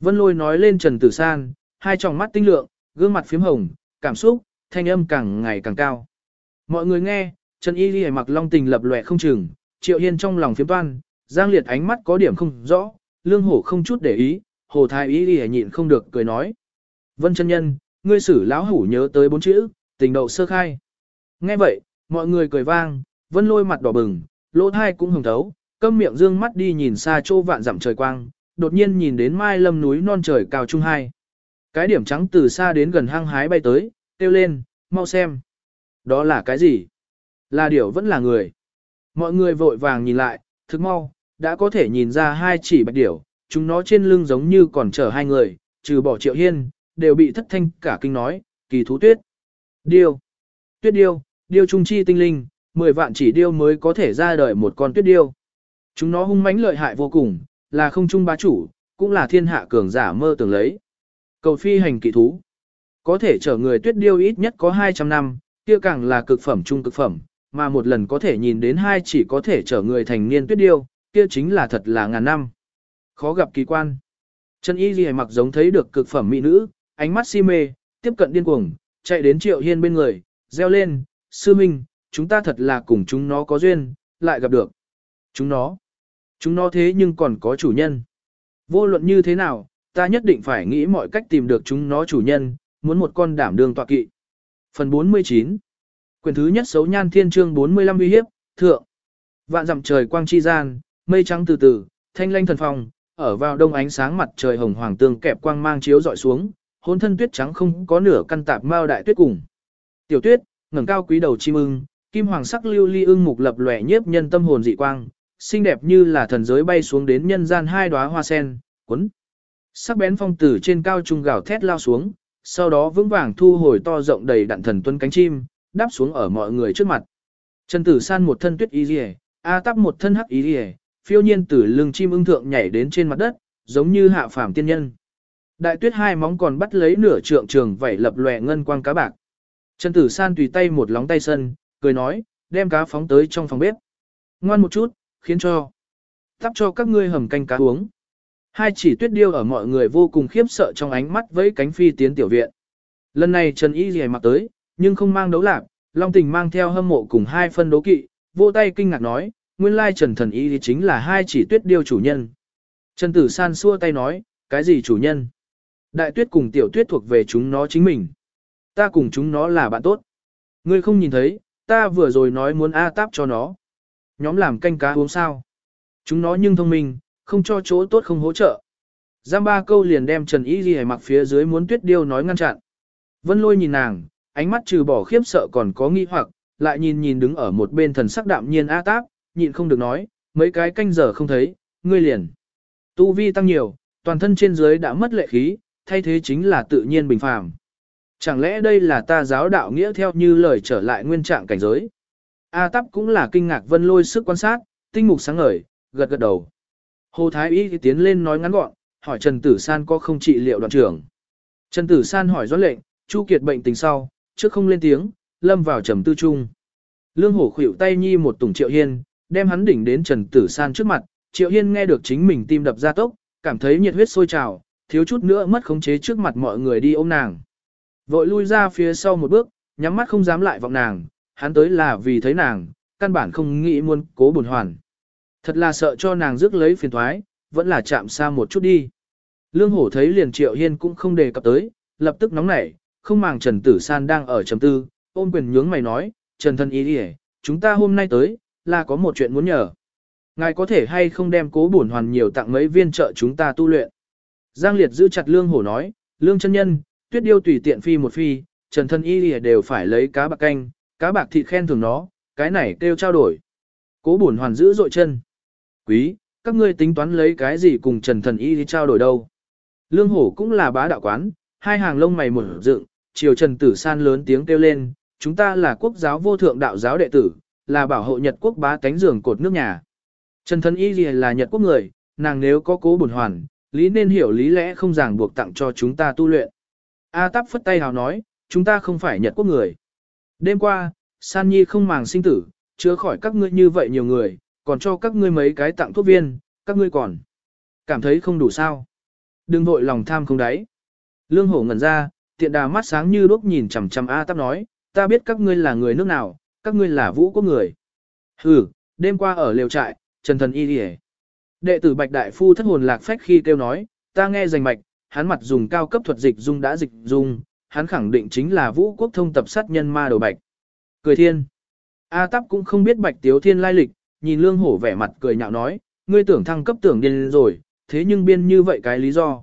Vân lôi nói lên Trần Tử San, hai tròng mắt tinh lượng, gương mặt phím hồng, cảm xúc, thanh âm càng ngày càng cao. Mọi người nghe, Trần Y Ghi mặc long tình lập lòe không chừng, Triệu Hiên trong lòng phiếm toan, Giang Liệt ánh mắt có điểm không rõ, Lương Hổ không chút để ý, Hồ Thái Y Ghi nhịn không được cười nói. Vân chân nhân, ngươi xử lão hủ nhớ tới bốn chữ, tình đậu sơ khai. Nghe vậy, mọi người cười vang, Vân lôi mặt đỏ bừng, lỗ thai cũng hồng thấu, câm miệng dương mắt đi nhìn xa chỗ vạn dặm trời quang, đột nhiên nhìn đến mai lâm núi non trời cao trung hai. Cái điểm trắng từ xa đến gần hang hái bay tới, kêu lên, mau xem. Đó là cái gì? Là điểu vẫn là người. Mọi người vội vàng nhìn lại, thức mau, đã có thể nhìn ra hai chỉ bạch điểu, chúng nó trên lưng giống như còn chở hai người, trừ bỏ triệu hiên, đều bị thất thanh cả kinh nói, kỳ thú tuyết. Điêu. Tuyết điêu, điêu trung chi tinh linh, 10 vạn chỉ điêu mới có thể ra đời một con tuyết điêu. Chúng nó hung mãnh lợi hại vô cùng, là không trung bá chủ, cũng là thiên hạ cường giả mơ tưởng lấy. Cầu phi hành kỳ thú. Có thể chở người tuyết điêu ít nhất có 200 năm, kia càng là cực phẩm trung cực phẩm, mà một lần có thể nhìn đến hai chỉ có thể trở người thành niên tuyết điêu, kia chính là thật là ngàn năm. Khó gặp kỳ quan. Chân y gì mặc giống thấy được cực phẩm mỹ nữ, ánh mắt si mê, tiếp cận điên cuồng, chạy đến triệu hiên bên người, reo lên, sư minh, chúng ta thật là cùng chúng nó có duyên, lại gặp được. Chúng nó, chúng nó thế nhưng còn có chủ nhân. Vô luận như thế nào, ta nhất định phải nghĩ mọi cách tìm được chúng nó chủ nhân, muốn một con đảm đường tọa kỵ. Phần 49 Quyền thứ nhất xấu nhan thiên trương 45 uy hiếp, thượng. Vạn dặm trời quang chi gian, mây trắng từ từ, thanh lanh thần phong, ở vào đông ánh sáng mặt trời hồng hoàng tương kẹp quang mang chiếu dọi xuống, hôn thân tuyết trắng không có nửa căn tạp mao đại tuyết cùng. Tiểu tuyết, ngẩng cao quý đầu chim ưng, kim hoàng sắc lưu ly ưng mục lập lòe nhiếp nhân tâm hồn dị quang, xinh đẹp như là thần giới bay xuống đến nhân gian hai đóa hoa sen, cuốn Sắc bén phong tử trên cao trung gào thét lao xuống, sau đó vững vàng thu hồi to rộng đầy đặn thần tuân cánh chim, đáp xuống ở mọi người trước mặt. Trần Tử San một thân tuyết y rìa, A Tắp một thân hắc y rìa, phiêu nhiên từ lưng chim ưng thượng nhảy đến trên mặt đất, giống như hạ phàm tiên nhân. Đại tuyết hai móng còn bắt lấy nửa trượng trường vảy lập lòe ngân quang cá bạc. Trần Tử San tùy tay một lóng tay sân, cười nói, đem cá phóng tới trong phòng bếp. Ngoan một chút, khiến cho. Tắp cho các ngươi hầm canh cá uống. Hai chỉ tuyết điêu ở mọi người vô cùng khiếp sợ trong ánh mắt với cánh phi tiến tiểu viện. Lần này Trần Y Dì mặc tới, nhưng không mang đấu lạc, Long Tình mang theo hâm mộ cùng hai phân đấu kỵ, vô tay kinh ngạc nói, nguyên lai Trần Thần Y thì chính là hai chỉ tuyết điêu chủ nhân. Trần Tử San xua tay nói, cái gì chủ nhân? Đại tuyết cùng tiểu tuyết thuộc về chúng nó chính mình. Ta cùng chúng nó là bạn tốt. Ngươi không nhìn thấy, ta vừa rồi nói muốn A táp cho nó. Nhóm làm canh cá uống sao. Chúng nó nhưng thông minh, không cho chỗ tốt không hỗ trợ. Giam ba câu liền đem Trần Y Ghi mặc phía dưới muốn tuyết điêu nói ngăn chặn. Vân lôi nhìn nàng, ánh mắt trừ bỏ khiếp sợ còn có nghi hoặc, lại nhìn nhìn đứng ở một bên thần sắc đạm nhiên A táp, nhịn không được nói, mấy cái canh giờ không thấy, ngươi liền. Tu vi tăng nhiều, toàn thân trên dưới đã mất lệ khí, thay thế chính là tự nhiên bình phàm. Chẳng lẽ đây là ta giáo đạo nghĩa theo như lời trở lại nguyên trạng cảnh giới? A Táp cũng là kinh ngạc vân lôi sức quan sát, tinh mục sáng ngời, gật gật đầu. Hồ Thái Y thì tiến lên nói ngắn gọn, hỏi Trần Tử San có không trị liệu đoạn trưởng. Trần Tử San hỏi doãn lệnh, Chu Kiệt bệnh tình sau, trước không lên tiếng, lâm vào trầm tư chung. Lương Hổ khuỷu tay nhi một tùng triệu hiên, đem hắn đỉnh đến Trần Tử San trước mặt, triệu hiên nghe được chính mình tim đập ra tốc, cảm thấy nhiệt huyết sôi trào, thiếu chút nữa mất khống chế trước mặt mọi người đi ôm nàng. Vội lui ra phía sau một bước, nhắm mắt không dám lại vọng nàng, hắn tới là vì thấy nàng, căn bản không nghĩ muốn cố buồn hoàn. Thật là sợ cho nàng rước lấy phiền thoái, vẫn là chạm xa một chút đi. Lương hổ thấy liền triệu hiên cũng không đề cập tới, lập tức nóng nảy, không màng Trần Tử San đang ở trầm tư, ôm quyền nhướng mày nói, Trần thân ý đi chúng ta hôm nay tới, là có một chuyện muốn nhờ. Ngài có thể hay không đem cố bổn hoàn nhiều tặng mấy viên trợ chúng ta tu luyện. Giang Liệt giữ chặt lương hổ nói, lương chân nhân, tuyết điêu tùy tiện phi một phi, trần thân y lìa đều phải lấy cá bạc canh, cá bạc thịt khen thưởng nó, cái này kêu trao đổi. Cố bổn hoàn giữ dội chân. Quý, các ngươi tính toán lấy cái gì cùng trần thần y đi trao đổi đâu. Lương hổ cũng là bá đạo quán, hai hàng lông mày mở dựng, chiều trần tử san lớn tiếng kêu lên, chúng ta là quốc giáo vô thượng đạo giáo đệ tử, là bảo hộ Nhật quốc bá tánh giường cột nước nhà. Trần Thân y là Nhật quốc người, nàng nếu có cố bổn hoàn, lý nên hiểu lý lẽ không ràng buộc tặng cho chúng ta tu luyện. A Táp phất tay hào nói, chúng ta không phải Nhật quốc người. Đêm qua, San Nhi không màng sinh tử, chứa khỏi các ngươi như vậy nhiều người, còn cho các ngươi mấy cái tặng thuốc viên, các ngươi còn. Cảm thấy không đủ sao. Đừng vội lòng tham không đáy. Lương hổ ngẩn ra, tiện đà mắt sáng như đuốc nhìn chằm chằm A Táp nói, ta biết các ngươi là người nước nào, các ngươi là vũ quốc người. Hừ, đêm qua ở lều trại, Trần Thần Y đi Đệ tử Bạch Đại Phu thất hồn lạc phách khi kêu nói, ta nghe rành mạch, hắn mặt dùng cao cấp thuật dịch dung đã dịch dung, hắn khẳng định chính là vũ quốc thông tập sát nhân ma đầu Bạch. Cười thiên. A Táp cũng không biết Bạch Tiếu Thiên lai lịch, nhìn Lương Hổ vẻ mặt cười nhạo nói, ngươi tưởng thăng cấp tưởng điên rồi, thế nhưng biên như vậy cái lý do.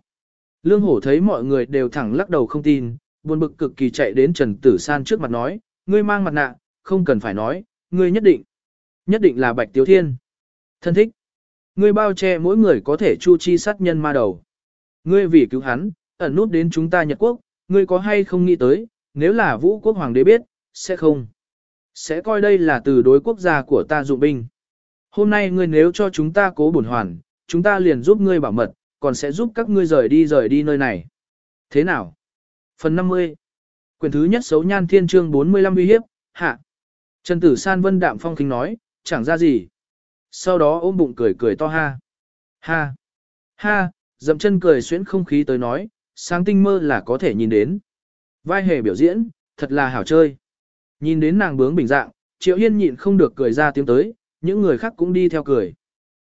Lương Hổ thấy mọi người đều thẳng lắc đầu không tin, buồn bực cực kỳ chạy đến Trần Tử San trước mặt nói, ngươi mang mặt nạ, không cần phải nói, ngươi nhất định, nhất định là Bạch Tiếu Thiên. Thân thích. Ngươi bao che mỗi người có thể chu chi sát nhân ma đầu. Ngươi vì cứu hắn, ẩn nút đến chúng ta Nhật Quốc, ngươi có hay không nghĩ tới, nếu là vũ quốc hoàng đế biết, sẽ không. Sẽ coi đây là từ đối quốc gia của ta dụng binh. Hôm nay ngươi nếu cho chúng ta cố bổn hoàn, chúng ta liền giúp ngươi bảo mật, còn sẽ giúp các ngươi rời đi rời đi nơi này. Thế nào? Phần 50 Quyền thứ nhất xấu nhan thiên trương 45 uy hiếp, hạ. Trần Tử San Vân Đạm Phong kính nói, chẳng ra gì. Sau đó ôm bụng cười cười to ha. Ha. Ha, dậm chân cười xuyễn không khí tới nói, sáng tinh mơ là có thể nhìn đến. Vai hề biểu diễn, thật là hảo chơi. Nhìn đến nàng bướng bình dạng, Triệu Hiên nhịn không được cười ra tiếng tới, những người khác cũng đi theo cười.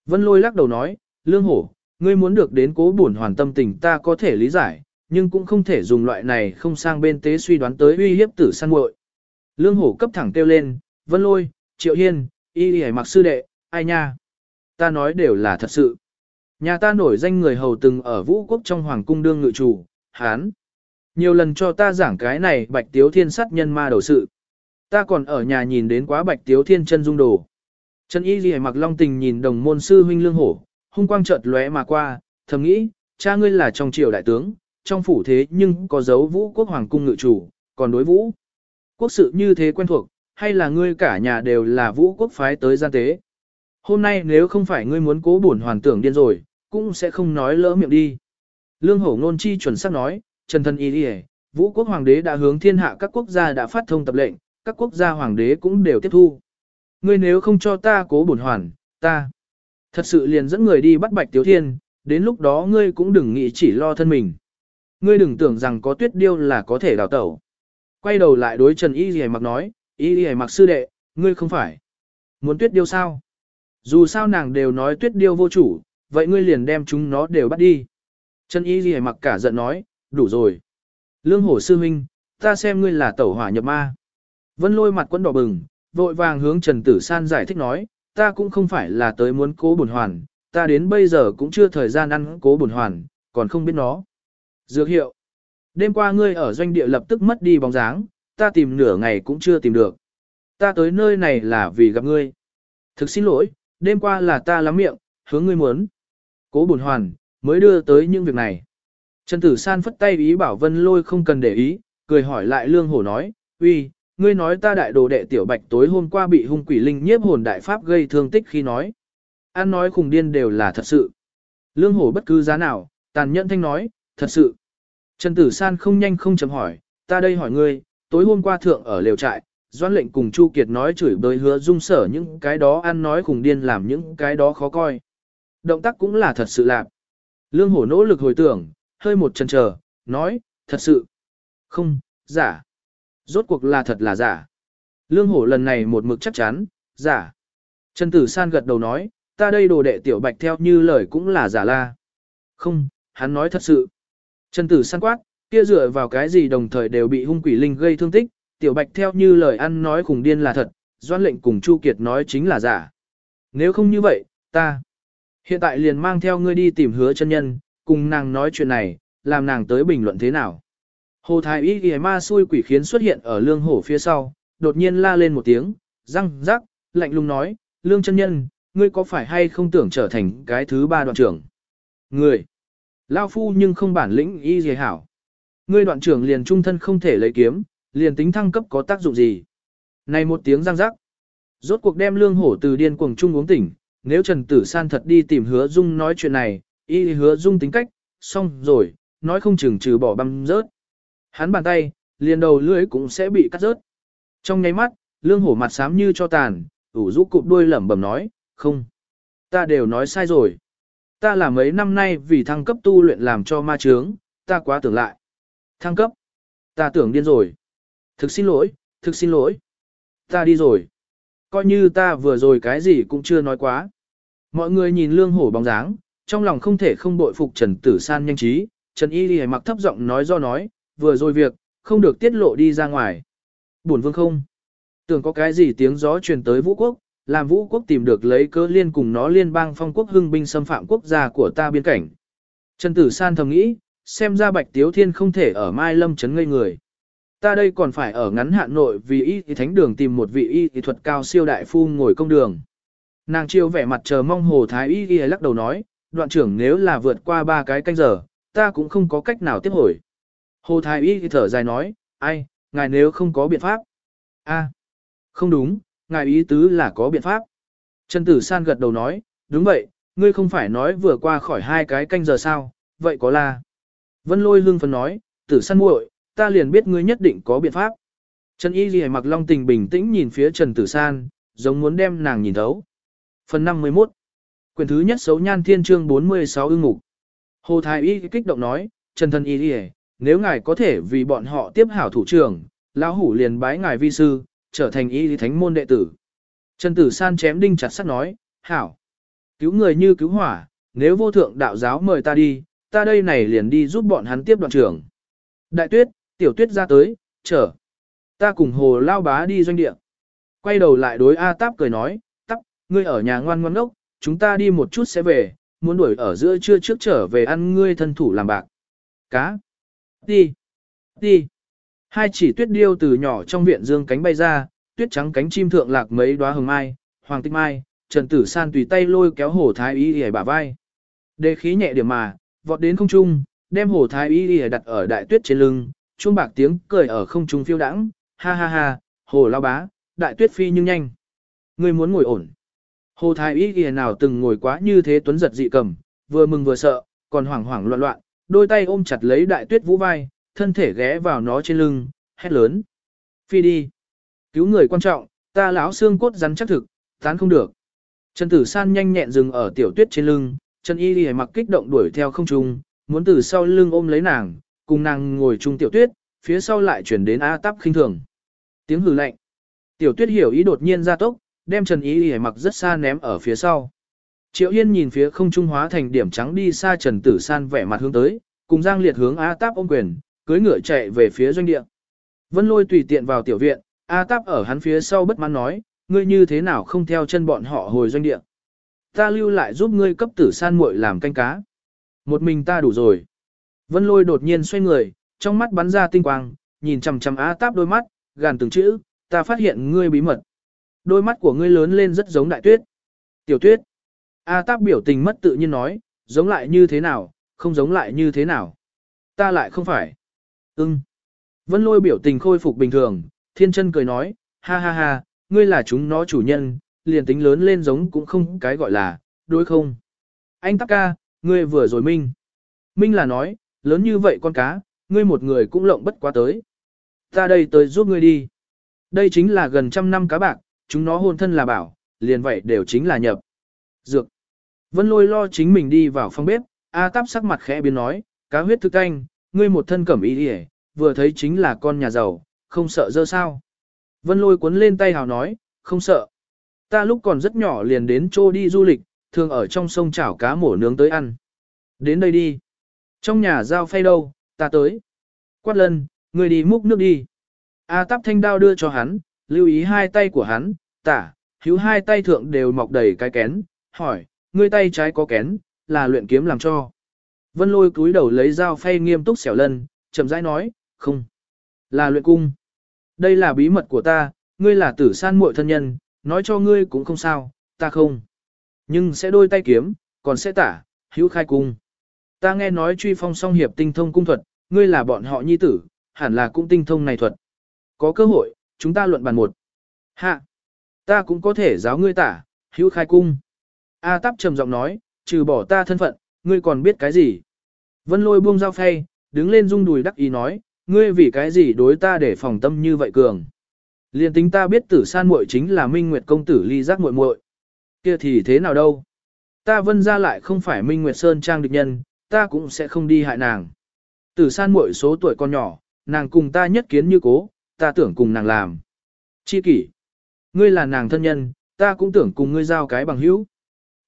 Vân lôi lắc đầu nói, lương hổ, ngươi muốn được đến cố buồn hoàn tâm tình ta có thể lý giải, nhưng cũng không thể dùng loại này không sang bên tế suy đoán tới uy hiếp tử săn muội. Lương hổ cấp thẳng kêu lên, vân lôi, triệu hiên, y y mặc sư đệ, ai nha? Ta nói đều là thật sự. Nhà ta nổi danh người hầu từng ở vũ quốc trong hoàng cung đương ngự chủ, hán. Nhiều lần cho ta giảng cái này bạch tiếu thiên sát nhân ma đầu sự. Ta còn ở nhà nhìn đến quá bạch tiếu thiên chân dung đồ. Chân y ghi mặc long tình nhìn đồng môn sư huynh lương hổ, hung quang chợt lóe mà qua, thầm nghĩ, cha ngươi là trong triều đại tướng, trong phủ thế nhưng có dấu vũ quốc hoàng cung ngự chủ, còn đối vũ. Quốc sự như thế quen thuộc, hay là ngươi cả nhà đều là vũ quốc phái tới gian tế. Hôm nay nếu không phải ngươi muốn cố bổn hoàn tưởng điên rồi, cũng sẽ không nói lỡ miệng đi. Lương hổ ngôn chi chuẩn xác nói, Trần thân y đi vũ quốc hoàng đế đã hướng thiên hạ các quốc gia đã phát thông tập lệnh, các quốc gia hoàng đế cũng đều tiếp thu. Ngươi nếu không cho ta cố bổn hoàn, ta thật sự liền dẫn người đi bắt bạch tiếu thiên, đến lúc đó ngươi cũng đừng nghĩ chỉ lo thân mình. Ngươi đừng tưởng rằng có tuyết điêu là có thể đào tẩu. Quay đầu lại đối Trần Y Ghi mặc nói, Y Ghi mặc sư đệ, ngươi không phải. Muốn tuyết điêu sao? Dù sao nàng đều nói tuyết điêu vô chủ, vậy ngươi liền đem chúng nó đều bắt đi. Trần Y Ghi mặc cả giận nói, đủ rồi. Lương hổ sư huynh, ta xem ngươi là tẩu hỏa nhập ma. Vân lôi mặt quẫn đỏ bừng, vội vàng hướng Trần Tử San giải thích nói, ta cũng không phải là tới muốn cố bổn hoàn, ta đến bây giờ cũng chưa thời gian ăn cố bổn hoàn, còn không biết nó. Dược hiệu. Đêm qua ngươi ở doanh địa lập tức mất đi bóng dáng, ta tìm nửa ngày cũng chưa tìm được. Ta tới nơi này là vì gặp ngươi. Thực xin lỗi, đêm qua là ta lắm miệng, hướng ngươi muốn. Cố bổn hoàn, mới đưa tới những việc này. Trần Tử San phất tay ý bảo Vân Lôi không cần để ý, cười hỏi lại Lương Hổ nói, uy, ngươi nói ta đại đồ đệ tiểu bạch tối hôm qua bị hung quỷ linh nhiếp hồn đại pháp gây thương tích khi nói. An nói khùng điên đều là thật sự. Lương Hổ bất cứ giá nào, tàn nhẫn thanh nói, thật sự. Trần Tử San không nhanh không chấm hỏi, ta đây hỏi ngươi, tối hôm qua thượng ở lều trại, Doan lệnh cùng Chu Kiệt nói chửi bới hứa dung sở những cái đó ăn nói khùng điên làm những cái đó khó coi. Động tác cũng là thật sự lạc. Lương hổ nỗ lực hồi tưởng, hơi một chần chờ, nói, thật sự. Không, giả. Rốt cuộc là thật là giả. Lương hổ lần này một mực chắc chắn, giả. Trần Tử San gật đầu nói, ta đây đồ đệ tiểu bạch theo như lời cũng là giả la. Không, hắn nói thật sự. Trần Tử San quát, kia dựa vào cái gì đồng thời đều bị hung quỷ linh gây thương tích, tiểu bạch theo như lời ăn nói khủng điên là thật, doan lệnh cùng Chu Kiệt nói chính là giả. Nếu không như vậy, ta hiện tại liền mang theo ngươi đi tìm hứa chân nhân, cùng nàng nói chuyện này, làm nàng tới bình luận thế nào. Hồ Thái Y ghi ma xui quỷ khiến xuất hiện ở lương hổ phía sau, đột nhiên la lên một tiếng, răng, rắc, lạnh lùng nói, lương chân nhân, ngươi có phải hay không tưởng trở thành cái thứ ba đoạn trưởng? Ngươi, lao phu nhưng không bản lĩnh y gì hảo. Ngươi đoạn trưởng liền trung thân không thể lấy kiếm, liền tính thăng cấp có tác dụng gì. Này một tiếng răng rắc, rốt cuộc đem lương hổ từ điên cuồng trung uống tỉnh, nếu Trần Tử San thật đi tìm hứa dung nói chuyện này, y hứa dung tính cách, xong rồi, nói không chừng trừ bỏ băm rớt. Hắn bàn tay, liền đầu lưỡi cũng sẽ bị cắt rớt. Trong nháy mắt, lương hổ mặt xám như cho tàn, ủ rũ cụp đuôi lẩm bẩm nói, không. Ta đều nói sai rồi. Ta là mấy năm nay vì thăng cấp tu luyện làm cho ma trướng, ta quá tưởng lại. Thăng cấp. Ta tưởng điên rồi. Thực xin lỗi, thực xin lỗi. Ta đi rồi. Coi như ta vừa rồi cái gì cũng chưa nói quá. Mọi người nhìn lương hổ bóng dáng, trong lòng không thể không bội phục Trần Tử San nhanh trí. Trần Y Lì mặc thấp giọng nói do nói, vừa rồi việc, không được tiết lộ đi ra ngoài. Buồn vương không. Tưởng có cái gì tiếng gió truyền tới vũ quốc, làm vũ quốc tìm được lấy cơ liên cùng nó liên bang phong quốc hưng binh xâm phạm quốc gia của ta biên cảnh. Trần Tử San thầm nghĩ, xem ra Bạch Tiếu Thiên không thể ở Mai Lâm chấn ngây người. Ta đây còn phải ở ngắn hạn nội vì y thì thánh đường tìm một vị y thì thuật cao siêu đại phu ngồi công đường. Nàng chiêu vẻ mặt chờ mong hồ thái y y lắc đầu nói, đoạn trưởng nếu là vượt qua ba cái canh giờ, ta cũng không có cách nào tiếp hồi. Hồ thái y thở dài nói, ai, ngài nếu không có biện pháp. a không đúng, ngài ý tứ là có biện pháp. Trần Tử San gật đầu nói, đúng vậy, ngươi không phải nói vừa qua khỏi hai cái canh giờ sao, vậy có là. Vân lôi hương phấn nói, Tử San muội, ta liền biết ngươi nhất định có biện pháp. Trần Y Ghi mặc long tình bình tĩnh nhìn phía Trần Tử San, giống muốn đem nàng nhìn thấu. Phần 51 Quyền thứ nhất xấu nhan thiên chương 46 ưng mục. Hồ Thái Y kích động nói, Trần Thần Y Ghi nếu ngài có thể vì bọn họ tiếp hảo thủ trưởng, lão hủ liền bái ngài vi sư, trở thành Y thánh môn đệ tử. Trần Tử San chém đinh chặt sắt nói, hảo. Cứu người như cứu hỏa, nếu vô thượng đạo giáo mời ta đi, ta đây này liền đi giúp bọn hắn tiếp đoạn trưởng. Đại tuyết, tiểu tuyết ra tới, chở. Ta cùng hồ lao bá đi doanh địa. Quay đầu lại đối A Táp cười nói, Táp, ngươi ở nhà ngoan ngoan ngốc, chúng ta đi một chút sẽ về, muốn đuổi ở giữa trưa trước trở về ăn ngươi thân thủ làm bạc. Cá. Đi. Đi. Hai chỉ tuyết điêu từ nhỏ trong viện dương cánh bay ra, tuyết trắng cánh chim thượng lạc mấy đóa hồng mai, hoàng tích mai, Trần Tử San tùy tay lôi kéo hổ thái y để bả vai. Đề khí nhẹ điểm mà, vọt đến không trung, đem hổ thái y để đặt ở đại tuyết trên lưng, chuông bạc tiếng cười ở không trung phiêu đãng, ha ha ha, hồ lao bá, đại tuyết phi nhưng nhanh. Ngươi muốn ngồi ổn. Hồ thái y ghi nào từng ngồi quá như thế tuấn giật dị cầm, vừa mừng vừa sợ, còn hoảng hoảng loạn loạn, đôi tay ôm chặt lấy đại tuyết vũ vai, thân thể ghé vào nó trên lưng, hét lớn. Phi đi. Cứu người quan trọng, ta lão xương cốt rắn chắc thực, tán không được. Trần Tử San nhanh nhẹn dừng ở tiểu tuyết trên lưng, Trần Y Lì mặc kích động đuổi theo không trung, muốn từ sau lưng ôm lấy nàng, cùng nàng ngồi chung tiểu tuyết, phía sau lại chuyển đến A tắp khinh thường. Tiếng hừ lạnh. Tiểu tuyết hiểu ý đột nhiên ra tốc, đem Trần Y Y mặc rất xa ném ở phía sau. Triệu Yên nhìn phía không trung hóa thành điểm trắng đi xa Trần Tử San vẻ mặt hướng tới, cùng Giang Liệt hướng A Táp ôm quyền, cưới ngựa chạy về phía doanh địa. Vân Lôi tùy tiện vào tiểu viện, A Táp ở hắn phía sau bất mãn nói, ngươi như thế nào không theo chân bọn họ hồi doanh địa. Ta lưu lại giúp ngươi cấp tử san muội làm canh cá. Một mình ta đủ rồi. Vân Lôi đột nhiên xoay người, trong mắt bắn ra tinh quang, nhìn chằm chằm A Táp đôi mắt, gàn từng chữ, ta phát hiện ngươi bí mật. Đôi mắt của ngươi lớn lên rất giống đại tuyết. Tiểu tuyết. A Táp biểu tình mất tự nhiên nói, giống lại như thế nào, không giống lại như thế nào. Ta lại không phải. Ưng. Vân lôi biểu tình khôi phục bình thường, thiên chân cười nói, ha ha ha, ngươi là chúng nó chủ nhân, liền tính lớn lên giống cũng không cái gọi là, đối không. Anh tắc ca, ngươi vừa rồi Minh. Minh là nói, lớn như vậy con cá, ngươi một người cũng lộng bất quá tới. Ta đây tới giúp ngươi đi. Đây chính là gần trăm năm cá bạc, chúng nó hôn thân là bảo, liền vậy đều chính là nhập. Dược. Vân lôi lo chính mình đi vào phòng bếp, A táp sắc mặt khẽ biến nói, cá huyết thức canh, ngươi một thân cẩm ý đi vừa thấy chính là con nhà giàu, không sợ dơ sao. Vân lôi cuốn lên tay hào nói, không sợ. Ta lúc còn rất nhỏ liền đến trô đi du lịch, thường ở trong sông chảo cá mổ nướng tới ăn. Đến đây đi. Trong nhà giao phay đâu, ta tới. Quát lân, ngươi đi múc nước đi. A táp thanh đao đưa cho hắn, lưu ý hai tay của hắn, tả, hữu hai tay thượng đều mọc đầy cái kén, hỏi, ngươi tay trái có kén, là luyện kiếm làm cho. Vân lôi cúi đầu lấy dao phay nghiêm túc xẻo lần, chậm rãi nói, không, là luyện cung. Đây là bí mật của ta, ngươi là tử san muội thân nhân, nói cho ngươi cũng không sao, ta không. Nhưng sẽ đôi tay kiếm, còn sẽ tả, hữu khai cung. Ta nghe nói truy phong song hiệp tinh thông cung thuật, ngươi là bọn họ nhi tử, hẳn là cũng tinh thông này thuật. Có cơ hội, chúng ta luận bàn một. Hạ, ta cũng có thể giáo ngươi tả, hữu khai cung. A Táp trầm giọng nói, trừ bỏ ta thân phận, ngươi còn biết cái gì? Vân lôi buông dao phay, đứng lên rung đùi đắc ý nói, ngươi vì cái gì đối ta để phòng tâm như vậy cường? Liên tính ta biết tử san muội chính là minh nguyệt công tử ly giác muội muội. kia thì thế nào đâu? Ta vân ra lại không phải minh nguyệt sơn trang địch nhân, ta cũng sẽ không đi hại nàng. Tử san muội số tuổi còn nhỏ, nàng cùng ta nhất kiến như cố, ta tưởng cùng nàng làm. Chi kỷ, ngươi là nàng thân nhân, ta cũng tưởng cùng ngươi giao cái bằng hữu.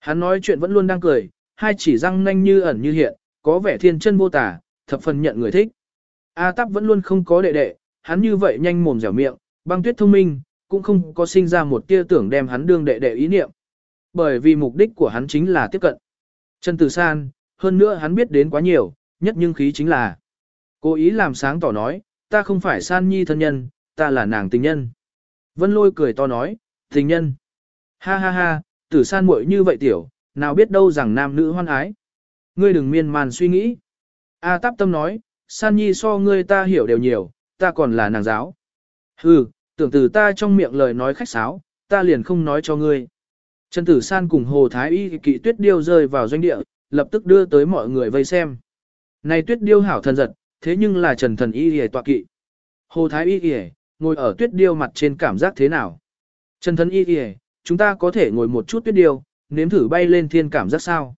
Hắn nói chuyện vẫn luôn đang cười, hai chỉ răng nanh như ẩn như hiện, có vẻ thiên chân vô tả, thập phần nhận người thích. A Tắc vẫn luôn không có đệ đệ, hắn như vậy nhanh mồm dẻo miệng, băng tuyết thông minh, cũng không có sinh ra một tia tưởng đem hắn đương đệ đệ ý niệm. Bởi vì mục đích của hắn chính là tiếp cận. Trần Tử San, hơn nữa hắn biết đến quá nhiều, nhất nhưng khí chính là. Cố ý làm sáng tỏ nói, ta không phải San Nhi thân nhân, ta là nàng tình nhân. Vân lôi cười to nói, tình nhân. Ha ha ha, tử san muội như vậy tiểu, nào biết đâu rằng nam nữ hoan ái. Ngươi đừng miên man suy nghĩ. A táp tâm nói, san nhi so ngươi ta hiểu đều nhiều, ta còn là nàng giáo. Hừ, tưởng từ ta trong miệng lời nói khách sáo, ta liền không nói cho ngươi. Trần Tử San cùng Hồ Thái Y kỵ tuyết điêu rơi vào doanh địa, lập tức đưa tới mọi người vây xem. Này tuyết điêu hảo thần giật, thế nhưng là Trần Thần Y hề tọa kỵ. Hồ Thái Y hề, ngồi ở tuyết điêu mặt trên cảm giác thế nào? Trần Thần Y hề, chúng ta có thể ngồi một chút tuyết điêu, nếm thử bay lên thiên cảm giác sao.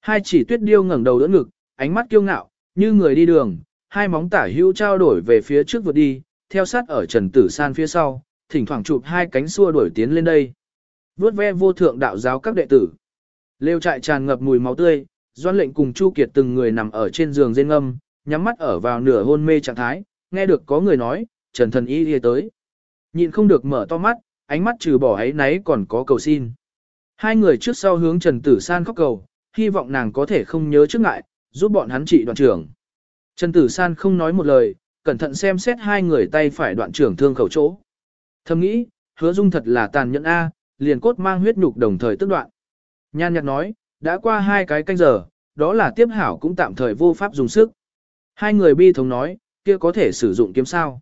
Hai chỉ tuyết điêu ngẩng đầu đỡ ngực, ánh mắt kiêu ngạo, như người đi đường, hai móng tả hữu trao đổi về phía trước vượt đi, theo sát ở Trần Tử San phía sau, thỉnh thoảng chụp hai cánh xua đuổi tiến lên đây. Vướt ve vô thượng đạo giáo các đệ tử. Lêu trại tràn ngập mùi máu tươi, doan lệnh cùng Chu Kiệt từng người nằm ở trên giường rên ngâm, nhắm mắt ở vào nửa hôn mê trạng thái, nghe được có người nói, Trần Thần Y đi tới. Nhịn không được mở to mắt, ánh mắt trừ bỏ ấy nấy còn có cầu xin. Hai người trước sau hướng Trần Tử San khóc cầu, hy vọng nàng có thể không nhớ trước ngại, giúp bọn hắn trị đoạn trưởng. Trần Tử San không nói một lời, cẩn thận xem xét hai người tay phải đoạn trưởng thương khẩu chỗ. Thầm nghĩ, hứa dung thật là tàn nhẫn A, liền cốt mang huyết nhục đồng thời tức đoạn. Nhan Nhạt nói, đã qua hai cái canh giờ, đó là tiếp hảo cũng tạm thời vô pháp dùng sức. Hai người bi thống nói, kia có thể sử dụng kiếm sao.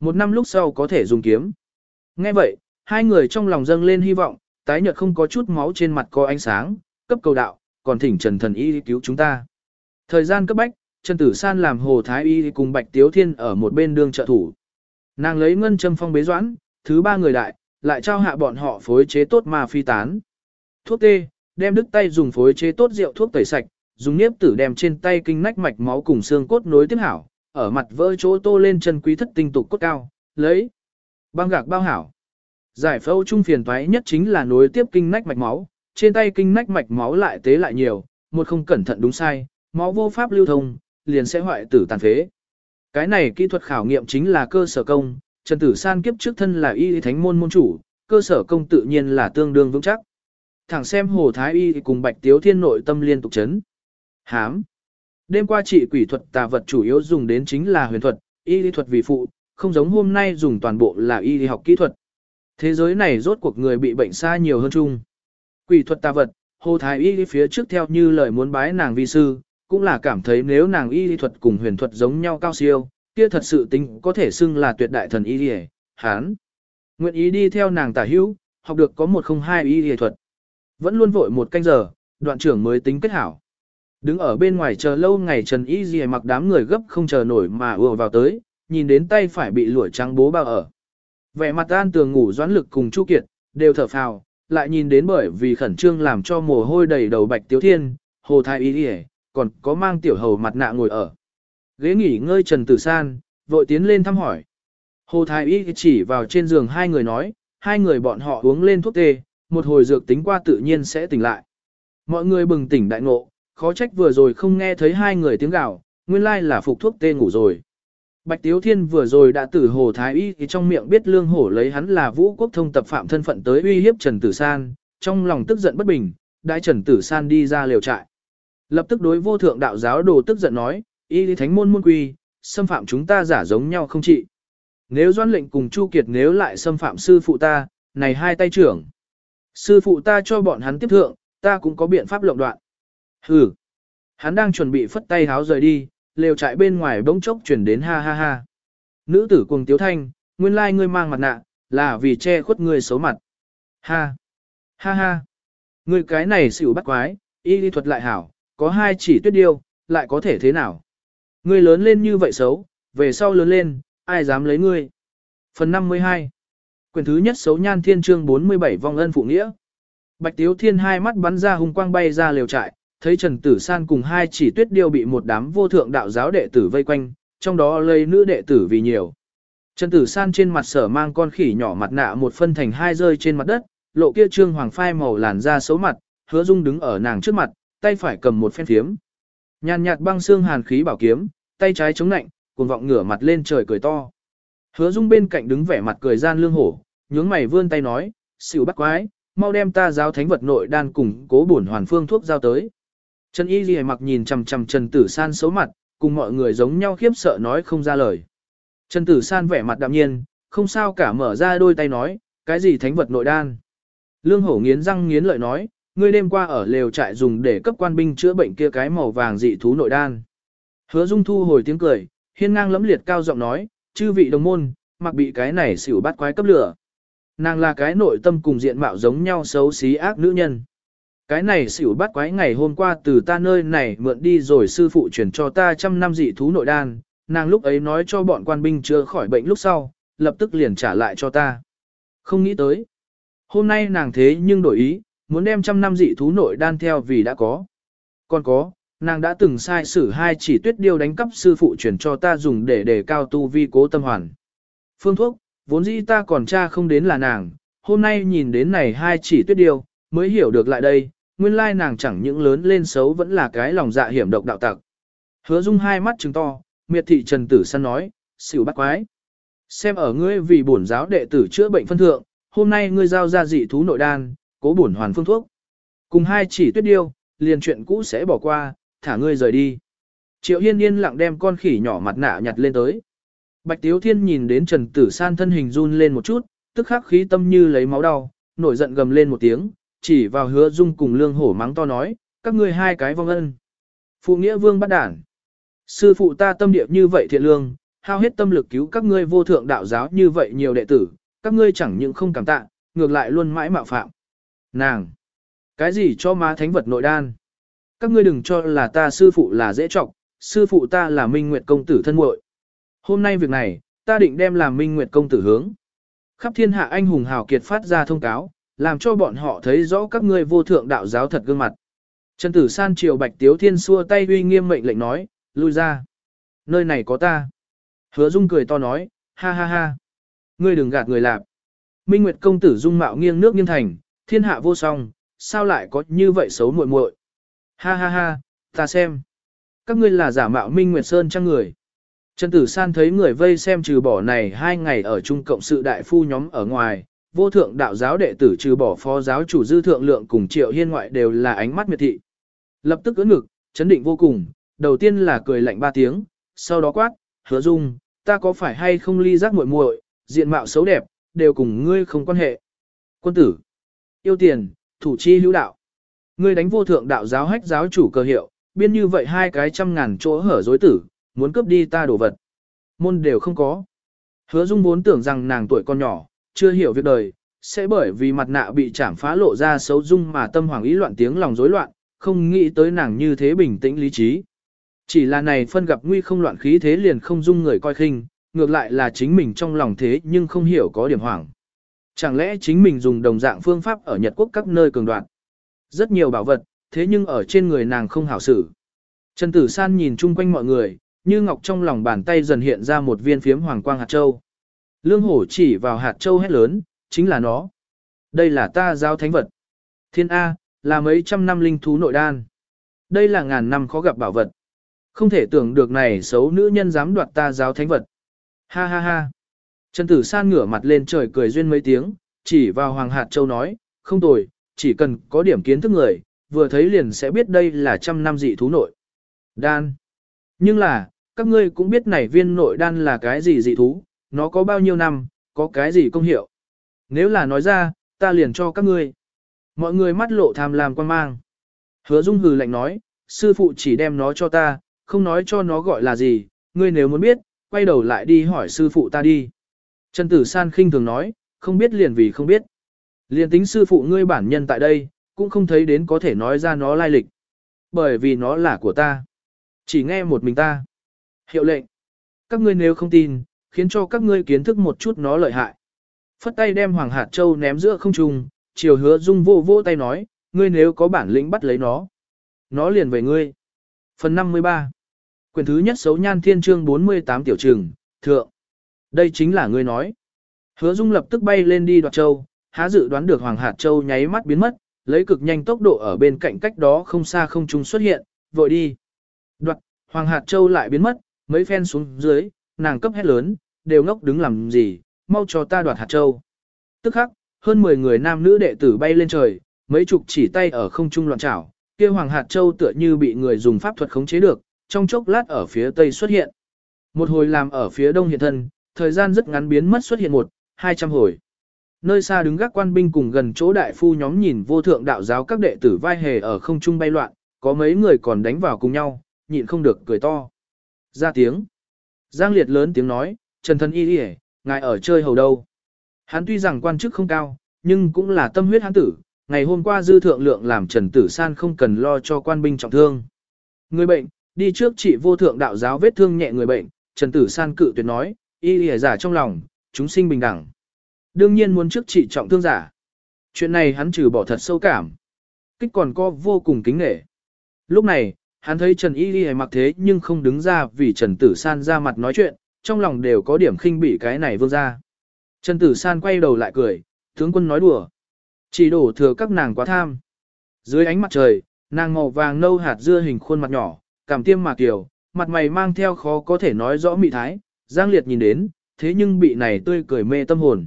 Một năm lúc sau có thể dùng kiếm. Nghe vậy, hai người trong lòng dâng lên hy vọng, tái nhợt không có chút máu trên mặt có ánh sáng, cấp cầu đạo, còn thỉnh Trần Thần Y cứu chúng ta. Thời gian cấp bách, Trần Tử San làm Hồ Thái Y cùng Bạch Tiếu Thiên ở một bên đường trợ thủ. Nàng lấy ngân châm phong bế doãn, thứ ba người đại, lại trao hạ bọn họ phối chế tốt mà phi tán. Thuốc tê, đem đứt tay dùng phối chế tốt rượu thuốc tẩy sạch, dùng niếp tử đem trên tay kinh nách mạch máu cùng xương cốt nối tiếp hảo, ở mặt vỡ chỗ tô lên chân quý thất tinh tục cốt cao, lấy băng gạc bao hảo. Giải phẫu trung phiền toái nhất chính là nối tiếp kinh nách mạch máu, trên tay kinh nách mạch máu lại tế lại nhiều, một không cẩn thận đúng sai, máu vô pháp lưu thông, liền sẽ hoại tử tàn phế. Cái này kỹ thuật khảo nghiệm chính là cơ sở công, Trần Tử San kiếp trước thân là y thánh môn môn chủ, cơ sở công tự nhiên là tương đương vững chắc. Thẳng xem Hồ Thái Y cùng Bạch Tiếu Thiên nội tâm liên tục chấn. Hám. Đêm qua trị quỷ thuật tà vật chủ yếu dùng đến chính là huyền thuật, y lý thuật vì phụ, không giống hôm nay dùng toàn bộ là y lý học kỹ thuật. Thế giới này rốt cuộc người bị bệnh xa nhiều hơn chung. Quỷ thuật tà vật, Hồ Thái Y phía trước theo như lời muốn bái nàng vi sư, cũng là cảm thấy nếu nàng y lý thuật cùng huyền thuật giống nhau cao siêu, kia thật sự tính có thể xưng là tuyệt đại thần y lý hán. Nguyện ý đi theo nàng tả hữu, học được có một không hai y lý thuật. Vẫn luôn vội một canh giờ, đoạn trưởng mới tính kết hảo. Đứng ở bên ngoài chờ lâu ngày Trần Y Ghi mặc đám người gấp không chờ nổi mà ùa vào tới, nhìn đến tay phải bị lụa trắng bố bao ở. Vẻ mặt an tường ngủ doãn lực cùng Chu Kiệt, đều thở phào, lại nhìn đến bởi vì khẩn trương làm cho mồ hôi đầy đầu bạch tiếu thiên, hồ thái y đi còn có mang tiểu hầu mặt nạ ngồi ở. Ghế nghỉ ngơi Trần Tử San, vội tiến lên thăm hỏi. Hồ thái y chỉ vào trên giường hai người nói, hai người bọn họ uống lên thuốc tê, một hồi dược tính qua tự nhiên sẽ tỉnh lại. Mọi người bừng tỉnh đại ngộ, khó trách vừa rồi không nghe thấy hai người tiếng gào, nguyên lai là phục thuốc tê ngủ rồi. Bạch Tiếu Thiên vừa rồi đã tử hồ thái y thì trong miệng biết lương hổ lấy hắn là vũ quốc thông tập phạm thân phận tới uy hiếp Trần Tử San, trong lòng tức giận bất bình, đại Trần Tử San đi ra liều trại. Lập tức đối vô thượng đạo giáo đồ tức giận nói, y lý thánh môn môn quy, xâm phạm chúng ta giả giống nhau không trị. Nếu doan lệnh cùng Chu Kiệt nếu lại xâm phạm sư phụ ta, này hai tay trưởng. Sư phụ ta cho bọn hắn tiếp thượng, ta cũng có biện pháp lộng đoạn. Hừ. Hắn đang chuẩn bị phất tay háo rời đi, lều trại bên ngoài bỗng chốc chuyển đến ha ha ha. Nữ tử cuồng tiếu thanh, nguyên lai ngươi mang mặt nạ, là vì che khuất ngươi xấu mặt. Ha. Ha ha. Ngươi cái này xỉu bắt quái, y lý thuật lại hảo, có hai chỉ tuyết điêu, lại có thể thế nào. Ngươi lớn lên như vậy xấu, về sau lớn lên, ai dám lấy ngươi. Phần 52 Quyền thứ nhất xấu nhan thiên trương 47 vong ân phụ nghĩa. Bạch Tiếu Thiên hai mắt bắn ra hung quang bay ra liều trại, thấy Trần Tử San cùng hai chỉ tuyết điêu bị một đám vô thượng đạo giáo đệ tử vây quanh, trong đó lấy nữ đệ tử vì nhiều. Trần Tử San trên mặt sở mang con khỉ nhỏ mặt nạ một phân thành hai rơi trên mặt đất, lộ kia trương hoàng phai màu làn da xấu mặt, hứa dung đứng ở nàng trước mặt, tay phải cầm một phen phiếm. Nhàn nhạt băng xương hàn khí bảo kiếm, tay trái chống nạnh, cuồng vọng ngửa mặt lên trời cười to. Hứa dung bên cạnh đứng vẻ mặt cười gian lương hổ, nhướng mày vươn tay nói, xỉu bắt quái, mau đem ta giáo thánh vật nội đan cùng cố bổn hoàn phương thuốc giao tới. Trần Y Ghi mặc nhìn chằm chằm Trần Tử San xấu mặt, cùng mọi người giống nhau khiếp sợ nói không ra lời. Trần Tử San vẻ mặt đạm nhiên, không sao cả mở ra đôi tay nói, cái gì thánh vật nội đan. Lương hổ nghiến răng nghiến lợi nói, ngươi đêm qua ở lều trại dùng để cấp quan binh chữa bệnh kia cái màu vàng dị thú nội đan. Hứa Dung thu hồi tiếng cười, hiên ngang lẫm liệt cao giọng nói, chư vị đồng môn, mặc bị cái này xỉu bắt quái cấp lửa. Nàng là cái nội tâm cùng diện mạo giống nhau xấu xí ác nữ nhân. Cái này xỉu bắt quái ngày hôm qua từ ta nơi này mượn đi rồi sư phụ chuyển cho ta trăm năm dị thú nội đan, nàng lúc ấy nói cho bọn quan binh chưa khỏi bệnh lúc sau, lập tức liền trả lại cho ta. Không nghĩ tới. Hôm nay nàng thế nhưng đổi ý, muốn đem trăm năm dị thú nội đan theo vì đã có. Còn có, nàng đã từng sai sử hai chỉ tuyết điêu đánh cắp sư phụ chuyển cho ta dùng để đề cao tu vi cố tâm hoàn. Phương thuốc, vốn dĩ ta còn cha không đến là nàng, hôm nay nhìn đến này hai chỉ tuyết điêu, mới hiểu được lại đây, nguyên lai nàng chẳng những lớn lên xấu vẫn là cái lòng dạ hiểm độc đạo tặc. Hứa dung hai mắt trừng to, miệt thị trần tử săn nói, xỉu bắt quái. Xem ở ngươi vì bổn giáo đệ tử chữa bệnh phân thượng, hôm nay ngươi giao ra dị thú nội đan, cố bổn hoàn phương thuốc. Cùng hai chỉ tuyết điêu, liền chuyện cũ sẽ bỏ qua, thả ngươi rời đi. Triệu Hiên yên lặng đem con khỉ nhỏ mặt nạ nhặt lên tới. Bạch Tiếu Thiên nhìn đến Trần Tử San thân hình run lên một chút, tức khắc khí tâm như lấy máu đau, nổi giận gầm lên một tiếng, chỉ vào hứa dung cùng lương hổ mắng to nói, các ngươi hai cái vong ân. Phụ nghĩa vương bắt đản. Sư phụ ta tâm địa như vậy thiện lương, hao hết tâm lực cứu các ngươi vô thượng đạo giáo như vậy nhiều đệ tử, các ngươi chẳng những không cảm tạ, ngược lại luôn mãi mạo phạm. Nàng! Cái gì cho má thánh vật nội đan? Các ngươi đừng cho là ta sư phụ là dễ trọng, sư phụ ta là minh nguyệt công tử thân muội. Hôm nay việc này, ta định đem làm minh nguyệt công tử hướng. Khắp thiên hạ anh hùng hào kiệt phát ra thông cáo, làm cho bọn họ thấy rõ các ngươi vô thượng đạo giáo thật gương mặt. Trần Tử San triều Bạch Tiếu Thiên xua tay uy nghiêm mệnh lệnh nói, lui ra. Nơi này có ta. Hứa Dung cười to nói, ha ha ha. Ngươi đừng gạt người lạp. Minh Nguyệt công tử dung mạo nghiêng nước nghiêng thành, thiên hạ vô song, sao lại có như vậy xấu muội muội? Ha ha ha, ta xem. Các ngươi là giả mạo Minh Nguyệt Sơn trang người. Trần Tử San thấy người vây xem trừ bỏ này hai ngày ở Trung Cộng sự đại phu nhóm ở ngoài, vô thượng đạo giáo đệ tử trừ bỏ phó giáo chủ dư thượng lượng cùng triệu hiên ngoại đều là ánh mắt miệt thị. Lập tức ưỡn ngực, chấn định vô cùng, đầu tiên là cười lạnh ba tiếng, sau đó quát, hứa dung, ta có phải hay không ly giác muội muội, diện mạo xấu đẹp, đều cùng ngươi không quan hệ. Quân tử, yêu tiền, thủ chi hữu đạo. Ngươi đánh vô thượng đạo giáo hách giáo chủ cơ hiệu, biên như vậy hai cái trăm ngàn chỗ hở dối tử, muốn cướp đi ta đồ vật. Môn đều không có. Hứa dung vốn tưởng rằng nàng tuổi còn nhỏ, chưa hiểu việc đời, sẽ bởi vì mặt nạ bị chảm phá lộ ra xấu dung mà tâm hoàng ý loạn tiếng lòng rối loạn, không nghĩ tới nàng như thế bình tĩnh lý trí. Chỉ là này phân gặp nguy không loạn khí thế liền không dung người coi khinh, ngược lại là chính mình trong lòng thế nhưng không hiểu có điểm hoảng. Chẳng lẽ chính mình dùng đồng dạng phương pháp ở Nhật Quốc các nơi cường đoạn. Rất nhiều bảo vật, thế nhưng ở trên người nàng không hảo xử. Trần Tử San nhìn chung quanh mọi người, như ngọc trong lòng bàn tay dần hiện ra một viên phiếm hoàng quang hạt châu. Lương hổ chỉ vào hạt châu hét lớn, chính là nó. Đây là ta giao thánh vật. Thiên A, là mấy trăm năm linh thú nội đan. Đây là ngàn năm khó gặp bảo vật. Không thể tưởng được này xấu nữ nhân dám đoạt ta giáo thánh vật. Ha ha ha. Trần Tử San ngửa mặt lên trời cười duyên mấy tiếng, chỉ vào Hoàng Hạt Châu nói, không tồi, chỉ cần có điểm kiến thức người, vừa thấy liền sẽ biết đây là trăm năm dị thú nội. Đan. Nhưng là, các ngươi cũng biết này viên nội đan là cái gì dị thú, nó có bao nhiêu năm, có cái gì công hiệu. Nếu là nói ra, ta liền cho các ngươi. Mọi người mắt lộ tham lam quan mang. Hứa Dung hừ lạnh nói, sư phụ chỉ đem nó cho ta, không nói cho nó gọi là gì, ngươi nếu muốn biết, quay đầu lại đi hỏi sư phụ ta đi. Trần Tử San khinh thường nói, không biết liền vì không biết. Liền tính sư phụ ngươi bản nhân tại đây, cũng không thấy đến có thể nói ra nó lai lịch. Bởi vì nó là của ta. Chỉ nghe một mình ta. Hiệu lệnh. Các ngươi nếu không tin, khiến cho các ngươi kiến thức một chút nó lợi hại. Phất tay đem Hoàng Hạt Châu ném giữa không trung, chiều hứa dung vô vô tay nói, ngươi nếu có bản lĩnh bắt lấy nó. Nó liền về ngươi. Phần 53 Quyền thứ nhất xấu nhan thiên trương 48 tiểu trừng, thượng. Đây chính là ngươi nói. Hứa dung lập tức bay lên đi đoạt châu, há dự đoán được Hoàng Hạt Châu nháy mắt biến mất, lấy cực nhanh tốc độ ở bên cạnh cách đó không xa không trung xuất hiện, vội đi. Đoạt, Hoàng Hạt Châu lại biến mất, mấy phen xuống dưới, nàng cấp hét lớn, đều ngốc đứng làm gì, mau cho ta đoạt hạt châu. Tức khắc, hơn 10 người nam nữ đệ tử bay lên trời, mấy chục chỉ tay ở không trung loạn chảo, kia hoàng hạt châu tựa như bị người dùng pháp thuật khống chế được, trong chốc lát ở phía tây xuất hiện. Một hồi làm ở phía đông hiện thân, thời gian rất ngắn biến mất xuất hiện một, hai trăm hồi. Nơi xa đứng gác quan binh cùng gần chỗ đại phu nhóm nhìn vô thượng đạo giáo các đệ tử vai hề ở không trung bay loạn, có mấy người còn đánh vào cùng nhau, nhịn không được cười to. Ra tiếng. Giang liệt lớn tiếng nói, Trần Thần y Y, ngài ở chơi hầu đâu. Hắn tuy rằng quan chức không cao, nhưng cũng là tâm huyết hắn tử, ngày hôm qua dư thượng lượng làm Trần Tử San không cần lo cho quan binh trọng thương. Người bệnh, đi trước trị vô thượng đạo giáo vết thương nhẹ người bệnh, Trần Tử San cự tuyệt nói, y lìa giả trong lòng, chúng sinh bình đẳng. Đương nhiên muốn trước trị trọng thương giả. Chuyện này hắn trừ bỏ thật sâu cảm. Kích còn có vô cùng kính nể. Lúc này, hắn thấy Trần Y Lìa mặc thế nhưng không đứng ra vì Trần Tử San ra mặt nói chuyện, trong lòng đều có điểm khinh bỉ cái này vương ra. Trần Tử San quay đầu lại cười, tướng quân nói đùa. Chỉ đổ thừa các nàng quá tham. Dưới ánh mặt trời, nàng màu vàng nâu hạt dưa hình khuôn mặt nhỏ, cảm tiêm mà kiều, mặt mày mang theo khó có thể nói rõ mị thái, Giang Liệt nhìn đến, thế nhưng bị này tươi cười mê tâm hồn.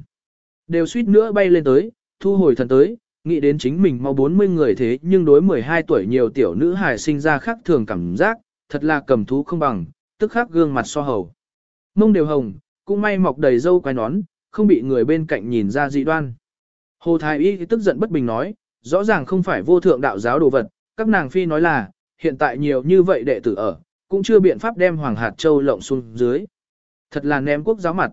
Đều suýt nữa bay lên tới, thu hồi thần tới, nghĩ đến chính mình mau 40 người thế nhưng đối 12 tuổi nhiều tiểu nữ hài sinh ra khác thường cảm giác, thật là cầm thú không bằng, tức khắc gương mặt so hầu. Mông đều hồng, cũng may mọc đầy dâu quai nón, không bị người bên cạnh nhìn ra dị đoan. Hồ Thái Y tức giận bất bình nói, rõ ràng không phải vô thượng đạo giáo đồ vật, các nàng phi nói là, hiện tại nhiều như vậy đệ tử ở, cũng chưa biện pháp đem Hoàng Hạt Châu lộng xuống dưới. Thật là ném quốc giáo mặt.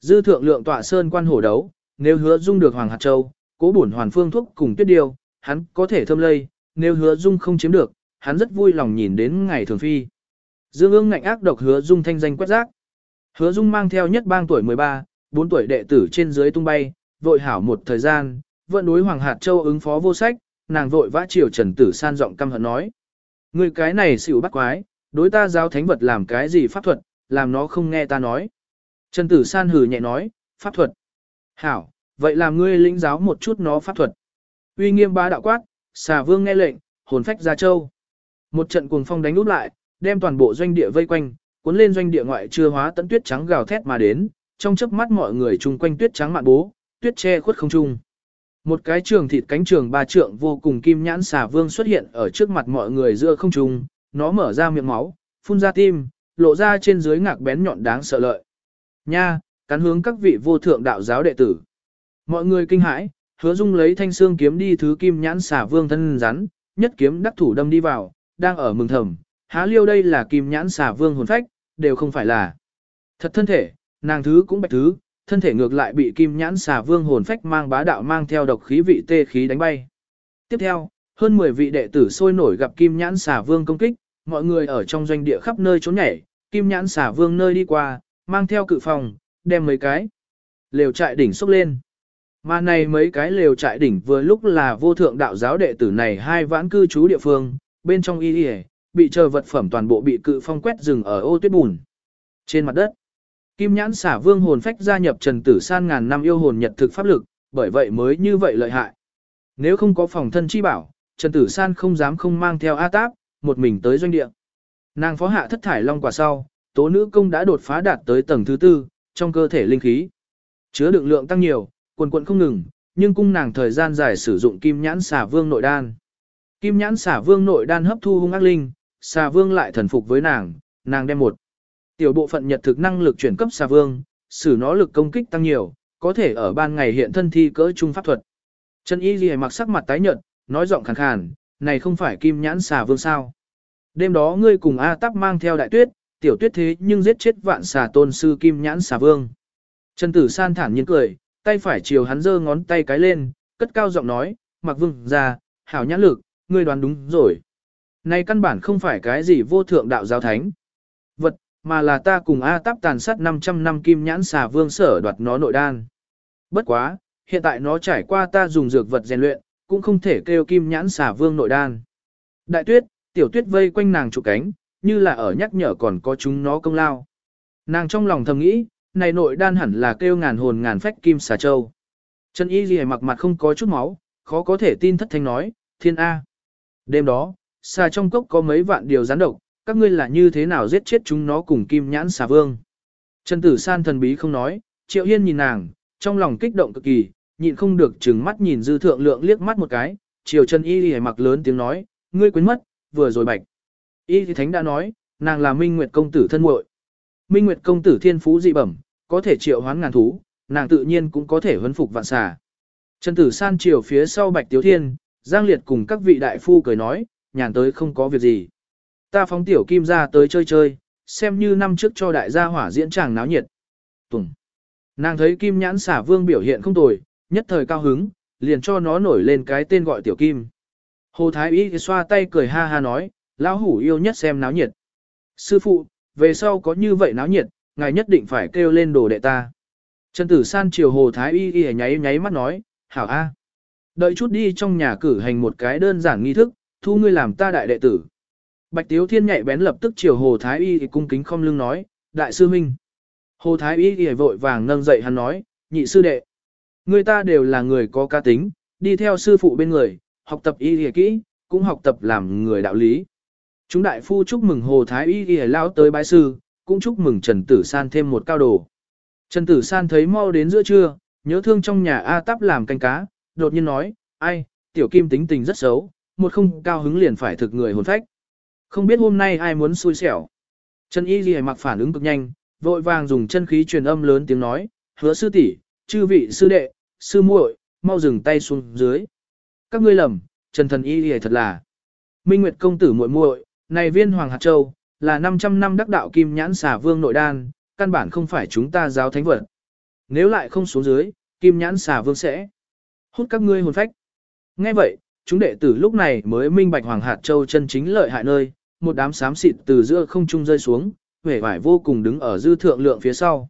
Dư thượng lượng tọa sơn quan hổ đấu, nếu hứa dung được Hoàng Hạt Châu, cố bổn hoàn phương thuốc cùng tuyết điều, hắn có thể thâm lây, nếu hứa dung không chiếm được, hắn rất vui lòng nhìn đến ngày thường phi. Dương ương ngạnh ác độc hứa dung thanh danh quét rác. Hứa dung mang theo nhất bang tuổi 13, 4 tuổi đệ tử trên dưới tung bay, vội hảo một thời gian, vận đối Hoàng Hạt Châu ứng phó vô sách, nàng vội vã chiều Trần Tử San giọng căm hận nói. Người cái này xỉu bắt quái, đối ta giáo thánh vật làm cái gì pháp thuật, làm nó không nghe ta nói. Trần Tử San hừ nhẹ nói, pháp thuật. Hảo, vậy làm ngươi lĩnh giáo một chút nó pháp thuật. Uy nghiêm bá đạo quát, xà vương nghe lệnh, hồn phách ra châu. Một trận cuồng phong đánh úp lại, đem toàn bộ doanh địa vây quanh, cuốn lên doanh địa ngoại chưa hóa tận tuyết trắng gào thét mà đến, trong chớp mắt mọi người chung quanh tuyết trắng mạn bố, tuyết che khuất không trung. Một cái trường thịt cánh trường ba trượng vô cùng kim nhãn xà vương xuất hiện ở trước mặt mọi người giữa không trung, nó mở ra miệng máu, phun ra tim, lộ ra trên dưới ngạc bén nhọn đáng sợ lợi. Nha, cắn hướng các vị vô thượng đạo giáo đệ tử. Mọi người kinh hãi, hứa dung lấy thanh xương kiếm đi thứ kim nhãn xà vương thân rắn, nhất kiếm đắc thủ đâm đi vào, đang ở mừng thầm, há liêu đây là kim nhãn xà vương hồn phách, đều không phải là. Thật thân thể, nàng thứ cũng bạch thứ, thân thể ngược lại bị kim nhãn xà vương hồn phách mang bá đạo mang theo độc khí vị tê khí đánh bay. Tiếp theo, hơn 10 vị đệ tử sôi nổi gặp kim nhãn xà vương công kích, mọi người ở trong doanh địa khắp nơi trốn nhảy, kim nhãn xà vương nơi đi qua, mang theo cự phòng, đem mấy cái lều trại đỉnh xúc lên. Mà này mấy cái lều trại đỉnh vừa lúc là vô thượng đạo giáo đệ tử này hai vãn cư trú địa phương, bên trong y y bị chờ vật phẩm toàn bộ bị cự phong quét rừng ở ô tuyết bùn. Trên mặt đất, Kim nhãn xả vương hồn phách gia nhập Trần Tử San ngàn năm yêu hồn nhật thực pháp lực, bởi vậy mới như vậy lợi hại. Nếu không có phòng thân chi bảo, Trần Tử San không dám không mang theo A Táp, một mình tới doanh địa. Nàng phó hạ thất thải long quả sau, tố nữ công đã đột phá đạt tới tầng thứ tư, trong cơ thể linh khí. Chứa đựng lượng tăng nhiều, quần quận không ngừng, nhưng cung nàng thời gian dài sử dụng kim nhãn xả vương nội đan. Kim nhãn xả vương nội đan hấp thu hung ác linh, xà vương lại thần phục với nàng, nàng đem một Tiểu bộ phận nhật thực năng lực chuyển cấp xà vương, sử nó lực công kích tăng nhiều, có thể ở ban ngày hiện thân thi cỡ trung pháp thuật. Trần Y Ghi mặc sắc mặt tái nhợt, nói giọng khàn khàn, này không phải kim nhãn xà vương sao. Đêm đó ngươi cùng A Tắc mang theo đại tuyết, tiểu tuyết thế nhưng giết chết vạn xà tôn sư kim nhãn xà vương. Trần Tử San thản nhiên cười, tay phải chiều hắn giơ ngón tay cái lên, cất cao giọng nói, mặc vương ra, hảo nhãn lực, ngươi đoán đúng rồi. Này căn bản không phải cái gì vô thượng đạo giáo thánh. Vật, mà là ta cùng A Táp tàn sát 500 năm kim nhãn xà vương sở đoạt nó nội đan. Bất quá, hiện tại nó trải qua ta dùng dược vật rèn luyện, cũng không thể kêu kim nhãn xà vương nội đan. Đại tuyết, tiểu tuyết vây quanh nàng trụ cánh, như là ở nhắc nhở còn có chúng nó công lao. Nàng trong lòng thầm nghĩ, này nội đan hẳn là kêu ngàn hồn ngàn phách kim xà châu. Chân y gì mặc mặt không có chút máu, khó có thể tin thất thanh nói, thiên A. Đêm đó, xà trong cốc có mấy vạn điều rắn độc, các ngươi là như thế nào giết chết chúng nó cùng kim nhãn xà vương. Trần tử san thần bí không nói, triệu hiên nhìn nàng, trong lòng kích động cực kỳ, nhịn không được trừng mắt nhìn dư thượng lượng liếc mắt một cái, triều chân y hề mặc lớn tiếng nói, ngươi quên mất, vừa rồi bạch. Y thì thánh đã nói, nàng là minh nguyệt công tử thân muội. Minh nguyệt công tử thiên phú dị bẩm, có thể triệu hoán ngàn thú, nàng tự nhiên cũng có thể huấn phục vạn xà. Trần tử san triều phía sau bạch tiếu thiên, giang liệt cùng các vị đại phu cười nói, nhàn tới không có việc gì. Ta phóng tiểu kim ra tới chơi chơi, xem như năm trước cho đại gia hỏa diễn tràng náo nhiệt. Tùng. Nàng thấy kim nhãn xả vương biểu hiện không tồi, nhất thời cao hứng, liền cho nó nổi lên cái tên gọi tiểu kim. Hồ Thái Y xoa tay cười ha ha nói, lão hủ yêu nhất xem náo nhiệt. Sư phụ, về sau có như vậy náo nhiệt, ngài nhất định phải kêu lên đồ đệ ta. Trần Tử San chiều Hồ Thái Y y nháy nháy mắt nói, hảo a. Đợi chút đi trong nhà cử hành một cái đơn giản nghi thức, thu ngươi làm ta đại đệ tử. Bạch Tiếu Thiên nhạy bén lập tức chiều Hồ Thái Y thì cung kính không lưng nói, đại sư huynh. Hồ Thái Y thì vội vàng nâng dậy hắn nói, nhị sư đệ. Người ta đều là người có ca tính, đi theo sư phụ bên người, học tập y y kỹ, cũng học tập làm người đạo lý. Chúng đại phu chúc mừng Hồ Thái Y thì lao tới bái sư, cũng chúc mừng Trần Tử San thêm một cao đồ. Trần Tử San thấy mau đến giữa trưa, nhớ thương trong nhà A Tắp làm canh cá, đột nhiên nói, ai, tiểu kim tính tình rất xấu, một không cao hứng liền phải thực người hồn phách. Không biết hôm nay ai muốn xui xẻo. Trần Y Ghi mặc phản ứng cực nhanh, vội vàng dùng chân khí truyền âm lớn tiếng nói, hứa sư tỷ, chư vị sư đệ, sư muội, mau dừng tay xuống dưới. Các ngươi lầm, Trần Thần Y Ghi thật là. Minh Nguyệt công tử muội muội, này viên Hoàng Hạt Châu, là 500 năm đắc đạo kim nhãn xà vương nội đan, căn bản không phải chúng ta giáo thánh vật. Nếu lại không xuống dưới, kim nhãn xà vương sẽ hút các ngươi hồn phách. Nghe vậy, chúng đệ tử lúc này mới minh bạch Hoàng Hạt Châu chân chính lợi hại nơi, một đám xám xịt từ giữa không trung rơi xuống, vẻ vải vô cùng đứng ở dư thượng lượng phía sau.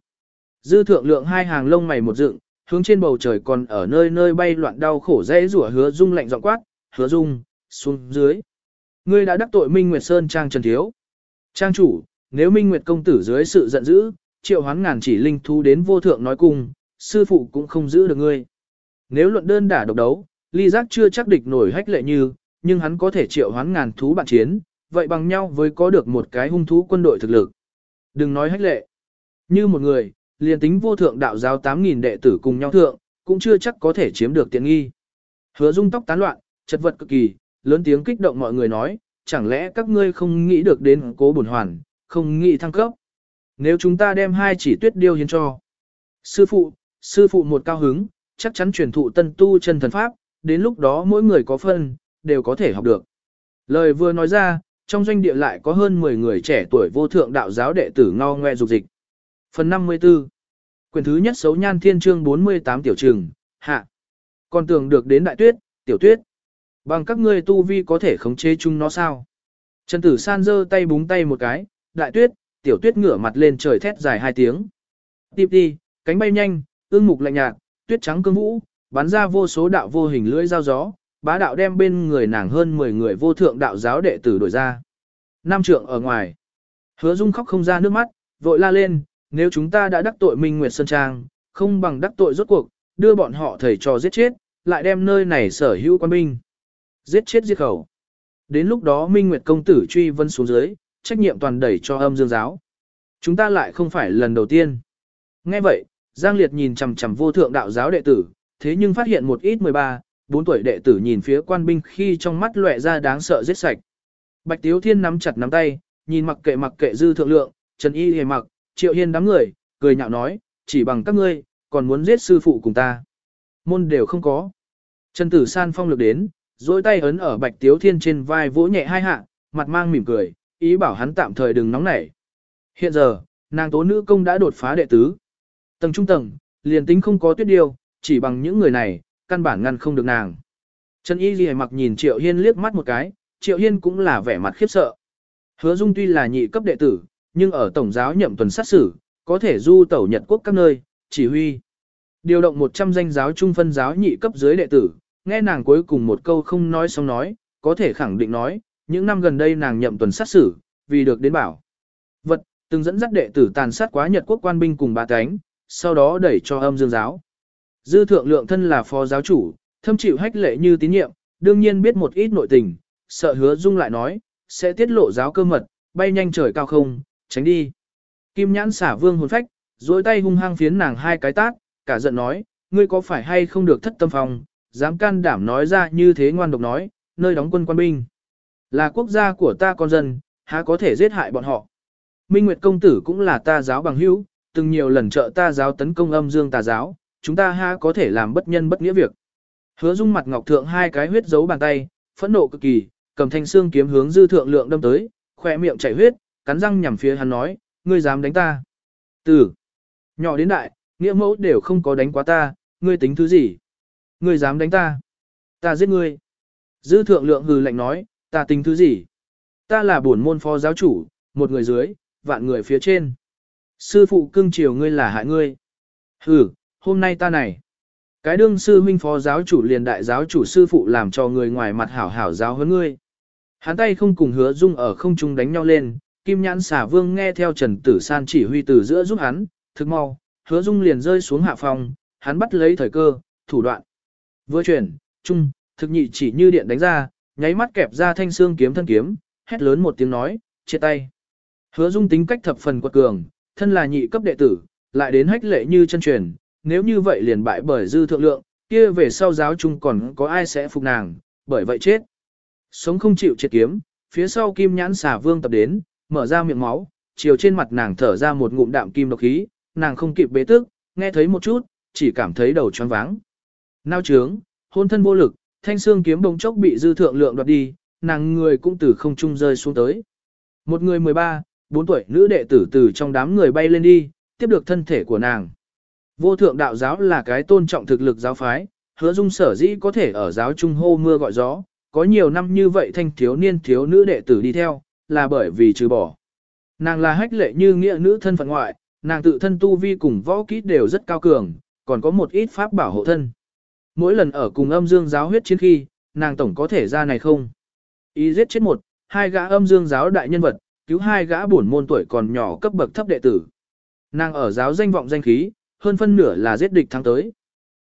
Dư thượng lượng hai hàng lông mày một dựng, hướng trên bầu trời còn ở nơi nơi bay loạn đau khổ dễ rủa hứa dung lạnh giọng quát, hứa dung, xuống dưới. Ngươi đã đắc tội Minh Nguyệt Sơn Trang Trần Thiếu. Trang chủ, nếu Minh Nguyệt công tử dưới sự giận dữ, triệu hoán ngàn chỉ linh thú đến vô thượng nói cùng, sư phụ cũng không giữ được ngươi. Nếu luận đơn đả độc đấu, ly giác chưa chắc địch nổi hách lệ như, nhưng hắn có thể triệu hoán ngàn thú bạn chiến, vậy bằng nhau với có được một cái hung thú quân đội thực lực. Đừng nói hách lệ. Như một người, liền tính vô thượng đạo giáo 8.000 đệ tử cùng nhau thượng, cũng chưa chắc có thể chiếm được tiện nghi. Hứa dung tóc tán loạn, chật vật cực kỳ, lớn tiếng kích động mọi người nói, chẳng lẽ các ngươi không nghĩ được đến cố bổn hoàn, không nghĩ thăng cấp. Nếu chúng ta đem hai chỉ tuyết điêu hiến cho. Sư phụ, sư phụ một cao hứng, chắc chắn truyền thụ tân tu chân thần pháp, đến lúc đó mỗi người có phân, đều có thể học được. Lời vừa nói ra, trong doanh địa lại có hơn 10 người trẻ tuổi vô thượng đạo giáo đệ tử ngao ngoe dục dịch. Phần 54 Quyền thứ nhất xấu nhan thiên chương 48 tiểu trừng, hạ. Còn tưởng được đến đại tuyết, tiểu tuyết. Bằng các ngươi tu vi có thể khống chế chúng nó sao? Trần tử san giơ tay búng tay một cái, đại tuyết, tiểu tuyết ngửa mặt lên trời thét dài hai tiếng. Tiếp đi, cánh bay nhanh, ương mục lạnh nhạt, tuyết trắng cương vũ, bắn ra vô số đạo vô hình lưỡi dao gió, bá đạo đem bên người nàng hơn 10 người vô thượng đạo giáo đệ tử đổi ra. Nam trượng ở ngoài. Hứa Dung khóc không ra nước mắt, vội la lên, nếu chúng ta đã đắc tội Minh Nguyệt Sơn Trang, không bằng đắc tội rốt cuộc, đưa bọn họ thầy trò giết chết, lại đem nơi này sở hữu quan binh. Giết chết diệt khẩu. Đến lúc đó Minh Nguyệt công tử truy vân xuống dưới, trách nhiệm toàn đẩy cho âm dương giáo. Chúng ta lại không phải lần đầu tiên. Nghe vậy, Giang Liệt nhìn chằm chằm vô thượng đạo giáo đệ tử, thế nhưng phát hiện một ít 13, 4 tuổi đệ tử nhìn phía quan binh khi trong mắt lóe ra đáng sợ giết sạch. Bạch Tiếu Thiên nắm chặt nắm tay, nhìn mặc kệ mặc kệ dư thượng lượng, Trần Y hề mặc, Triệu Hiên đám người, cười nhạo nói, chỉ bằng các ngươi, còn muốn giết sư phụ cùng ta. Môn đều không có. Trần Tử San phong lực đến, dối tay ấn ở Bạch Tiếu Thiên trên vai vỗ nhẹ hai hạ, mặt mang mỉm cười, ý bảo hắn tạm thời đừng nóng nảy. Hiện giờ, nàng tố nữ công đã đột phá đệ tứ. Tầng trung tầng, liền tính không có tuyết điêu, chỉ bằng những người này, căn bản ngăn không được nàng. Trần Y Ghi mặc nhìn Triệu Hiên liếc mắt một cái, Triệu Hiên cũng là vẻ mặt khiếp sợ. Hứa Dung tuy là nhị cấp đệ tử, nhưng ở tổng giáo nhậm tuần sát xử, có thể du tẩu Nhật quốc các nơi, chỉ huy. Điều động 100 danh giáo trung phân giáo nhị cấp dưới đệ tử, nghe nàng cuối cùng một câu không nói xong nói, có thể khẳng định nói, những năm gần đây nàng nhậm tuần sát xử, vì được đến bảo. Vật, từng dẫn dắt đệ tử tàn sát quá Nhật quốc quan binh cùng ba cánh, sau đó đẩy cho âm dương giáo. Dư thượng lượng thân là phó giáo chủ, thâm chịu hách lệ như tín nhiệm, đương nhiên biết một ít nội tình, sợ hứa dung lại nói, sẽ tiết lộ giáo cơ mật, bay nhanh trời cao không, tránh đi. Kim nhãn xả vương hồn phách, dối tay hung hăng phiến nàng hai cái tát, cả giận nói, ngươi có phải hay không được thất tâm phòng, dám can đảm nói ra như thế ngoan độc nói, nơi đóng quân quan binh. Là quốc gia của ta con dân, há có thể giết hại bọn họ. Minh Nguyệt công tử cũng là ta giáo bằng hữu, từng nhiều lần trợ ta giáo tấn công âm dương tà giáo, chúng ta ha có thể làm bất nhân bất nghĩa việc. Hứa dung mặt ngọc thượng hai cái huyết dấu bàn tay, phẫn nộ cực kỳ, cầm thanh xương kiếm hướng dư thượng lượng đâm tới, khỏe miệng chảy huyết, cắn răng nhằm phía hắn nói, ngươi dám đánh ta. Từ nhỏ đến đại, nghĩa mẫu đều không có đánh quá ta, ngươi tính thứ gì? Ngươi dám đánh ta? Ta giết ngươi. Dư thượng lượng hừ lạnh nói, ta tính thứ gì? Ta là bổn môn phó giáo chủ, một người dưới, vạn người phía trên. Sư phụ cưng chiều ngươi là hại ngươi. Hừ, hôm nay ta này. Cái đương sư huynh phó giáo chủ liền đại giáo chủ sư phụ làm cho người ngoài mặt hảo hảo giáo hơn ngươi. Hắn tay không cùng hứa dung ở không trung đánh nhau lên, kim nhãn xà vương nghe theo Trần Tử San chỉ huy từ giữa giúp hắn, thực mau, hứa dung liền rơi xuống hạ phòng, hắn bắt lấy thời cơ, thủ đoạn. Vừa chuyển, trung, thực nhị chỉ như điện đánh ra, nháy mắt kẹp ra thanh xương kiếm thân kiếm, hét lớn một tiếng nói, chia tay. Hứa dung tính cách thập phần quật cường, thân là nhị cấp đệ tử, lại đến hách lệ như chân truyền, nếu như vậy liền bại bởi dư thượng lượng, kia về sau giáo chung còn có ai sẽ phục nàng, bởi vậy chết. Sống không chịu triệt kiếm, phía sau kim nhãn xà vương tập đến, mở ra miệng máu, chiều trên mặt nàng thở ra một ngụm đạm kim độc khí, nàng không kịp bế tức, nghe thấy một chút, chỉ cảm thấy đầu choáng váng. Nao trướng, hôn thân vô lực, thanh xương kiếm bỗng chốc bị dư thượng lượng đoạt đi, nàng người cũng từ không trung rơi xuống tới. Một người 13, 4 tuổi nữ đệ tử từ trong đám người bay lên đi, tiếp được thân thể của nàng. Vô thượng đạo giáo là cái tôn trọng thực lực giáo phái, hứa dung sở dĩ có thể ở giáo trung hô mưa gọi gió, có nhiều năm như vậy thanh thiếu niên thiếu nữ đệ tử đi theo, là bởi vì trừ bỏ. Nàng là hách lệ như nghĩa nữ thân phận ngoại, nàng tự thân tu vi cùng võ kỹ đều rất cao cường, còn có một ít pháp bảo hộ thân. Mỗi lần ở cùng âm dương giáo huyết chiến khi, nàng tổng có thể ra này không? Ý giết chết một, hai gã âm dương giáo đại nhân vật, cứu hai gã bổn môn tuổi còn nhỏ cấp bậc thấp đệ tử. Nàng ở giáo danh vọng danh khí, hơn phân nửa là giết địch thắng tới.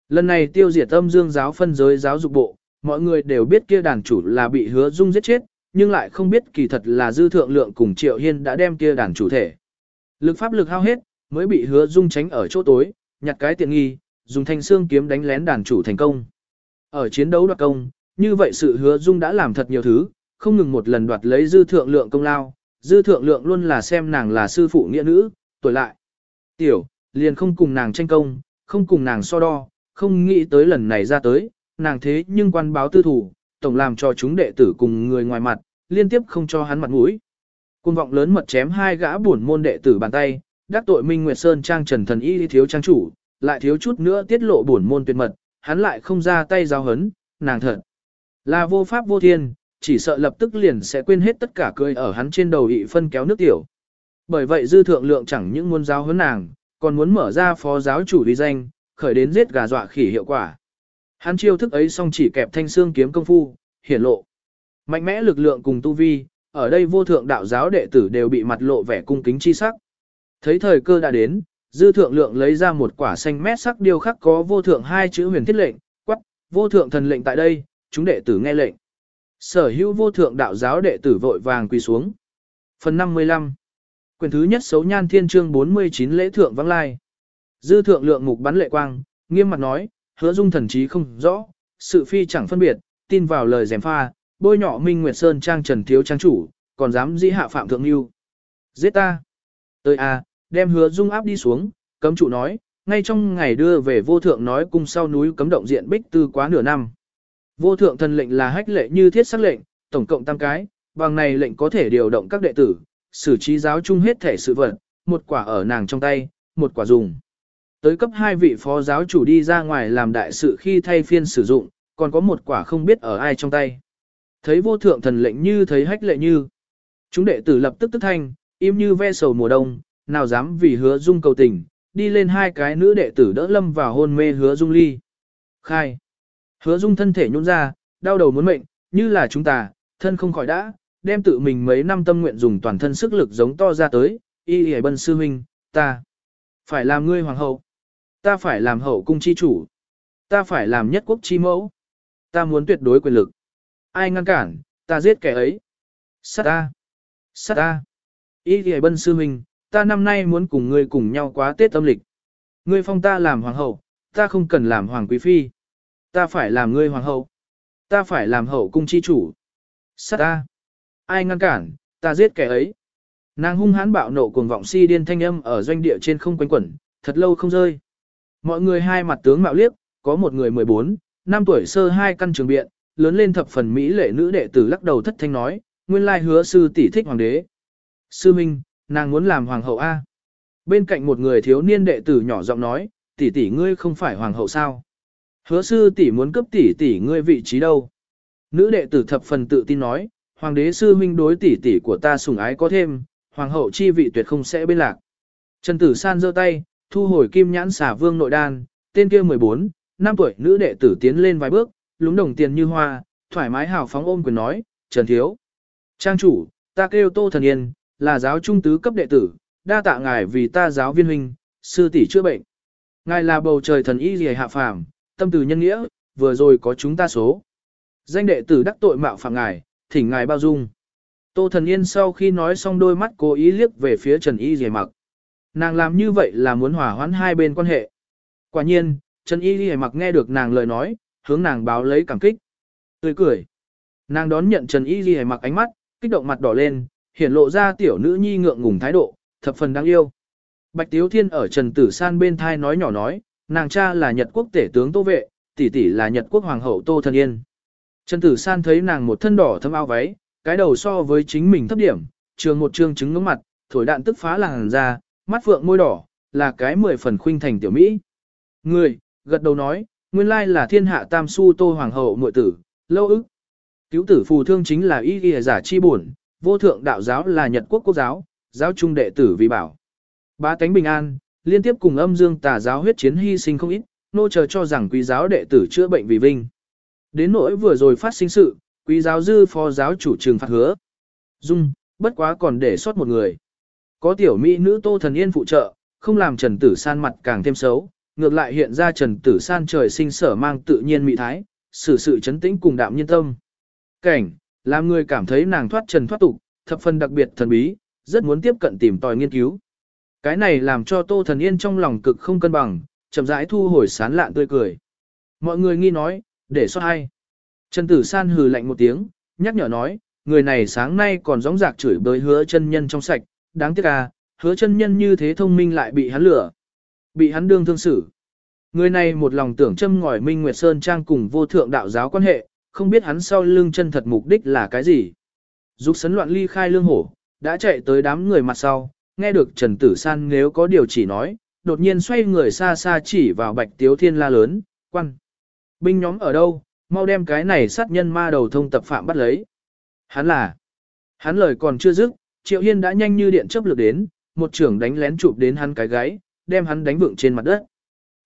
Lần này tiêu diệt âm dương giáo phân giới giáo dục bộ, mọi người đều biết kia đàn chủ là bị hứa dung giết chết, nhưng lại không biết kỳ thật là dư thượng lượng cùng triệu hiên đã đem kia đàn chủ thể. Lực pháp lực hao hết, mới bị hứa dung tránh ở chỗ tối, nhặt cái tiện nghi, dùng thanh xương kiếm đánh lén đàn chủ thành công. Ở chiến đấu đoạt công, như vậy sự hứa dung đã làm thật nhiều thứ, không ngừng một lần đoạt lấy dư thượng lượng công lao, dư thượng lượng luôn là xem nàng là sư phụ nghĩa nữ, tuổi lại. Tiểu, liền không cùng nàng tranh công, không cùng nàng so đo, không nghĩ tới lần này ra tới, nàng thế nhưng quan báo tư thủ, tổng làm cho chúng đệ tử cùng người ngoài mặt, liên tiếp không cho hắn mặt mũi. cuồng vọng lớn mật chém hai gã buồn môn đệ tử bàn tay, đắc tội Minh Nguyệt Sơn trang Trần Thần Y thiếu trang chủ, lại thiếu chút nữa tiết lộ buồn môn tuyệt mật, hắn lại không ra tay giao hấn, nàng thật là vô pháp vô thiên, chỉ sợ lập tức liền sẽ quên hết tất cả cười ở hắn trên đầu ị phân kéo nước tiểu. Bởi vậy dư thượng lượng chẳng những muốn giao hấn nàng, còn muốn mở ra phó giáo chủ uy danh, khởi đến giết gà dọa khỉ hiệu quả. Hắn chiêu thức ấy xong chỉ kẹp thanh xương kiếm công phu, hiển lộ. Mạnh mẽ lực lượng cùng tu vi, ở đây vô thượng đạo giáo đệ tử đều bị mặt lộ vẻ cung kính chi sắc. Thấy thời cơ đã đến, dư thượng lượng lấy ra một quả xanh mét sắc điêu khắc có vô thượng hai chữ huyền thiết lệnh, quắc, vô thượng thần lệnh tại đây, chúng đệ tử nghe lệnh. Sở hữu vô thượng đạo giáo đệ tử vội vàng quỳ xuống. Phần 55 Quyền thứ nhất xấu nhan thiên chương 49 lễ thượng vắng lai. Dư thượng lượng mục bắn lệ quang, nghiêm mặt nói, hứa dung thần trí không rõ, sự phi chẳng phân biệt, tin vào lời dèm pha, bôi nhọ Minh Nguyệt Sơn trang trần thiếu trang chủ, còn dám dĩ hạ phạm thượng lưu. Giết ta! Tới a, đem hứa dung áp đi xuống, cấm chủ nói, ngay trong ngày đưa về vô thượng nói cung sau núi cấm động diện bích tư quá nửa năm. Vô thượng thần lệnh là hách lệ như thiết sắc lệnh, tổng cộng tam cái, bằng này lệnh có thể điều động các đệ tử, xử trí giáo chung hết thể sự vật, một quả ở nàng trong tay, một quả dùng. Tới cấp hai vị phó giáo chủ đi ra ngoài làm đại sự khi thay phiên sử dụng, còn có một quả không biết ở ai trong tay. Thấy vô thượng thần lệnh như thấy hách lệ như. Chúng đệ tử lập tức tức thanh, im như ve sầu mùa đông, nào dám vì hứa dung cầu tình, đi lên hai cái nữ đệ tử đỡ lâm vào hôn mê hứa dung ly. Khai. Hứa dung thân thể nhún ra, đau đầu muốn mệnh, như là chúng ta, thân không khỏi đã, đem tự mình mấy năm tâm nguyện dùng toàn thân sức lực giống to ra tới, y y bân sư huynh, ta phải làm ngươi hoàng hậu, ta phải làm hậu cung chi chủ, ta phải làm nhất quốc chi mẫu, ta muốn tuyệt đối quyền lực. Ai ngăn cản, ta giết kẻ ấy. Sát ta, sát ta. Y y bân sư huynh, ta năm nay muốn cùng ngươi cùng nhau quá Tết âm lịch. Ngươi phong ta làm hoàng hậu, ta không cần làm hoàng quý phi. Ta phải làm ngươi hoàng hậu. Ta phải làm hậu cung chi chủ. Sát ta. Ai ngăn cản, ta giết kẻ ấy. Nàng hung hãn bạo nộ cuồng vọng si điên thanh âm ở doanh địa trên không quanh quẩn, thật lâu không rơi. Mọi người hai mặt tướng mạo liếc, có một người 14, năm tuổi sơ hai căn trường biện, lớn lên thập phần mỹ lệ nữ đệ tử lắc đầu thất thanh nói, nguyên lai hứa sư tỷ thích hoàng đế. Sư Minh, nàng muốn làm hoàng hậu A. Bên cạnh một người thiếu niên đệ tử nhỏ giọng nói, tỷ tỷ ngươi không phải hoàng hậu sao? Hứa sư tỷ muốn cấp tỷ tỷ ngươi vị trí đâu? Nữ đệ tử thập phần tự tin nói, hoàng đế sư huynh đối tỷ tỷ của ta sủng ái có thêm, hoàng hậu chi vị tuyệt không sẽ bên lạc. Trần Tử San giơ tay, thu hồi kim nhãn xả vương nội đan, tên kia 14, năm tuổi nữ đệ tử tiến lên vài bước, lúng đồng tiền như hoa, thoải mái hào phóng ôm quyền nói, Trần Thiếu. Trang chủ, ta kêu Tô Thần Yên, là giáo trung tứ cấp đệ tử, đa tạ ngài vì ta giáo viên huynh, sư tỷ chữa bệnh. Ngài là bầu trời thần y gì hạ phàm, tâm từ nhân nghĩa, vừa rồi có chúng ta số. Danh đệ tử đắc tội mạo phạm ngài, thỉnh ngài bao dung. Tô Thần Yên sau khi nói xong đôi mắt cố ý liếc về phía Trần Y Dì Mặc. Nàng làm như vậy là muốn hòa hoãn hai bên quan hệ. Quả nhiên, Trần Y Dì Mặc nghe được nàng lời nói, hướng nàng báo lấy cảm kích. Tươi cười. Nàng đón nhận Trần Y Dì Mặc ánh mắt, kích động mặt đỏ lên, hiển lộ ra tiểu nữ nhi ngượng ngùng thái độ, thập phần đáng yêu. Bạch Tiếu Thiên ở Trần Tử San bên thai nói nhỏ nói, nàng cha là Nhật quốc tể tướng Tô Vệ, tỷ tỷ là Nhật quốc hoàng hậu Tô Thần Yên. Trần Tử San thấy nàng một thân đỏ thâm áo váy, cái đầu so với chính mình thấp điểm, trường một trương trứng ngưỡng mặt, thổi đạn tức phá làn ra, mắt phượng môi đỏ, là cái mười phần khuynh thành tiểu Mỹ. Người, gật đầu nói, nguyên lai là thiên hạ tam su tô hoàng hậu muội tử, lâu ức. Cứu tử phù thương chính là y ghi giả chi buồn. vô thượng đạo giáo là nhật quốc quốc giáo, giáo trung đệ tử vì bảo. Ba tánh bình an, liên tiếp cùng âm dương tà giáo huyết chiến hy sinh không ít, nô chờ cho rằng quý giáo đệ tử chữa bệnh vì vinh. Đến nỗi vừa rồi phát sinh sự, quý giáo dư phó giáo chủ trường phạt hứa. Dung, bất quá còn để sót một người. Có tiểu mỹ nữ Tô Thần Yên phụ trợ, không làm Trần Tử San mặt càng thêm xấu, ngược lại hiện ra Trần Tử San trời sinh sở mang tự nhiên mỹ thái, xử sự chấn tĩnh cùng đạm nhân tâm. Cảnh, Làm người cảm thấy nàng thoát trần thoát tục, thập phần đặc biệt thần bí, rất muốn tiếp cận tìm tòi nghiên cứu. Cái này làm cho Tô Thần Yên trong lòng cực không cân bằng, chậm rãi thu hồi sán lạn tươi cười. Mọi người nghi nói, để xót hay. Trần Tử San hừ lạnh một tiếng, nhắc nhở nói, người này sáng nay còn gióng giạc chửi bới hứa chân nhân trong sạch, đáng tiếc à, hứa chân nhân như thế thông minh lại bị hắn lửa. Bị hắn đương thương xử. Người này một lòng tưởng châm ngòi Minh Nguyệt Sơn Trang cùng vô thượng đạo giáo quan hệ, không biết hắn sau lưng chân thật mục đích là cái gì. Dục sấn loạn ly khai lương hổ, đã chạy tới đám người mặt sau, nghe được Trần Tử San nếu có điều chỉ nói, đột nhiên xoay người xa xa chỉ vào Bạch Tiếu Thiên la lớn, quan. Binh nhóm ở đâu, mau đem cái này sát nhân ma đầu thông tập phạm bắt lấy. Hắn là, hắn lời còn chưa dứt, Triệu Hiên đã nhanh như điện chớp lực đến, một trưởng đánh lén chụp đến hắn cái gáy, đem hắn đánh vượng trên mặt đất.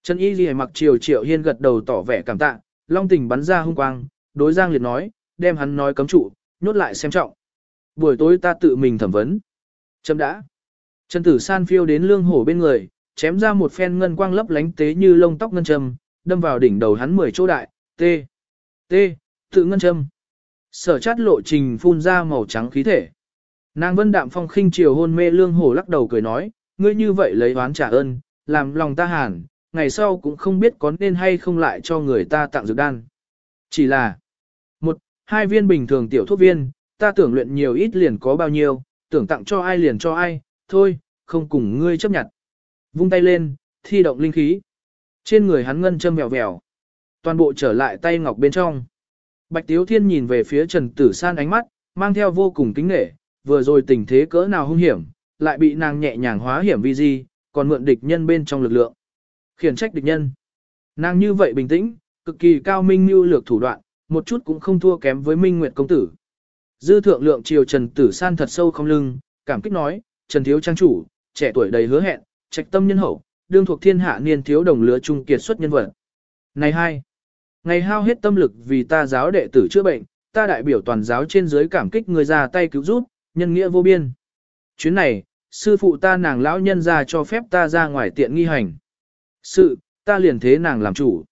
Trần Y Ghi mặc Triều Triệu Hiên gật đầu tỏ vẻ cảm tạ, long tình bắn ra hung quang, đối Giang Liệt nói, đem hắn nói cấm trụ, nhốt lại xem trọng. Buổi tối ta tự mình thẩm vấn. Chấm đã. Trần Tử San phiêu đến lương hổ bên người, chém ra một phen ngân quang lấp lánh tế như lông tóc ngân châm, đâm vào đỉnh đầu hắn mười chỗ đại, t t tự ngân châm. Sở chát lộ trình phun ra màu trắng khí thể. Nàng vân đạm phong khinh chiều hôn mê lương hổ lắc đầu cười nói, ngươi như vậy lấy oán trả ơn, làm lòng ta hàn, ngày sau cũng không biết có nên hay không lại cho người ta tặng dược đan. Chỉ là một, hai viên bình thường tiểu thuốc viên, ta tưởng luyện nhiều ít liền có bao nhiêu, tưởng tặng cho ai liền cho ai, thôi, không cùng ngươi chấp nhận. Vung tay lên, thi động linh khí. Trên người hắn ngân châm vèo vèo. Toàn bộ trở lại tay ngọc bên trong. Bạch Tiếu Thiên nhìn về phía Trần Tử San ánh mắt, mang theo vô cùng kính nể. vừa rồi tình thế cỡ nào hung hiểm, lại bị nàng nhẹ nhàng hóa hiểm vi di, còn mượn địch nhân bên trong lực lượng. Khiển trách địch nhân. Nàng như vậy bình tĩnh, cực kỳ cao minh mưu lược thủ đoạn, một chút cũng không thua kém với Minh Nguyệt công tử. Dư thượng lượng triều Trần Tử San thật sâu không lưng, cảm kích nói, Trần Thiếu Trang chủ, trẻ tuổi đầy hứa hẹn, trạch tâm nhân hậu, đương thuộc thiên hạ niên thiếu đồng lứa trung kiệt xuất nhân vật. Này hai, ngày hao hết tâm lực vì ta giáo đệ tử chữa bệnh, ta đại biểu toàn giáo trên dưới cảm kích người ra tay cứu giúp, nhân nghĩa vô biên. Chuyến này, sư phụ ta nàng lão nhân ra cho phép ta ra ngoài tiện nghi hành. Sự, ta liền thế nàng làm chủ.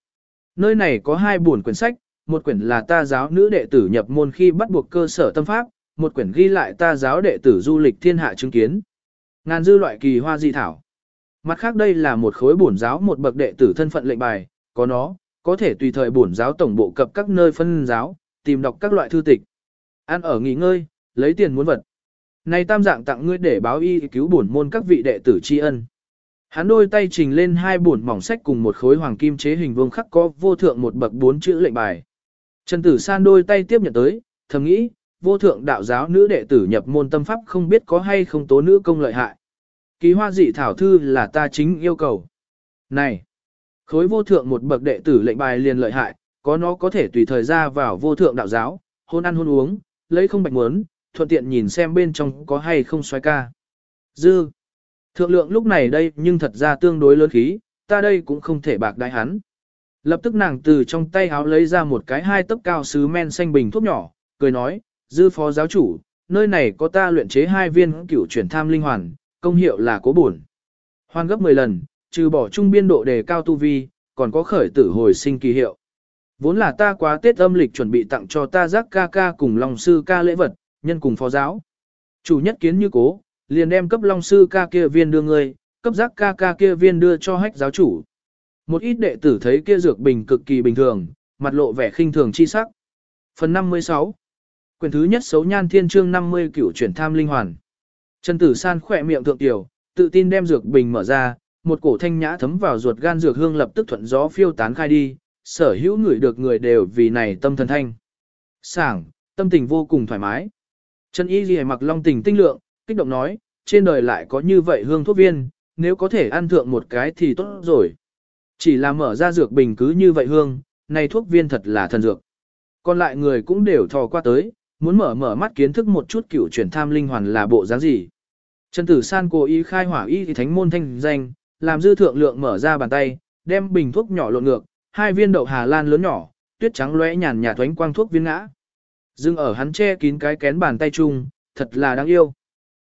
Nơi này có hai buồn quyển sách, một quyển là ta giáo nữ đệ tử nhập môn khi bắt buộc cơ sở tâm pháp, một quyển ghi lại ta giáo đệ tử du lịch thiên hạ chứng kiến. Ngàn dư loại kỳ hoa dị thảo. Mặt khác đây là một khối bổn giáo một bậc đệ tử thân phận lệnh bài, có nó, có thể tùy thời bổn giáo tổng bộ cập các nơi phân giáo, tìm đọc các loại thư tịch. Ăn ở nghỉ ngơi, lấy tiền muốn vật. Này tam dạng tặng ngươi để báo y cứu bổn môn các vị đệ tử tri ân. Hắn đôi tay trình lên hai bổn mỏng sách cùng một khối hoàng kim chế hình vuông khắc có vô thượng một bậc bốn chữ lệnh bài. Trần Tử San đôi tay tiếp nhận tới, thầm nghĩ, vô thượng đạo giáo nữ đệ tử nhập môn tâm pháp không biết có hay không tố nữ công lợi hại. Ký hoa dị thảo thư là ta chính yêu cầu. Này, khối vô thượng một bậc đệ tử lệnh bài liền lợi hại, có nó có thể tùy thời ra vào vô thượng đạo giáo, hôn ăn hôn uống, lấy không bạch muốn, thuận tiện nhìn xem bên trong có hay không xoay ca. Dư, thượng lượng lúc này đây nhưng thật ra tương đối lớn khí, ta đây cũng không thể bạc đại hắn. Lập tức nàng từ trong tay háo lấy ra một cái hai tấc cao sứ men xanh bình thuốc nhỏ, cười nói, dư phó giáo chủ, nơi này có ta luyện chế hai viên cửu chuyển tham linh hoàn, công hiệu là cố bổn. hoan gấp 10 lần, trừ bỏ trung biên độ đề cao tu vi, còn có khởi tử hồi sinh kỳ hiệu. Vốn là ta quá Tết âm lịch chuẩn bị tặng cho ta giác ca ca cùng Long sư ca lễ vật, nhân cùng phó giáo. Chủ nhất kiến như cố, liền đem cấp Long sư ca kia viên đưa ngươi, cấp giác ca ca kia viên đưa cho hách giáo chủ. Một ít đệ tử thấy kia dược bình cực kỳ bình thường, mặt lộ vẻ khinh thường chi sắc. Phần 56 Quyền thứ nhất xấu nhan thiên chương 50 cửu chuyển tham linh hoàn. Trần Tử San khỏe miệng thượng tiểu, tự tin đem dược bình mở ra, một cổ thanh nhã thấm vào ruột gan dược hương lập tức thuận gió phiêu tán khai đi, sở hữu người được người đều vì này tâm thần thanh. Sảng, tâm tình vô cùng thoải mái. Trần Y Ghi mặc long tình tinh lượng, kích động nói, trên đời lại có như vậy hương thuốc viên, nếu có thể ăn thượng một cái thì tốt rồi. Chỉ là mở ra dược bình cứ như vậy hương, này thuốc viên thật là thần dược. Còn lại người cũng đều thò qua tới, muốn mở mở mắt kiến thức một chút cựu chuyển tham linh hoàn là bộ dáng gì. Trần Tử San cố ý khai hỏa y thì thánh môn thanh danh, làm dư thượng lượng mở ra bàn tay, đem bình thuốc nhỏ lộn ngược, hai viên đậu Hà Lan lớn nhỏ, tuyết trắng lóe nhàn nhạt thoánh quang thuốc viên ngã. Dưng ở hắn che kín cái kén bàn tay chung, thật là đáng yêu.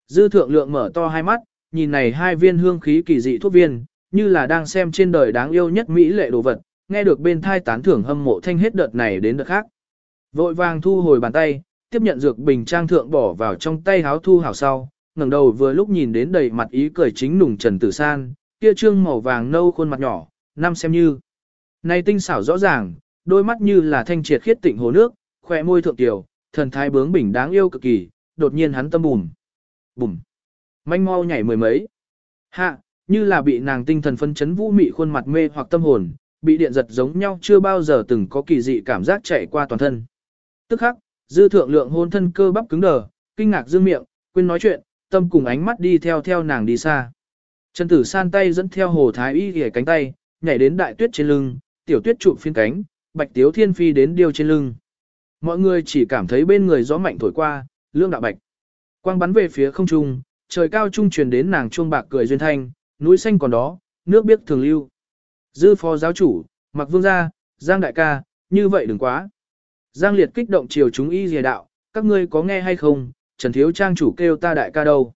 Dư thượng lượng mở to hai mắt, nhìn này hai viên hương khí kỳ dị thuốc viên, như là đang xem trên đời đáng yêu nhất mỹ lệ đồ vật, nghe được bên thai tán thưởng hâm mộ thanh hết đợt này đến đợt khác. Vội vàng thu hồi bàn tay, tiếp nhận dược bình trang thượng bỏ vào trong tay háo thu hảo sau, ngẩng đầu vừa lúc nhìn đến đầy mặt ý cười chính nùng Trần Tử San, kia trương màu vàng nâu khuôn mặt nhỏ, năm xem như. Này tinh xảo rõ ràng, đôi mắt như là thanh triệt khiết tịnh hồ nước, khỏe môi thượng tiểu, thần thái bướng bỉnh đáng yêu cực kỳ, đột nhiên hắn tâm bùm. Bùm. Manh mau nhảy mười mấy. Hạ, như là bị nàng tinh thần phân chấn vũ mị khuôn mặt mê hoặc tâm hồn, bị điện giật giống nhau chưa bao giờ từng có kỳ dị cảm giác chạy qua toàn thân. Tức khắc, dư thượng lượng hôn thân cơ bắp cứng đờ, kinh ngạc dương miệng, quên nói chuyện, tâm cùng ánh mắt đi theo theo nàng đi xa. Trần tử san tay dẫn theo hồ thái y ghề cánh tay, nhảy đến đại tuyết trên lưng, tiểu tuyết trụ phiên cánh, bạch tiếu thiên phi đến điêu trên lưng. Mọi người chỉ cảm thấy bên người gió mạnh thổi qua, lương đạo bạch. Quang bắn về phía không trung, trời cao trung truyền đến nàng chuông bạc cười duyên thanh, núi xanh còn đó, nước biết thường lưu. Dư phó giáo chủ, mặc vương gia, giang đại ca, như vậy đừng quá. Giang liệt kích động chiều chúng y dìa đạo, các ngươi có nghe hay không, trần thiếu trang chủ kêu ta đại ca đâu.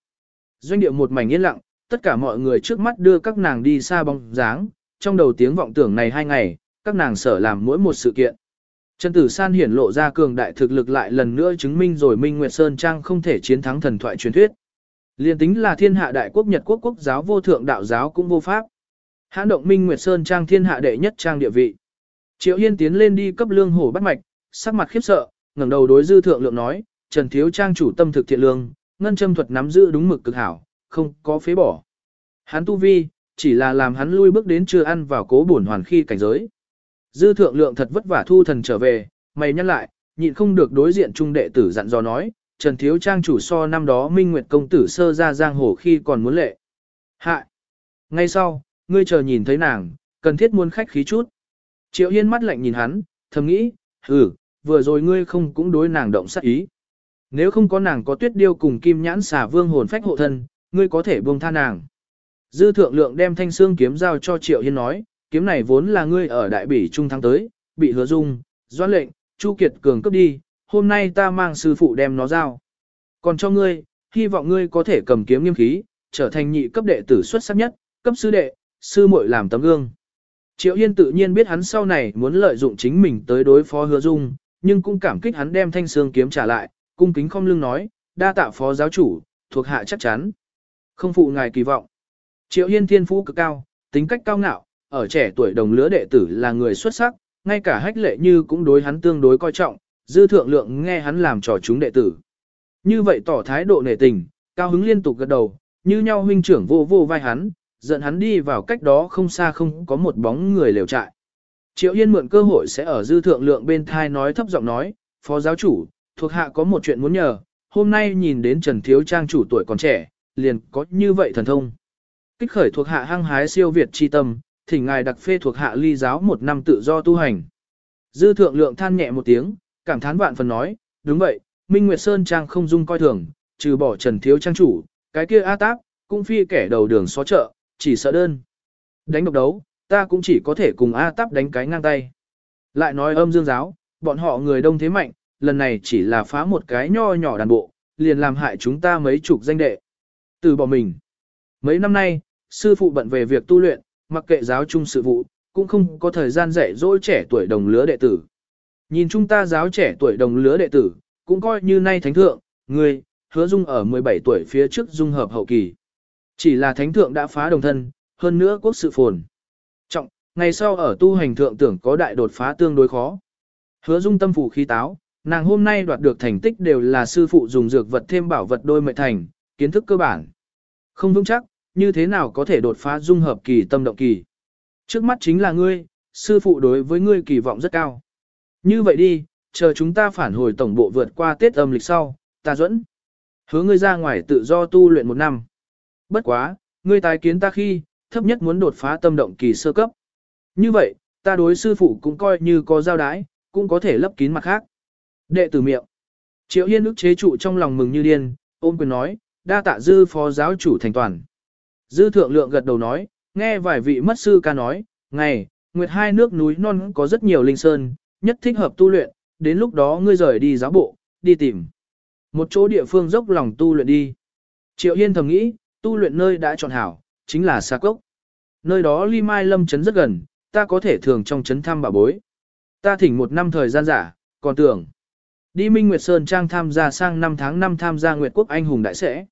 Doanh điệu một mảnh yên lặng, tất cả mọi người trước mắt đưa các nàng đi xa bóng dáng, trong đầu tiếng vọng tưởng này hai ngày, các nàng sở làm mỗi một sự kiện. Trần Tử San hiển lộ ra cường đại thực lực lại lần nữa chứng minh rồi Minh Nguyệt Sơn Trang không thể chiến thắng thần thoại truyền thuyết. Liên tính là thiên hạ đại quốc Nhật quốc quốc giáo vô thượng đạo giáo cũng vô pháp. Hãn động Minh Nguyệt Sơn Trang thiên hạ đệ nhất trang địa vị. Triệu Hiên tiến lên đi cấp lương hổ bắt mạch, sắc mặt khiếp sợ, ngẩng đầu đối dư thượng lượng nói, Trần Thiếu Trang chủ tâm thực thiện lương, ngân châm thuật nắm giữ đúng mực cực hảo, không có phế bỏ. Hắn tu vi, chỉ là làm hắn lui bước đến chưa ăn vào cố bổn hoàn khi cảnh giới. Dư thượng lượng thật vất vả thu thần trở về, mày nhắc lại, nhịn không được đối diện trung đệ tử dặn dò nói, Trần Thiếu Trang chủ so năm đó Minh Nguyệt công tử sơ ra giang hồ khi còn muốn lệ. Hạ! Ngay sau, ngươi chờ nhìn thấy nàng, cần thiết muôn khách khí chút. Triệu Hiên mắt lạnh nhìn hắn, thầm nghĩ, ừ, vừa rồi ngươi không cũng đối nàng động sát ý. Nếu không có nàng có tuyết điêu cùng kim nhãn xà vương hồn phách hộ thân, ngươi có thể buông tha nàng. Dư thượng lượng đem thanh xương kiếm giao cho Triệu Hiên nói, kiếm này vốn là ngươi ở đại bỉ trung thắng tới, bị hứa dung, doan lệnh, Chu Kiệt Cường cướp đi, hôm nay ta mang sư phụ đem nó giao. Còn cho ngươi, hy vọng ngươi có thể cầm kiếm nghiêm khí, trở thành nhị cấp đệ tử xuất sắc nhất, cấp sư đệ, sư muội làm tấm gương. Triệu hiên tự nhiên biết hắn sau này muốn lợi dụng chính mình tới đối phó hứa dung, nhưng cũng cảm kích hắn đem thanh xương kiếm trả lại, cung kính không lưng nói, đa tạ phó giáo chủ, thuộc hạ chắc chắn. Không phụ ngài kỳ vọng. Triệu Yên thiên phú cực cao, tính cách cao ngạo, ở trẻ tuổi đồng lứa đệ tử là người xuất sắc, ngay cả hách lệ như cũng đối hắn tương đối coi trọng, dư thượng lượng nghe hắn làm trò chúng đệ tử. Như vậy tỏ thái độ nể tình, cao hứng liên tục gật đầu, như nhau huynh trưởng vô vô vai hắn, dẫn hắn đi vào cách đó không xa không có một bóng người lều trại. Triệu Yên mượn cơ hội sẽ ở dư thượng lượng bên thai nói thấp giọng nói, phó giáo chủ, thuộc hạ có một chuyện muốn nhờ, hôm nay nhìn đến Trần Thiếu Trang chủ tuổi còn trẻ, liền có như vậy thần thông. Kích khởi thuộc hạ hăng hái siêu Việt chi tâm, thỉnh ngài đặc phê thuộc hạ ly giáo một năm tự do tu hành. Dư thượng lượng than nhẹ một tiếng, cảm thán vạn phần nói, đúng vậy, Minh Nguyệt Sơn Trang không dung coi thường, trừ bỏ Trần Thiếu Trang chủ, cái kia A Táp, cũng phi kẻ đầu đường xó chợ, chỉ sợ đơn. Đánh độc đấu, ta cũng chỉ có thể cùng A Táp đánh cái ngang tay. Lại nói âm dương giáo, bọn họ người đông thế mạnh, lần này chỉ là phá một cái nho nhỏ đàn bộ, liền làm hại chúng ta mấy chục danh đệ. Từ bỏ mình. Mấy năm nay, sư phụ bận về việc tu luyện, mặc kệ giáo chung sự vụ, cũng không có thời gian dạy dỗ trẻ tuổi đồng lứa đệ tử. Nhìn chúng ta giáo trẻ tuổi đồng lứa đệ tử, cũng coi như nay thánh thượng, người, hứa dung ở 17 tuổi phía trước dung hợp hậu kỳ. Chỉ là thánh thượng đã phá đồng thân, hơn nữa quốc sự phồn. Trọng, ngày sau ở tu hành thượng tưởng có đại đột phá tương đối khó. Hứa dung tâm phủ khí táo, nàng hôm nay đoạt được thành tích đều là sư phụ dùng dược vật thêm bảo vật đôi mệnh thành, kiến thức cơ bản. Không vững chắc, như thế nào có thể đột phá dung hợp kỳ tâm động kỳ. Trước mắt chính là ngươi, sư phụ đối với ngươi kỳ vọng rất cao. Như vậy đi, chờ chúng ta phản hồi tổng bộ vượt qua Tết âm lịch sau, ta dẫn. Hứa ngươi ra ngoài tự do tu luyện một năm. Bất quá, ngươi tái kiến ta khi, thấp nhất muốn đột phá tâm động kỳ sơ cấp. Như vậy, ta đối sư phụ cũng coi như có giao đái, cũng có thể lấp kín mặt khác. Đệ tử miệng. Triệu Hiên ức chế trụ trong lòng mừng như điên, ôm quyền nói, đa tạ dư phó giáo chủ thành toàn. Dư thượng lượng gật đầu nói, nghe vài vị mất sư ca nói, ngày, nguyệt hai nước núi non có rất nhiều linh sơn, nhất thích hợp tu luyện, đến lúc đó ngươi rời đi giáo bộ, đi tìm. Một chỗ địa phương dốc lòng tu luyện đi. Triệu Hiên thầm nghĩ, tu luyện nơi đã chọn hảo, chính là Sa Cốc. Nơi đó ly mai lâm trấn rất gần, ta có thể thường trong trấn thăm bà bối. Ta thỉnh một năm thời gian giả, còn tưởng. Đi Minh Nguyệt Sơn Trang tham gia sang năm tháng năm tham gia Nguyệt Quốc Anh Hùng Đại sẽ.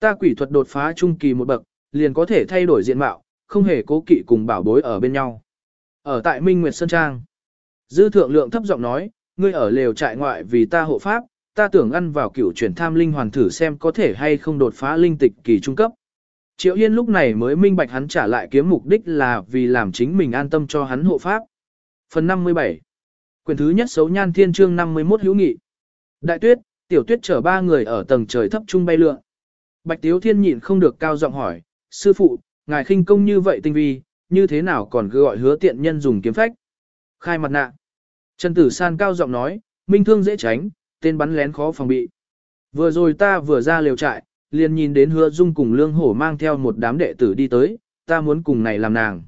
Ta quỷ thuật đột phá trung kỳ một bậc, liền có thể thay đổi diện mạo, không hề cố kỵ cùng bảo bối ở bên nhau. Ở tại Minh Nguyệt Sơn Trang, Dư Thượng Lượng thấp giọng nói, ngươi ở lều trại ngoại vì ta hộ pháp, ta tưởng ăn vào cửu chuyển tham linh hoàn thử xem có thể hay không đột phá linh tịch kỳ trung cấp. Triệu Yên lúc này mới minh bạch hắn trả lại kiếm mục đích là vì làm chính mình an tâm cho hắn hộ pháp. Phần 57 Quyền thứ nhất xấu nhan thiên chương 51 hữu nghị. Đại tuyết, tiểu tuyết chở ba người ở tầng trời thấp trung bay lượn. Bạch Tiếu Thiên nhịn không được cao giọng hỏi, sư phụ, ngài khinh công như vậy tinh vi, như thế nào còn cứ gọi hứa tiện nhân dùng kiếm phách. Khai mặt nạ. Trần Tử San cao giọng nói, minh thương dễ tránh, tên bắn lén khó phòng bị. Vừa rồi ta vừa ra liều trại, liền nhìn đến hứa dung cùng lương hổ mang theo một đám đệ tử đi tới, ta muốn cùng này làm nàng.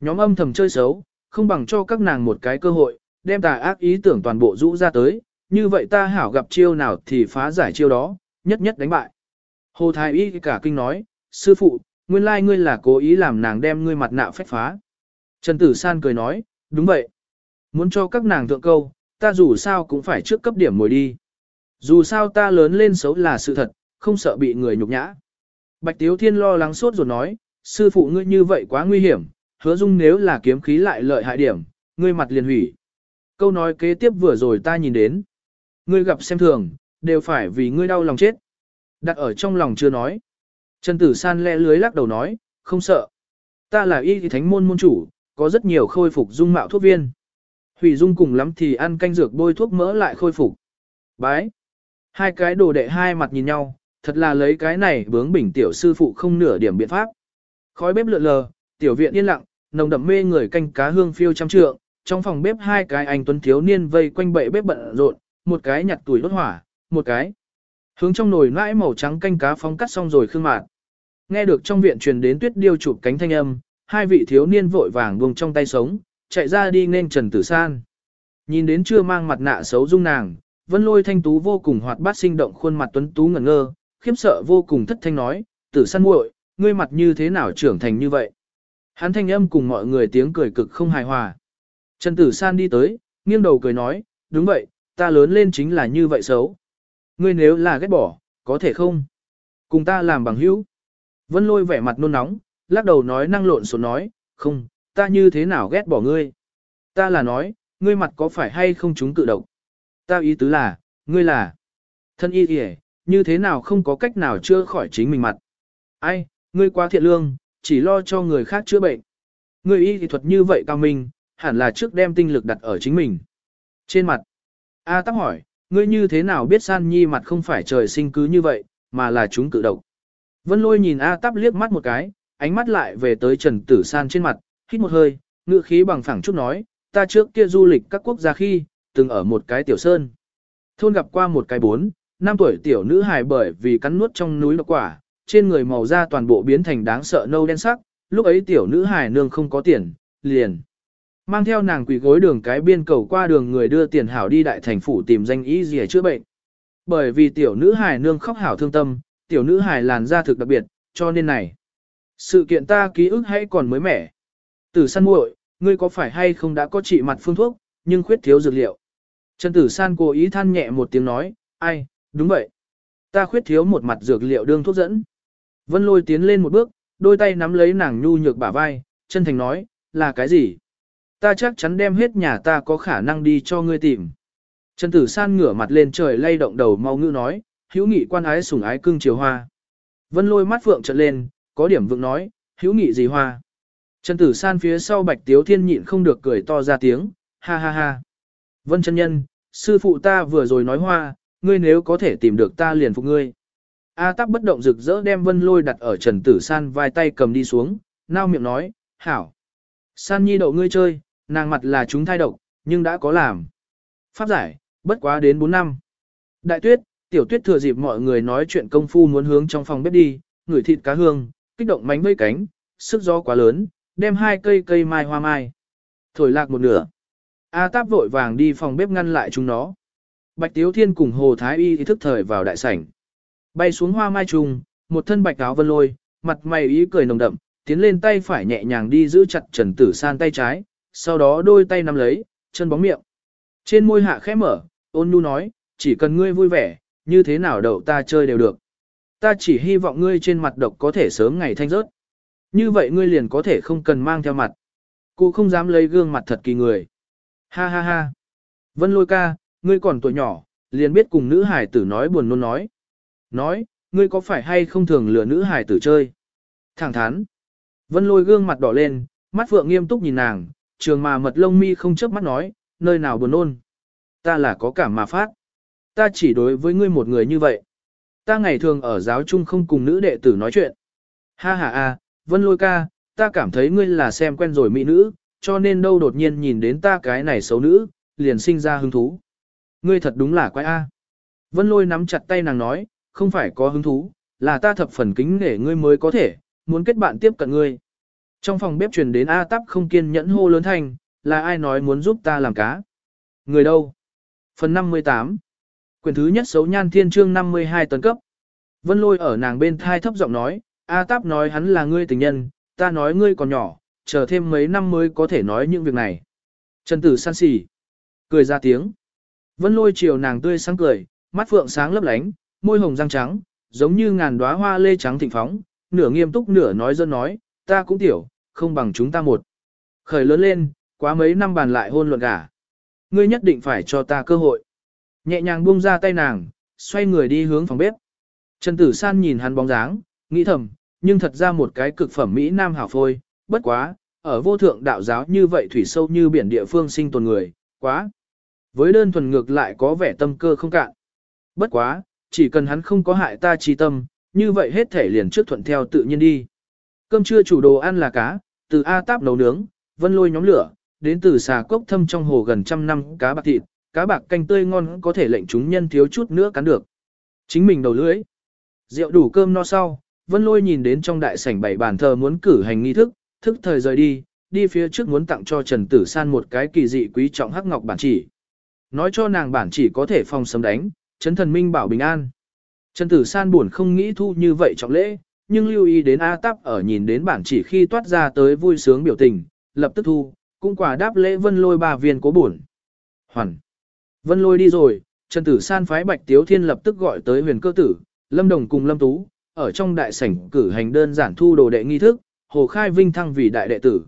Nhóm âm thầm chơi xấu, không bằng cho các nàng một cái cơ hội, đem tà ác ý tưởng toàn bộ rũ ra tới, như vậy ta hảo gặp chiêu nào thì phá giải chiêu đó, nhất nhất đánh bại. Hồ Thái Y cả kinh nói, sư phụ, nguyên lai ngươi là cố ý làm nàng đem ngươi mặt nạ phách phá. Trần Tử San cười nói, đúng vậy. Muốn cho các nàng thượng câu, ta dù sao cũng phải trước cấp điểm mồi đi. Dù sao ta lớn lên xấu là sự thật, không sợ bị người nhục nhã. Bạch Tiếu Thiên lo lắng suốt rồi nói, sư phụ ngươi như vậy quá nguy hiểm, hứa dung nếu là kiếm khí lại lợi hại điểm, ngươi mặt liền hủy. Câu nói kế tiếp vừa rồi ta nhìn đến. Ngươi gặp xem thường, đều phải vì ngươi đau lòng chết. Đặt ở trong lòng chưa nói. Trần Tử San lẽ lưới lắc đầu nói, không sợ. Ta là y thì thánh môn môn chủ, có rất nhiều khôi phục dung mạo thuốc viên. Hủy dung cùng lắm thì ăn canh dược bôi thuốc mỡ lại khôi phục. Bái. Hai cái đồ đệ hai mặt nhìn nhau, thật là lấy cái này bướng bỉnh tiểu sư phụ không nửa điểm biện pháp. Khói bếp lượn lờ, tiểu viện yên lặng, nồng đậm mê người canh cá hương phiêu trăm trượng, trong phòng bếp hai cái anh tuấn thiếu niên vây quanh bệ bếp bận rộn, một cái nhặt tuổi đốt hỏa, một cái hướng trong nồi nãi màu trắng canh cá phóng cắt xong rồi khương mạt. Nghe được trong viện truyền đến tuyết điêu chụp cánh thanh âm, hai vị thiếu niên vội vàng buông trong tay sống, chạy ra đi nên Trần Tử San. Nhìn đến chưa mang mặt nạ xấu dung nàng, vân lôi thanh tú vô cùng hoạt bát sinh động khuôn mặt tuấn tú ngẩn ngơ, khiếp sợ vô cùng thất thanh nói, Tử San muội, ngươi mặt như thế nào trưởng thành như vậy? Hắn thanh âm cùng mọi người tiếng cười cực không hài hòa. Trần Tử San đi tới, nghiêng đầu cười nói, đúng vậy, ta lớn lên chính là như vậy xấu. Ngươi nếu là ghét bỏ, có thể không? Cùng ta làm bằng hữu. Vân lôi vẻ mặt nôn nóng, lắc đầu nói năng lộn xộn nói, không, ta như thế nào ghét bỏ ngươi. Ta là nói, ngươi mặt có phải hay không chúng tự độc. Ta ý tứ là, ngươi là thân y kìa, như thế nào không có cách nào chữa khỏi chính mình mặt. Ai, ngươi quá thiện lương, chỉ lo cho người khác chữa bệnh. Ngươi y thì thuật như vậy cao minh, hẳn là trước đem tinh lực đặt ở chính mình. Trên mặt, A tắc hỏi, ngươi như thế nào biết san nhi mặt không phải trời sinh cứ như vậy, mà là chúng cự độc. Vân lôi nhìn A tắp liếc mắt một cái, ánh mắt lại về tới Trần Tử San trên mặt, hít một hơi, ngự khí bằng phẳng chút nói, ta trước kia du lịch các quốc gia khi, từng ở một cái tiểu sơn. Thôn gặp qua một cái bốn, năm tuổi tiểu nữ hài bởi vì cắn nuốt trong núi độc quả, trên người màu da toàn bộ biến thành đáng sợ nâu đen sắc, lúc ấy tiểu nữ hài nương không có tiền, liền. Mang theo nàng quỷ gối đường cái biên cầu qua đường người đưa tiền hảo đi đại thành phủ tìm danh y gì chữa bệnh. Bởi vì tiểu nữ hài nương khóc hảo thương tâm, tiểu nữ hài làn da thực đặc biệt, cho nên này. Sự kiện ta ký ức hay còn mới mẻ. Tử săn muội, ngươi có phải hay không đã có trị mặt phương thuốc, nhưng khuyết thiếu dược liệu. Trần tử san cố ý than nhẹ một tiếng nói, ai, đúng vậy. Ta khuyết thiếu một mặt dược liệu đương thuốc dẫn. Vân lôi tiến lên một bước, đôi tay nắm lấy nàng nhu nhược bả vai, chân thành nói, là cái gì? Ta chắc chắn đem hết nhà ta có khả năng đi cho ngươi tìm. Trần tử san ngửa mặt lên trời lay động đầu mau ngữ nói, hữu nghị quan ái sủng ái cưng chiều hoa. Vân lôi mắt phượng trợn lên, có điểm vượng nói, hữu nghị gì hoa. Trần tử san phía sau bạch tiếu thiên nhịn không được cười to ra tiếng, ha ha ha. Vân chân nhân, sư phụ ta vừa rồi nói hoa, ngươi nếu có thể tìm được ta liền phục ngươi. A tắc bất động rực rỡ đem vân lôi đặt ở trần tử san vai tay cầm đi xuống, nao miệng nói, hảo. San nhi đậu ngươi chơi, nàng mặt là chúng thai độc, nhưng đã có làm. Pháp giải, bất quá đến 4 năm. Đại tuyết, tiểu tuyết thừa dịp mọi người nói chuyện công phu muốn hướng trong phòng bếp đi, ngửi thịt cá hương, kích động mánh vây cánh, sức gió quá lớn, đem hai cây cây mai hoa mai. Thổi lạc một nửa. A táp vội vàng đi phòng bếp ngăn lại chúng nó. Bạch Tiếu Thiên cùng Hồ Thái Y ý thức thời vào đại sảnh. Bay xuống hoa mai trùng, một thân bạch áo vân lôi, mặt mày ý cười nồng đậm, tiến lên tay phải nhẹ nhàng đi giữ chặt Trần Tử San tay trái, sau đó đôi tay nắm lấy, chân bóng miệng. Trên môi hạ khẽ mở, ôn nhu nói, chỉ cần ngươi vui vẻ, như thế nào đậu ta chơi đều được. Ta chỉ hy vọng ngươi trên mặt độc có thể sớm ngày thanh rớt. Như vậy ngươi liền có thể không cần mang theo mặt. Cụ không dám lấy gương mặt thật kỳ người. Ha ha ha. Vân lôi ca, ngươi còn tuổi nhỏ, liền biết cùng nữ hải tử nói buồn nôn nói. Nói, ngươi có phải hay không thường lừa nữ hải tử chơi? Thẳng thắn. Vân lôi gương mặt đỏ lên, mắt phượng nghiêm túc nhìn nàng, trường mà mật lông mi không chớp mắt nói, nơi nào buồn nôn. Ta là có cảm mà phát. Ta chỉ đối với ngươi một người như vậy. Ta ngày thường ở giáo chung không cùng nữ đệ tử nói chuyện. Ha ha a, vân lôi ca, ta cảm thấy ngươi là xem quen rồi mỹ nữ, cho nên đâu đột nhiên nhìn đến ta cái này xấu nữ, liền sinh ra hứng thú. Ngươi thật đúng là quái a. Vân lôi nắm chặt tay nàng nói, không phải có hứng thú, là ta thập phần kính nể ngươi mới có thể, muốn kết bạn tiếp cận ngươi. Trong phòng bếp truyền đến A tắp không kiên nhẫn hô lớn thành, là ai nói muốn giúp ta làm cá? Người đâu? Phần 58 Quyền thứ nhất xấu nhan thiên trương 52 tấn cấp. Vân lôi ở nàng bên thai thấp giọng nói, A táp nói hắn là ngươi tình nhân, ta nói ngươi còn nhỏ, chờ thêm mấy năm mới có thể nói những việc này. Trần tử san xỉ. Cười ra tiếng. Vân lôi chiều nàng tươi sáng cười, mắt phượng sáng lấp lánh, môi hồng răng trắng, giống như ngàn đóa hoa lê trắng thịnh phóng, nửa nghiêm túc nửa nói dân nói, ta cũng tiểu, không bằng chúng ta một. Khởi lớn lên, quá mấy năm bàn lại hôn luận gả. Ngươi nhất định phải cho ta cơ hội. Nhẹ nhàng buông ra tay nàng, xoay người đi hướng phòng bếp. Trần Tử San nhìn hắn bóng dáng, nghĩ thầm, nhưng thật ra một cái cực phẩm Mỹ Nam hảo phôi, bất quá, ở vô thượng đạo giáo như vậy thủy sâu như biển địa phương sinh tồn người, quá. Với đơn thuần ngược lại có vẻ tâm cơ không cạn. Bất quá, chỉ cần hắn không có hại ta chi tâm, như vậy hết thể liền trước thuận theo tự nhiên đi. Cơm trưa chủ đồ ăn là cá, từ A táp nấu nướng, vân lôi nhóm lửa, đến từ xà cốc thâm trong hồ gần trăm năm cá bạc thịt, cá bạc canh tươi ngon có thể lệnh chúng nhân thiếu chút nữa cắn được. Chính mình đầu lưỡi. Rượu đủ cơm no sau, vân lôi nhìn đến trong đại sảnh bảy bàn thờ muốn cử hành nghi thức, thức thời rời đi, đi phía trước muốn tặng cho Trần Tử San một cái kỳ dị quý trọng hắc ngọc bản chỉ. Nói cho nàng bản chỉ có thể phòng sấm đánh, chấn thần minh bảo bình an. Trần Tử San buồn không nghĩ thu như vậy trọng lễ, nhưng lưu ý đến A Tắp ở nhìn đến bản chỉ khi toát ra tới vui sướng biểu tình, lập tức thu, cũng quả đáp lễ vân lôi bà viên cố buồn. Hoàn. Vân lôi đi rồi, Trần Tử San phái Bạch Tiếu Thiên lập tức gọi tới huyền cơ tử, Lâm Đồng cùng Lâm Tú, ở trong đại sảnh cử hành đơn giản thu đồ đệ nghi thức, Hồ Khai Vinh thăng vì đại đệ tử.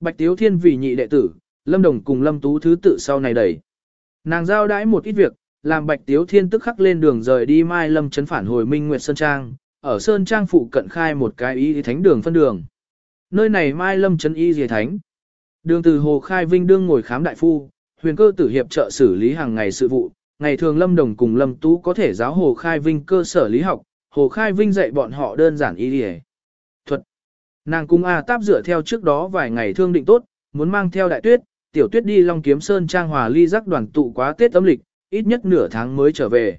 Bạch Tiếu Thiên vì nhị đệ tử, Lâm Đồng cùng Lâm Tú thứ tự sau này đẩy. Nàng giao đãi một ít việc, làm Bạch Tiếu Thiên tức khắc lên đường rời đi Mai Lâm chấn phản hồi Minh Nguyệt Sơn Trang, ở Sơn Trang phụ cận khai một cái y thánh đường phân đường. Nơi này Mai Lâm chấn y dì thánh. Đường từ Hồ Khai Vinh đương ngồi khám đại phu, huyền cơ tử hiệp trợ xử lý hàng ngày sự vụ, ngày thường Lâm Đồng cùng Lâm Tú có thể giáo Hồ Khai Vinh cơ sở lý học, Hồ Khai Vinh dạy bọn họ đơn giản y dì thuật. Nàng cung A Táp dựa theo trước đó vài ngày thương định tốt, muốn mang theo đại tuyết, tiểu tuyết đi Long Kiếm Sơn Trang hòa ly giác đoàn tụ quá Tết âm lịch, ít nhất nửa tháng mới trở về.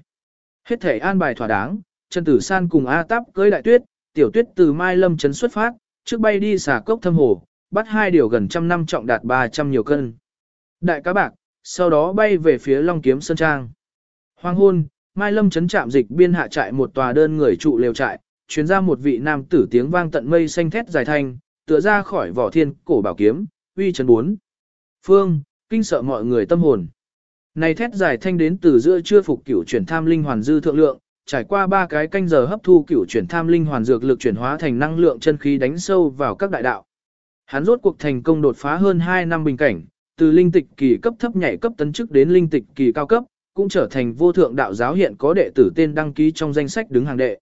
Hết thể an bài thỏa đáng, Trần Tử San cùng A Táp cưới đại tuyết, tiểu tuyết từ Mai Lâm trấn xuất phát, trước bay đi xả cốc thâm hồ, bắt hai điều gần trăm năm trọng đạt 300 nhiều cân. Đại cá bạc, sau đó bay về phía Long Kiếm Sơn Trang. Hoàng hôn, Mai Lâm trấn trạm dịch biên hạ trại một tòa đơn người trụ lều trại, chuyến ra một vị nam tử tiếng vang tận mây xanh thét dài thanh, tựa ra khỏi vỏ thiên cổ bảo kiếm, uy trấn bốn. Phương, kinh sợ mọi người tâm hồn. Này thét dài thanh đến từ giữa chưa phục cửu chuyển tham linh hoàn dư thượng lượng, trải qua ba cái canh giờ hấp thu cửu chuyển tham linh hoàn dược lực chuyển hóa thành năng lượng chân khí đánh sâu vào các đại đạo. Hắn rốt cuộc thành công đột phá hơn 2 năm bình cảnh, từ linh tịch kỳ cấp thấp nhảy cấp tấn chức đến linh tịch kỳ cao cấp, cũng trở thành vô thượng đạo giáo hiện có đệ tử tên đăng ký trong danh sách đứng hàng đệ.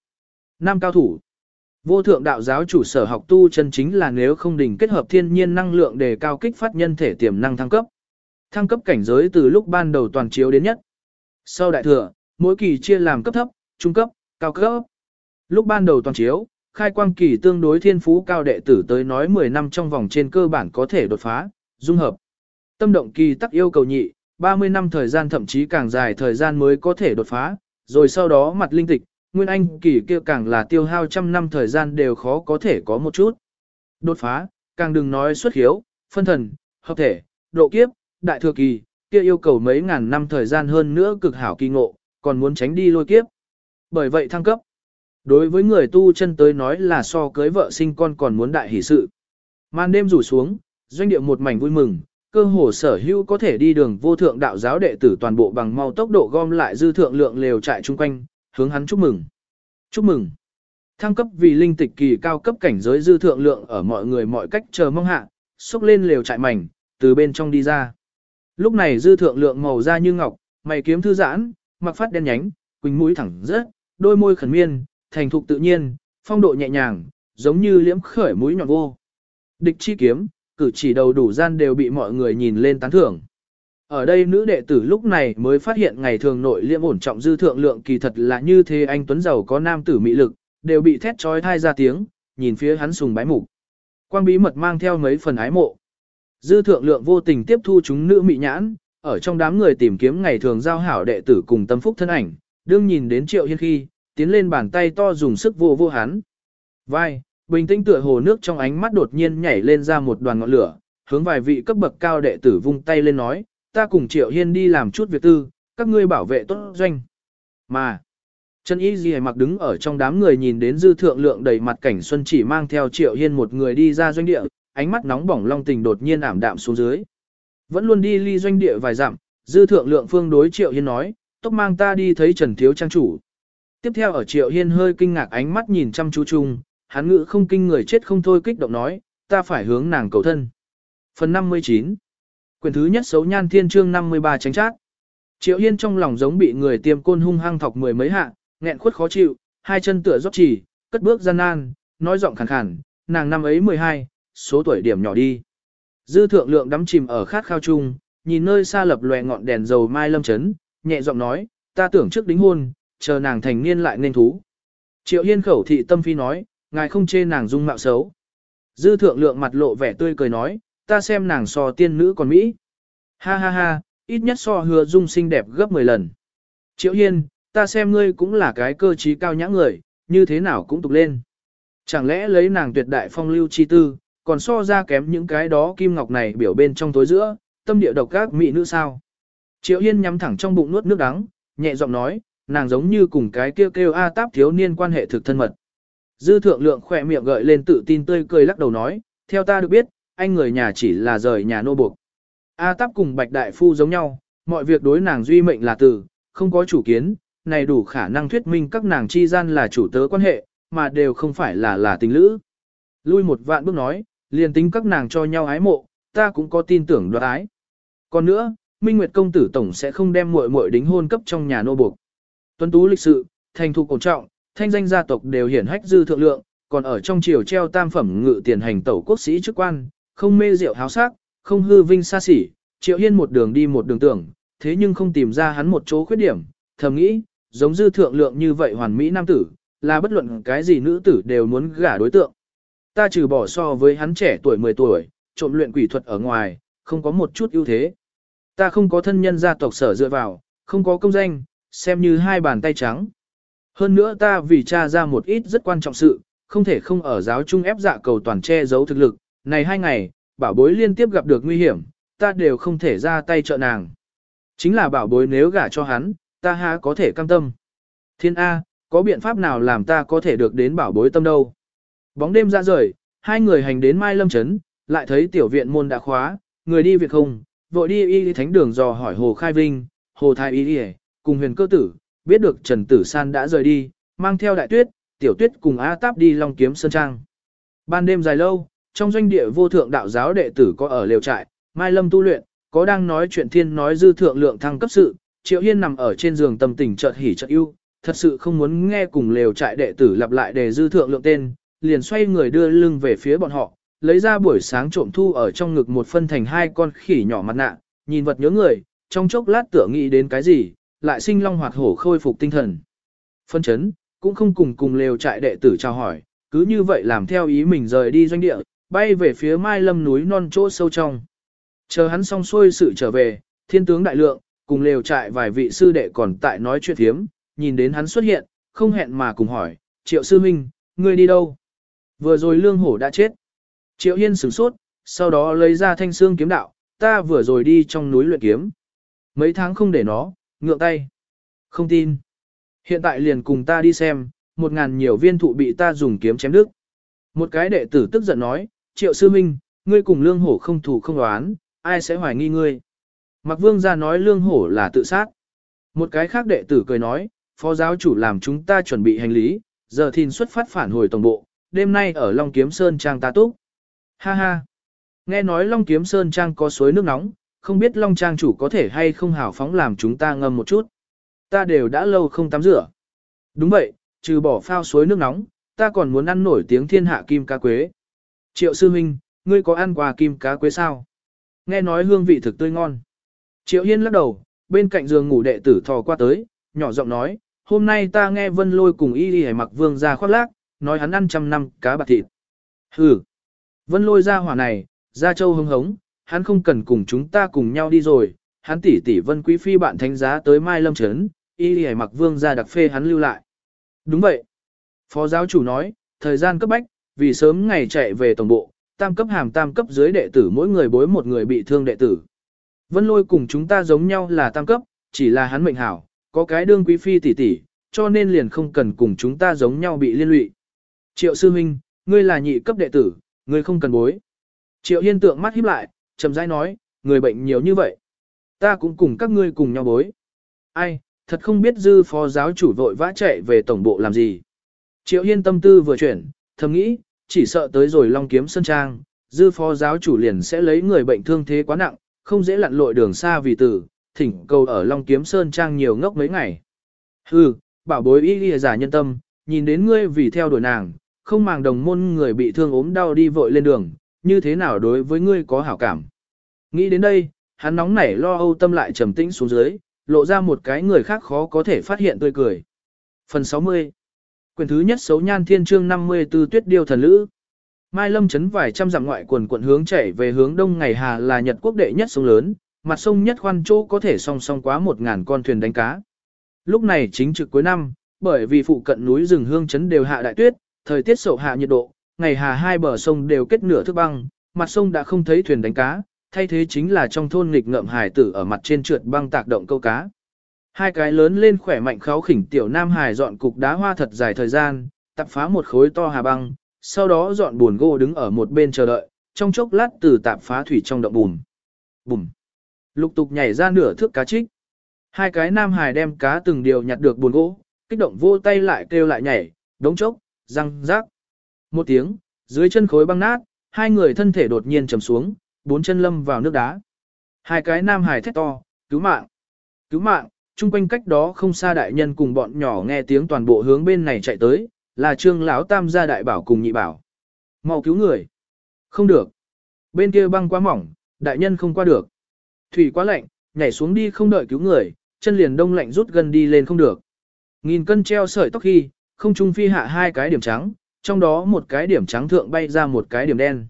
Nam cao thủ. Vô thượng đạo giáo chủ sở học tu chân chính là nếu không đỉnh kết hợp thiên nhiên năng lượng để cao kích phát nhân thể tiềm năng thăng cấp. Thăng cấp cảnh giới từ lúc ban đầu toàn chiếu đến nhất. Sau đại thừa, mỗi kỳ chia làm cấp thấp, trung cấp, cao cấp. Lúc ban đầu toàn chiếu, khai quang kỳ tương đối thiên phú cao đệ tử tới nói 10 năm trong vòng trên cơ bản có thể đột phá, dung hợp. Tâm động kỳ tắc yêu cầu nhị, 30 năm thời gian thậm chí càng dài thời gian mới có thể đột phá, rồi sau đó mặt linh tịch, nguyên anh kỳ kia càng là tiêu hao trăm năm thời gian đều khó có thể có một chút. Đột phá, càng đừng nói xuất hiếu, phân thần, hợp thể, độ kiếp, đại thừa kỳ, kia yêu cầu mấy ngàn năm thời gian hơn nữa cực hảo kỳ ngộ, còn muốn tránh đi lôi kiếp. Bởi vậy thăng cấp. Đối với người tu chân tới nói là so cưới vợ sinh con còn muốn đại hỷ sự. Màn đêm rủ xuống, doanh địa một mảnh vui mừng, cơ hồ sở hữu có thể đi đường vô thượng đạo giáo đệ tử toàn bộ bằng mau tốc độ gom lại dư thượng lượng lều trại chung quanh, hướng hắn chúc mừng. Chúc mừng. Thăng cấp vì linh tịch kỳ cao cấp cảnh giới dư thượng lượng ở mọi người mọi cách chờ mong hạ, xúc lên lều trại mảnh, từ bên trong đi ra. Lúc này dư thượng lượng màu da như ngọc, mày kiếm thư giãn, mặc phát đen nhánh, quỳnh mũi thẳng rớt, đôi môi khẩn miên, thành thục tự nhiên, phong độ nhẹ nhàng, giống như liễm khởi mũi nhọn vô. Địch chi kiếm, cử chỉ đầu đủ gian đều bị mọi người nhìn lên tán thưởng. Ở đây nữ đệ tử lúc này mới phát hiện ngày thường nội liêm ổn trọng dư thượng lượng kỳ thật là như thế anh Tuấn Giàu có nam tử mỹ lực, đều bị thét trói thai ra tiếng, nhìn phía hắn sùng bái mục. Quang bí mật mang theo mấy phần ái mộ. Dư thượng lượng vô tình tiếp thu chúng nữ mị nhãn, ở trong đám người tìm kiếm ngày thường giao hảo đệ tử cùng tâm phúc thân ảnh, đương nhìn đến triệu hiên khi, tiến lên bàn tay to dùng sức vô vô hắn. Vai, bình tĩnh tựa hồ nước trong ánh mắt đột nhiên nhảy lên ra một đoàn ngọn lửa, hướng vài vị cấp bậc cao đệ tử vung tay lên nói, ta cùng triệu hiên đi làm chút việc tư, các ngươi bảo vệ tốt doanh. Mà, trần y Dì mặc đứng ở trong đám người nhìn đến dư thượng lượng đầy mặt cảnh xuân chỉ mang theo triệu hiên một người đi ra doanh địa, ánh mắt nóng bỏng long tình đột nhiên ảm đạm xuống dưới. Vẫn luôn đi ly doanh địa vài dặm, dư thượng lượng phương đối triệu hiên nói, tốc mang ta đi thấy trần thiếu trang chủ. Tiếp theo ở triệu hiên hơi kinh ngạc ánh mắt nhìn chăm chú chung, hắn ngữ không kinh người chết không thôi kích động nói, ta phải hướng nàng cầu thân. Phần 59 Quyển thứ nhất xấu nhan thiên chương 53 tránh chát. Triệu Hiên trong lòng giống bị người tiêm côn hung hăng thọc mười mấy hạ, nghẹn khuất khó chịu, hai chân tựa rót chỉ, cất bước gian nan, nói giọng khàn khàn, nàng năm ấy 12, số tuổi điểm nhỏ đi. Dư thượng lượng đắm chìm ở khát khao chung, nhìn nơi xa lập lòe ngọn đèn dầu mai lâm chấn, nhẹ giọng nói, ta tưởng trước đính hôn, chờ nàng thành niên lại nên thú. Triệu Hiên khẩu thị tâm phi nói, ngài không chê nàng dung mạo xấu. Dư thượng lượng mặt lộ vẻ tươi cười nói, ta xem nàng so tiên nữ còn Mỹ. Ha ha ha, ít nhất so hứa dung xinh đẹp gấp 10 lần. Triệu Hiên, ta xem ngươi cũng là cái cơ trí cao nhã người, như thế nào cũng tục lên. Chẳng lẽ lấy nàng tuyệt đại phong lưu chi tư, còn so ra kém những cái đó kim ngọc này biểu bên trong tối giữa, tâm địa độc các mỹ nữ sao. Triệu Hiên nhắm thẳng trong bụng nuốt nước đắng, nhẹ giọng nói, nàng giống như cùng cái kêu kêu A táp thiếu niên quan hệ thực thân mật. Dư thượng lượng khỏe miệng gợi lên tự tin tươi cười lắc đầu nói, theo ta được biết, anh người nhà chỉ là rời nhà nô buộc. A táp cùng bạch đại phu giống nhau, mọi việc đối nàng duy mệnh là từ, không có chủ kiến, này đủ khả năng thuyết minh các nàng chi gian là chủ tớ quan hệ, mà đều không phải là là tình lữ. Lui một vạn bước nói, liền tính các nàng cho nhau ái mộ, ta cũng có tin tưởng đoạt ái. Còn nữa, Minh Nguyệt công tử tổng sẽ không đem muội muội đính hôn cấp trong nhà nô buộc. Tuấn tú lịch sự, thành thục cổ trọng, thanh danh gia tộc đều hiển hách dư thượng lượng, còn ở trong triều treo tam phẩm ngự tiền hành tẩu quốc sĩ chức quan, không mê rượu háo sắc, không hư vinh xa xỉ, triệu hiên một đường đi một đường tưởng, thế nhưng không tìm ra hắn một chỗ khuyết điểm, thầm nghĩ, giống dư thượng lượng như vậy hoàn mỹ nam tử, là bất luận cái gì nữ tử đều muốn gả đối tượng. Ta trừ bỏ so với hắn trẻ tuổi 10 tuổi, trộm luyện quỷ thuật ở ngoài, không có một chút ưu thế. Ta không có thân nhân gia tộc sở dựa vào, không có công danh, xem như hai bàn tay trắng. Hơn nữa ta vì tra ra một ít rất quan trọng sự, không thể không ở giáo trung ép dạ cầu toàn che giấu thực lực. Này hai ngày, bảo bối liên tiếp gặp được nguy hiểm, ta đều không thể ra tay trợ nàng. Chính là bảo bối nếu gả cho hắn, ta há có thể cam tâm. Thiên A, có biện pháp nào làm ta có thể được đến bảo bối tâm đâu? Bóng đêm ra rời, hai người hành đến Mai Lâm Trấn, lại thấy tiểu viện môn đã khóa, người đi việc không, vội đi y thánh đường dò hỏi Hồ Khai Vinh, Hồ Thái Y đi cùng huyền cơ tử, biết được Trần Tử San đã rời đi, mang theo đại tuyết, tiểu tuyết cùng A Táp đi Long Kiếm Sơn Trang. Ban đêm dài lâu, trong doanh địa vô thượng đạo giáo đệ tử có ở lều trại, Mai Lâm tu luyện, có đang nói chuyện thiên nói dư thượng lượng thăng cấp sự, Triệu Hiên nằm ở trên giường tâm tình chợt hỉ chợt ưu, thật sự không muốn nghe cùng lều trại đệ tử lặp lại đề dư thượng lượng tên, liền xoay người đưa lưng về phía bọn họ, lấy ra buổi sáng trộm thu ở trong ngực một phân thành hai con khỉ nhỏ mặt nạ, nhìn vật nhớ người, trong chốc lát tựa nghĩ đến cái gì, lại sinh long hoạt hổ khôi phục tinh thần. Phân chấn, cũng không cùng cùng lều trại đệ tử chào hỏi, cứ như vậy làm theo ý mình rời đi doanh địa, bay về phía mai lâm núi non chỗ sâu trong. Chờ hắn xong xuôi sự trở về, thiên tướng đại lượng, cùng lều trại vài vị sư đệ còn tại nói chuyện thiếm, nhìn đến hắn xuất hiện, không hẹn mà cùng hỏi, triệu sư minh, ngươi đi đâu? Vừa rồi lương hổ đã chết. Triệu Hiên sửng sốt, sau đó lấy ra thanh xương kiếm đạo, ta vừa rồi đi trong núi luyện kiếm. Mấy tháng không để nó, ngượng tay. Không tin. Hiện tại liền cùng ta đi xem, một ngàn nhiều viên thụ bị ta dùng kiếm chém đứt. Một cái đệ tử tức giận nói, triệu sư minh, ngươi cùng lương hổ không thủ không đoán, ai sẽ hoài nghi ngươi. Mạc Vương ra nói lương hổ là tự sát. Một cái khác đệ tử cười nói, phó giáo chủ làm chúng ta chuẩn bị hành lý, giờ thìn xuất phát phản hồi tổng bộ, đêm nay ở Long Kiếm Sơn Trang ta túc. Ha ha. Nghe nói Long Kiếm Sơn Trang có suối nước nóng, không biết Long Trang chủ có thể hay không hào phóng làm chúng ta ngâm một chút. Ta đều đã lâu không tắm rửa. Đúng vậy, trừ bỏ phao suối nước nóng, ta còn muốn ăn nổi tiếng thiên hạ kim cá quế. Triệu sư huynh, ngươi có ăn quà kim cá quế sao? Nghe nói hương vị thực tươi ngon. Triệu Hiên lắc đầu, bên cạnh giường ngủ đệ tử thò qua tới, nhỏ giọng nói, hôm nay ta nghe vân lôi cùng y y mặc vương ra khoác lác, nói hắn ăn trăm năm cá bạc thịt. Hừ, vân lôi ra hỏa này, ra châu hưng hống, hắn không cần cùng chúng ta cùng nhau đi rồi, hắn tỷ tỷ vân quý phi bạn thánh giá tới mai lâm trấn, y y mặc vương ra đặc phê hắn lưu lại. Đúng vậy. Phó giáo chủ nói, thời gian cấp bách, vì sớm ngày chạy về tổng bộ, tam cấp hàm tam cấp dưới đệ tử mỗi người bối một người bị thương đệ tử. Vân lôi cùng chúng ta giống nhau là tam cấp, chỉ là hắn mệnh hảo, có cái đương quý phi tỷ tỷ, cho nên liền không cần cùng chúng ta giống nhau bị liên lụy. Triệu sư huynh, ngươi là nhị cấp đệ tử, ngươi không cần bối. Triệu hiên tượng mắt híp lại, chậm rãi nói, người bệnh nhiều như vậy. Ta cũng cùng các ngươi cùng nhau bối. Ai, thật không biết dư phó giáo chủ vội vã chạy về tổng bộ làm gì. Triệu hiên tâm tư vừa chuyển, thầm nghĩ, chỉ sợ tới rồi long kiếm sân trang, dư phó giáo chủ liền sẽ lấy người bệnh thương thế quá nặng, không dễ lặn lội đường xa vì tử, thỉnh cầu ở long kiếm sơn trang nhiều ngốc mấy ngày. Hừ, bảo bối y y giả nhân tâm, nhìn đến ngươi vì theo đuổi nàng, không màng đồng môn người bị thương ốm đau đi vội lên đường, như thế nào đối với ngươi có hảo cảm. Nghĩ đến đây, hắn nóng nảy lo âu tâm lại trầm tĩnh xuống dưới, lộ ra một cái người khác khó có thể phát hiện tươi cười. Phần 60 Quyền thứ nhất xấu nhan thiên chương 54 tuyết điêu thần lữ. Mai Lâm chấn vài trăm dặm ngoại quần quận hướng chảy về hướng đông ngày hà là Nhật quốc đệ nhất sông lớn, mặt sông nhất khoan chỗ có thể song song quá một ngàn con thuyền đánh cá. Lúc này chính trực cuối năm, bởi vì phụ cận núi rừng hương chấn đều hạ đại tuyết, thời tiết sậu hạ nhiệt độ, ngày hà hai bờ sông đều kết nửa thức băng, mặt sông đã không thấy thuyền đánh cá, thay thế chính là trong thôn nghịch ngợm hải tử ở mặt trên trượt băng tạc động câu cá. Hai cái lớn lên khỏe mạnh kháo khỉnh tiểu nam hải dọn cục đá hoa thật dài thời gian, tập phá một khối to hà băng, sau đó dọn buồn gỗ đứng ở một bên chờ đợi, trong chốc lát từ tạp phá thủy trong động bùn. Bùm. Lục tục nhảy ra nửa thước cá trích. Hai cái nam hải đem cá từng điều nhặt được buồn gỗ, kích động vô tay lại kêu lại nhảy, đống chốc, răng, rác. Một tiếng, dưới chân khối băng nát, hai người thân thể đột nhiên trầm xuống, bốn chân lâm vào nước đá. Hai cái nam hải thét to, cứu mạng, cứu mạng, chung quanh cách đó không xa đại nhân cùng bọn nhỏ nghe tiếng toàn bộ hướng bên này chạy tới, là trương lão tam gia đại bảo cùng nhị bảo. mau cứu người. Không được. Bên kia băng quá mỏng, đại nhân không qua được. Thủy quá lạnh, nhảy xuống đi không đợi cứu người, chân liền đông lạnh rút gần đi lên không được. Nghìn cân treo sợi tóc khi, không trung phi hạ hai cái điểm trắng, trong đó một cái điểm trắng thượng bay ra một cái điểm đen.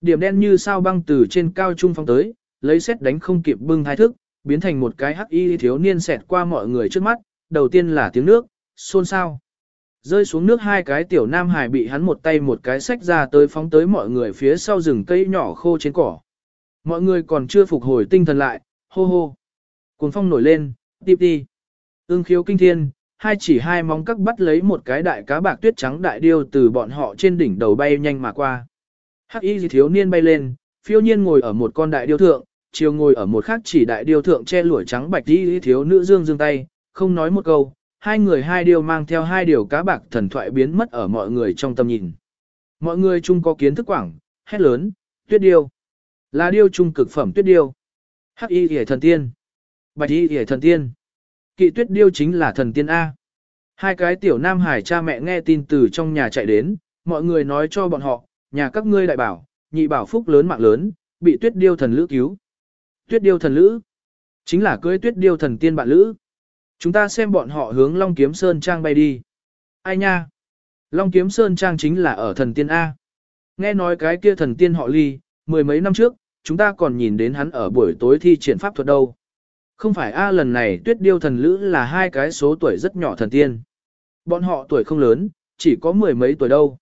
Điểm đen như sao băng từ trên cao trung phong tới, lấy xét đánh không kịp bưng hai thức, biến thành một cái hắc y thiếu niên xẹt qua mọi người trước mắt, đầu tiên là tiếng nước, xôn xao. Rơi xuống nước hai cái tiểu nam hải bị hắn một tay một cái sách ra tới phóng tới mọi người phía sau rừng cây nhỏ khô trên cỏ. Mọi người còn chưa phục hồi tinh thần lại, hô hô. Cuồng phong nổi lên, tiếp đi. Ưng khiếu kinh thiên, hai chỉ hai móng cắt bắt lấy một cái đại cá bạc tuyết trắng đại điêu từ bọn họ trên đỉnh đầu bay nhanh mà qua. Hắc y thiếu niên bay lên, phiêu nhiên ngồi ở một con đại điêu thượng, chiều ngồi ở một khác chỉ đại điêu thượng che lũi trắng bạch đi thiếu nữ dương dương tay, không nói một câu, hai người hai điêu mang theo hai điều cá bạc thần thoại biến mất ở mọi người trong tầm nhìn. Mọi người chung có kiến thức quảng, hét lớn, tuyết điêu. Là điêu trung cực phẩm tuyết điêu. Hắc y hề thần tiên. Bạch y hề thần tiên. Kỵ tuyết điêu chính là thần tiên A. Hai cái tiểu nam hải cha mẹ nghe tin từ trong nhà chạy đến, mọi người nói cho bọn họ, nhà các ngươi đại bảo, nhị bảo phúc lớn mạng lớn, bị tuyết điêu thần lữ cứu. Tuyết điêu thần lữ, chính là cưới tuyết điêu thần tiên bạn lữ. Chúng ta xem bọn họ hướng Long Kiếm Sơn Trang bay đi. Ai nha? Long Kiếm Sơn Trang chính là ở thần tiên A. Nghe nói cái kia thần tiên họ ly, mười mấy năm trước, chúng ta còn nhìn đến hắn ở buổi tối thi triển pháp thuật đâu. Không phải A lần này tuyết điêu thần lữ là hai cái số tuổi rất nhỏ thần tiên. Bọn họ tuổi không lớn, chỉ có mười mấy tuổi đâu.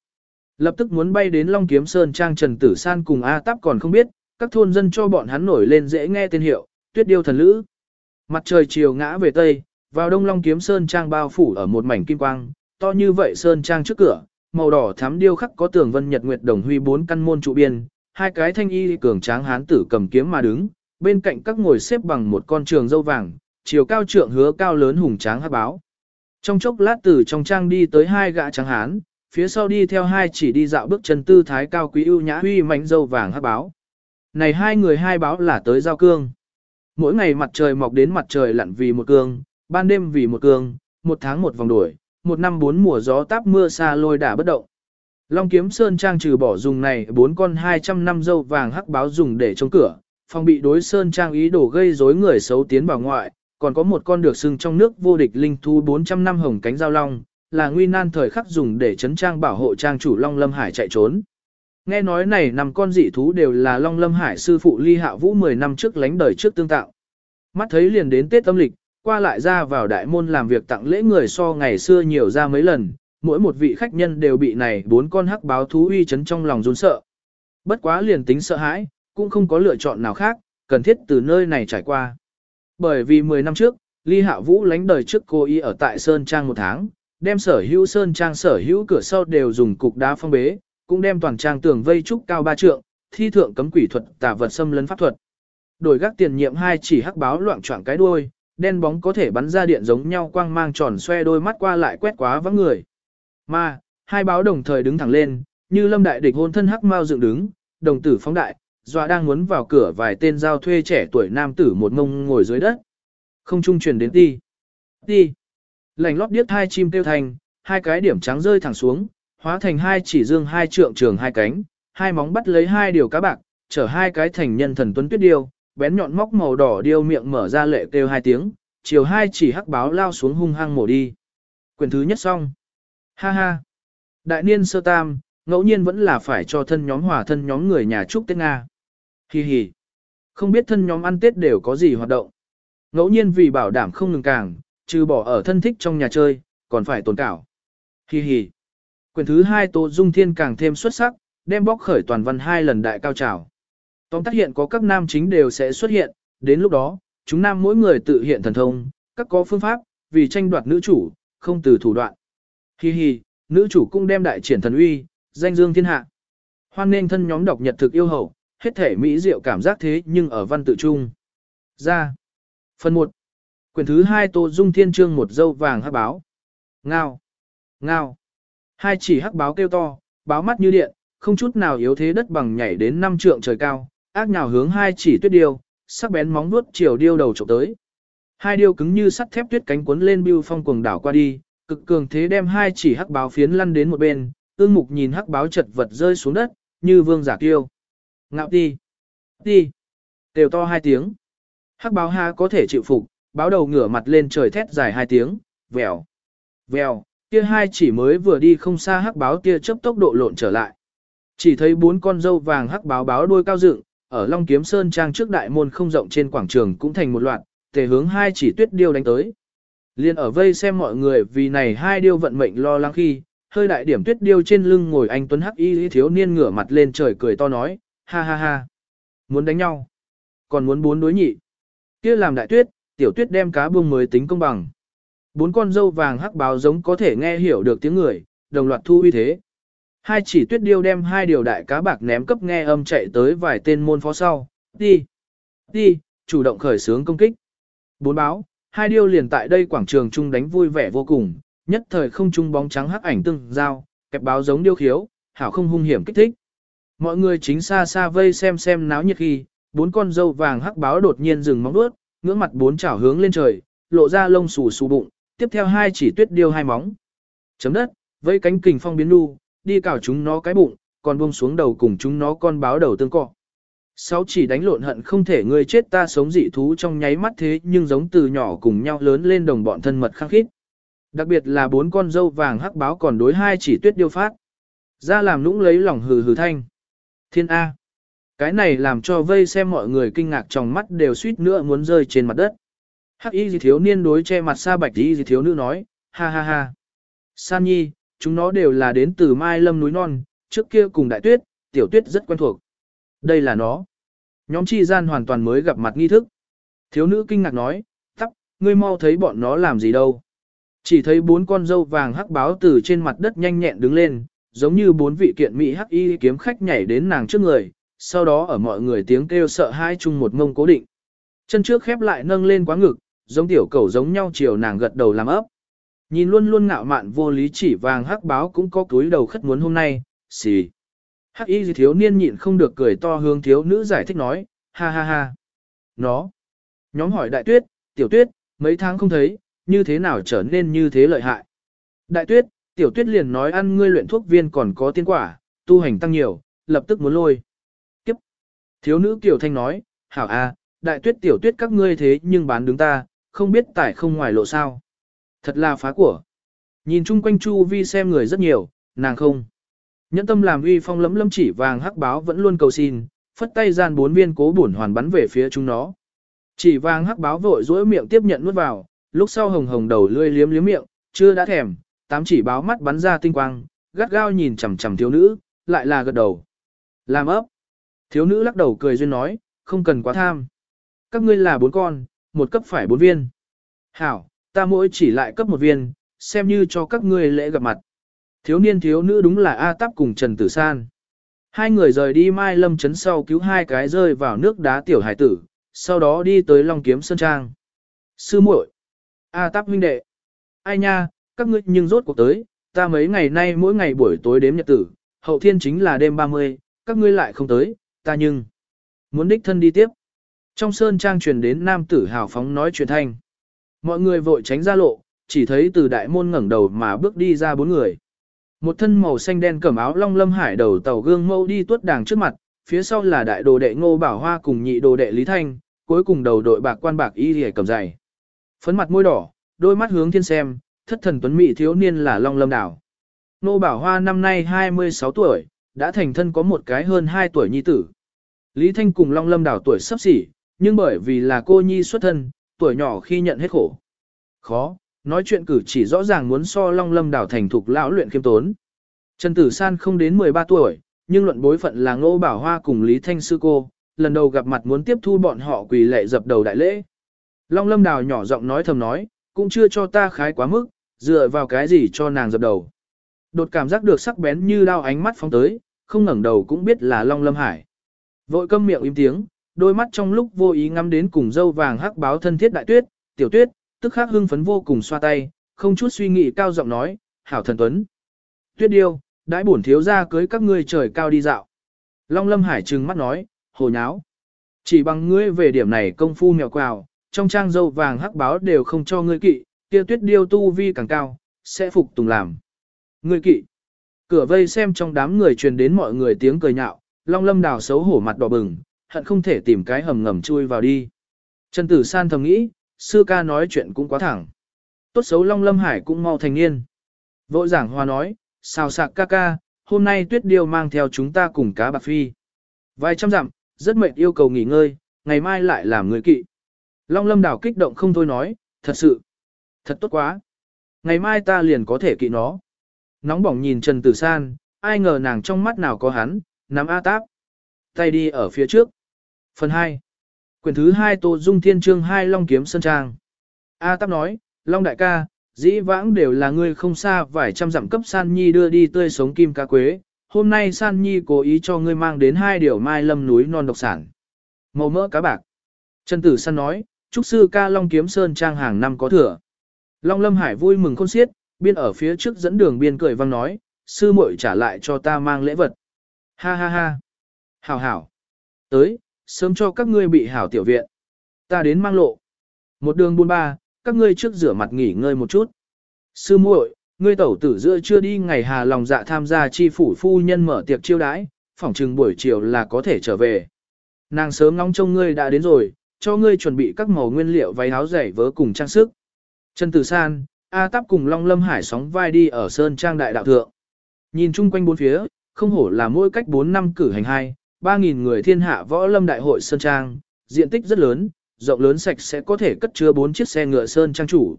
Lập tức muốn bay đến Long Kiếm Sơn Trang Trần Tử San cùng A Táp còn không biết, các thôn dân cho bọn hắn nổi lên dễ nghe tên hiệu, tuyết điêu thần lữ. Mặt trời chiều ngã về Tây, vào Đông Long Kiếm Sơn Trang bao phủ ở một mảnh kim quang, to như vậy Sơn Trang trước cửa, màu đỏ thắm điêu khắc có tường vân nhật nguyệt đồng huy bốn căn môn trụ biên, hai cái thanh y cường tráng hán tử cầm kiếm mà đứng, bên cạnh các ngồi xếp bằng một con trường dâu vàng, chiều cao trượng hứa cao lớn hùng tráng hắc báo. Trong chốc lát từ trong trang đi tới hai gã tráng hán, phía sau đi theo hai chỉ đi dạo bước chân tư thái cao quý ưu nhã huy mảnh dâu vàng hắc báo. Này hai người hai báo là tới giao cương. Mỗi ngày mặt trời mọc đến mặt trời lặn vì một cương, ban đêm vì một cương, một tháng một vòng đuổi, một năm bốn mùa gió táp mưa xa lôi đả bất động. Long kiếm sơn trang trừ bỏ dùng này bốn con 200 năm dâu vàng hắc báo dùng để chống cửa, phòng bị đối sơn trang ý đồ gây rối người xấu tiến vào ngoại, còn có một con được xưng trong nước vô địch linh thú 400 năm hồng cánh giao long, là nguy nan thời khắc dùng để chấn trang bảo hộ trang chủ Long Lâm Hải chạy trốn. Nghe nói này năm con dị thú đều là Long Lâm Hải sư phụ Ly Hạ Vũ 10 năm trước lánh đời trước tương tạo. Mắt thấy liền đến Tết âm lịch, qua lại ra vào đại môn làm việc tặng lễ người so ngày xưa nhiều ra mấy lần, mỗi một vị khách nhân đều bị này bốn con hắc báo thú uy chấn trong lòng run sợ. Bất quá liền tính sợ hãi, cũng không có lựa chọn nào khác, cần thiết từ nơi này trải qua. Bởi vì 10 năm trước, Ly Hạ Vũ lánh đời trước cô y ở tại Sơn Trang một tháng, đem sở hữu Sơn Trang sở hữu cửa sau đều dùng cục đá phong bế, cũng đem toàn trang tường vây trúc cao ba trượng, thi thượng cấm quỷ thuật tà vật xâm lấn pháp thuật. Đổi gác tiền nhiệm hai chỉ hắc báo loạn choạng cái đuôi, đen bóng có thể bắn ra điện giống nhau quang mang tròn xoe đôi mắt qua lại quét quá vắng người. Mà, hai báo đồng thời đứng thẳng lên, như lâm đại địch hôn thân hắc mau dựng đứng, đồng tử phóng đại, dọa đang muốn vào cửa vài tên giao thuê trẻ tuổi nam tử một ngông ngồi dưới đất. Không trung truyền đến ti. Ti. Lành lót điếc hai chim tiêu thành, hai cái điểm trắng rơi thẳng xuống, hóa thành hai chỉ dương hai trượng trường hai cánh, hai móng bắt lấy hai điều cá bạc, chở hai cái thành nhân thần tuấn tuyết điêu, bén nhọn móc màu đỏ điêu miệng mở ra lệ kêu hai tiếng, chiều hai chỉ hắc báo lao xuống hung hăng mổ đi. Quyền thứ nhất xong. Ha ha. Đại niên sơ tam, ngẫu nhiên vẫn là phải cho thân nhóm hòa thân nhóm người nhà chúc Tết Nga. Hi hi. Không biết thân nhóm ăn Tết đều có gì hoạt động. Ngẫu nhiên vì bảo đảm không ngừng càng, trừ bỏ ở thân thích trong nhà chơi, còn phải tồn cảo. Hi hi. Quyền thứ hai Tô Dung Thiên càng thêm xuất sắc, đem bóc khởi toàn văn hai lần đại cao trào. Tóm tắt hiện có các nam chính đều sẽ xuất hiện, đến lúc đó, chúng nam mỗi người tự hiện thần thông, các có phương pháp, vì tranh đoạt nữ chủ, không từ thủ đoạn. Hi hi, nữ chủ cũng đem đại triển thần uy, danh dương thiên hạ. Hoan nên thân nhóm đọc nhật thực yêu hậu, hết thể mỹ diệu cảm giác thế nhưng ở văn tự trung. Ra. Phần 1. Quyển thứ 2 Tô Dung Thiên Trương một dâu vàng hát báo. Ngao. Ngao. Hai chỉ hắc báo kêu to, báo mắt như điện, không chút nào yếu thế đất bằng nhảy đến năm trượng trời cao, ác nhào hướng hai chỉ tuyết điêu, sắc bén móng vuốt chiều điêu đầu chụp tới. Hai điêu cứng như sắt thép tuyết cánh cuốn lên bưu phong cuồng đảo qua đi, cực cường thế đem hai chỉ hắc báo phiến lăn đến một bên, ương mục nhìn hắc báo chật vật rơi xuống đất, như vương giả kiêu. Ngạo ti, ti, đều to hai tiếng. Hắc báo ha có thể chịu phục, báo đầu ngửa mặt lên trời thét dài hai tiếng, vèo, vèo, kia hai chỉ mới vừa đi không xa hắc báo kia chớp tốc độ lộn trở lại. Chỉ thấy bốn con dâu vàng hắc báo báo đuôi cao dựng, ở Long Kiếm Sơn trang trước đại môn không rộng trên quảng trường cũng thành một loạt, tề hướng hai chỉ tuyết điêu đánh tới. Liên ở vây xem mọi người vì này hai điêu vận mệnh lo lắng khi, hơi đại điểm tuyết điêu trên lưng ngồi anh Tuấn Hắc Y thiếu niên ngửa mặt lên trời cười to nói, ha ha ha, muốn đánh nhau, còn muốn bốn đối nhị. kia làm đại tuyết, tiểu tuyết đem cá buông mới tính công bằng. Bốn con dâu vàng hắc báo giống có thể nghe hiểu được tiếng người, đồng loạt thu uy thế. Hai chỉ tuyết điêu đem hai điều đại cá bạc ném cấp nghe âm chạy tới vài tên môn phó sau, đi, đi, chủ động khởi sướng công kích. Bốn báo, hai điêu liền tại đây quảng trường trung đánh vui vẻ vô cùng, nhất thời không trung bóng trắng hắc ảnh tương giao, kẹp báo giống điêu khiếu, hảo không hung hiểm kích thích. Mọi người chính xa xa vây xem xem náo nhiệt khi, bốn con dâu vàng hắc báo đột nhiên dừng móng đuốt, ngưỡng mặt bốn chảo hướng lên trời, lộ ra lông xù xù bụng, tiếp theo hai chỉ tuyết điêu hai móng. Chấm đất, vây cánh kình phong biến đu, đi cào chúng nó cái bụng, còn buông xuống đầu cùng chúng nó con báo đầu tương cọ. Sáu chỉ đánh lộn hận không thể người chết ta sống dị thú trong nháy mắt thế nhưng giống từ nhỏ cùng nhau lớn lên đồng bọn thân mật khăng khít. Đặc biệt là bốn con dâu vàng hắc báo còn đối hai chỉ tuyết điêu phát. Ra làm nũng lấy lòng hừ hừ thanh. Thiên A. Cái này làm cho vây xem mọi người kinh ngạc trong mắt đều suýt nữa muốn rơi trên mặt đất. Hắc y gì thiếu niên đối che mặt xa bạch y gì thiếu nữ nói, ha ha ha. San nhi, chúng nó đều là đến từ Mai Lâm núi non, trước kia cùng đại tuyết, tiểu tuyết rất quen thuộc. Đây là nó. Nhóm chi gian hoàn toàn mới gặp mặt nghi thức. Thiếu nữ kinh ngạc nói, tắc, ngươi mau thấy bọn nó làm gì đâu. Chỉ thấy bốn con dâu vàng hắc báo từ trên mặt đất nhanh nhẹn đứng lên, giống như bốn vị kiện mỹ hắc y kiếm khách nhảy đến nàng trước người, sau đó ở mọi người tiếng kêu sợ hai chung một ngông cố định. Chân trước khép lại nâng lên quá ngực, giống tiểu cầu giống nhau chiều nàng gật đầu làm ấp. Nhìn luôn luôn ngạo mạn vô lý chỉ vàng hắc báo cũng có túi đầu khất muốn hôm nay, xì. Hắc y thiếu niên nhịn không được cười to hướng thiếu nữ giải thích nói, ha ha ha. Nó. Nhóm hỏi đại tuyết, tiểu tuyết, mấy tháng không thấy, như thế nào trở nên như thế lợi hại. Đại tuyết, tiểu tuyết liền nói ăn ngươi luyện thuốc viên còn có tiên quả, tu hành tăng nhiều, lập tức muốn lôi. Kiếp. Thiếu nữ Kiều Thanh nói, hảo a, đại tuyết tiểu tuyết các ngươi thế nhưng bán đứng ta, không biết tải không ngoài lộ sao. Thật là phá của. Nhìn chung quanh chu vi xem người rất nhiều, nàng không. Nhẫn tâm làm uy phong lấm lấm chỉ vàng hắc báo vẫn luôn cầu xin, phất tay gian bốn viên cố bổn hoàn bắn về phía chúng nó. Chỉ vàng hắc báo vội dỗi miệng tiếp nhận nuốt vào, lúc sau hồng hồng đầu lươi liếm liếm miệng, chưa đã thèm, tám chỉ báo mắt bắn ra tinh quang, gắt gao nhìn chằm chằm thiếu nữ, lại là gật đầu. Làm ấp. Thiếu nữ lắc đầu cười duyên nói, không cần quá tham. Các ngươi là bốn con, một cấp phải bốn viên. Hảo, ta mỗi chỉ lại cấp một viên, xem như cho các ngươi lễ gặp mặt. Thiếu niên thiếu nữ đúng là A Táp cùng Trần Tử San. Hai người rời đi Mai Lâm chấn sau cứu hai cái rơi vào nước đá tiểu hải tử, sau đó đi tới Long Kiếm Sơn Trang. Sư muội, A Táp huynh đệ. Ai nha, các ngươi nhưng rốt cuộc tới, ta mấy ngày nay mỗi ngày buổi tối đếm nhật tử, hậu thiên chính là đêm 30, các ngươi lại không tới, ta nhưng muốn đích thân đi tiếp. Trong sơn trang truyền đến nam tử hào phóng nói chuyện thanh. Mọi người vội tránh ra lộ, chỉ thấy từ đại môn ngẩng đầu mà bước đi ra bốn người. Một thân màu xanh đen cẩm áo long lâm hải đầu tàu gương mâu đi tuốt đàng trước mặt, phía sau là đại đồ đệ ngô bảo hoa cùng nhị đồ đệ lý thanh, cuối cùng đầu đội bạc quan bạc y hề cầm dày. Phấn mặt môi đỏ, đôi mắt hướng thiên xem, thất thần tuấn mỹ thiếu niên là long lâm đảo. Ngô bảo hoa năm nay 26 tuổi, đã thành thân có một cái hơn 2 tuổi nhi tử. Lý Thanh cùng long lâm đảo tuổi sắp xỉ, nhưng bởi vì là cô nhi xuất thân, tuổi nhỏ khi nhận hết khổ. Khó, nói chuyện cử chỉ rõ ràng muốn so Long Lâm đảo thành thục lão luyện khiêm tốn. Trần Tử San không đến 13 tuổi, nhưng luận bối phận là Ngô Bảo Hoa cùng Lý Thanh sư cô, lần đầu gặp mặt muốn tiếp thu bọn họ quỳ lệ dập đầu đại lễ. Long Lâm đảo nhỏ giọng nói thầm nói, cũng chưa cho ta khái quá mức, dựa vào cái gì cho nàng dập đầu. Đột cảm giác được sắc bén như đao ánh mắt phóng tới, không ngẩng đầu cũng biết là Long Lâm Hải. Vội câm miệng im tiếng, đôi mắt trong lúc vô ý ngắm đến cùng dâu vàng hắc báo thân thiết đại tuyết, tiểu tuyết, tức khắc hưng phấn vô cùng xoa tay, không chút suy nghĩ cao giọng nói, hảo thần tuấn. Tuyết điêu, đãi bổn thiếu ra cưới các ngươi trời cao đi dạo. Long lâm hải trừng mắt nói, hồ nháo. Chỉ bằng ngươi về điểm này công phu mèo quào, trong trang dâu vàng hắc báo đều không cho ngươi kỵ, kia tuyết điêu tu vi càng cao, sẽ phục tùng làm. Ngươi kỵ. Cửa vây xem trong đám người truyền đến mọi người tiếng cười nhạo, Long Lâm Đào xấu hổ mặt đỏ bừng, hận không thể tìm cái hầm ngầm chui vào đi. Trần Tử San thầm nghĩ, sư ca nói chuyện cũng quá thẳng. Tốt xấu Long Lâm Hải cũng mau thành niên. Vội giảng hoa nói, xào sạc ca ca, hôm nay tuyết điêu mang theo chúng ta cùng cá bạc phi. Vài trăm dặm, rất mệt yêu cầu nghỉ ngơi, ngày mai lại làm người kỵ. Long Lâm đảo kích động không thôi nói, thật sự, thật tốt quá. Ngày mai ta liền có thể kỵ nó. Nóng bỏng nhìn Trần Tử San, ai ngờ nàng trong mắt nào có hắn, nắm A táp. Tay đi ở phía trước. Phần 2. Quyển thứ 2 Tô Dung Thiên Trương 2 Long Kiếm Sơn Trang. A Táp nói, Long Đại ca, dĩ vãng đều là ngươi không xa vài trăm dặm cấp San Nhi đưa đi tươi sống kim cá quế. Hôm nay San Nhi cố ý cho ngươi mang đến hai điều mai lâm núi non độc sản. Màu mỡ cá bạc. Trần Tử San nói, Trúc Sư ca Long Kiếm Sơn Trang hàng năm có thừa. Long Lâm Hải vui mừng khôn xiết, biên ở phía trước dẫn đường biên cười vang nói, sư muội trả lại cho ta mang lễ vật. Ha ha ha. Hảo hảo. Tới, sớm cho các ngươi bị hảo tiểu viện. Ta đến mang lộ. Một đường buôn ba, các ngươi trước rửa mặt nghỉ ngơi một chút. Sư muội, ngươi tẩu tử giữa chưa đi ngày hà lòng dạ tham gia chi phủ phu nhân mở tiệc chiêu đãi, phỏng chừng buổi chiều là có thể trở về. Nàng sớm ngóng trông ngươi đã đến rồi, cho ngươi chuẩn bị các màu nguyên liệu váy áo giày vớ cùng trang sức. Trần Tử San, A Táp cùng Long Lâm Hải sóng vai đi ở Sơn Trang Đại Đạo Thượng. Nhìn chung quanh bốn phía, không hổ là mỗi cách 4 năm cử hành hai, 3.000 người thiên hạ võ lâm đại hội Sơn Trang, diện tích rất lớn, rộng lớn sạch sẽ có thể cất chứa 4 chiếc xe ngựa Sơn Trang chủ.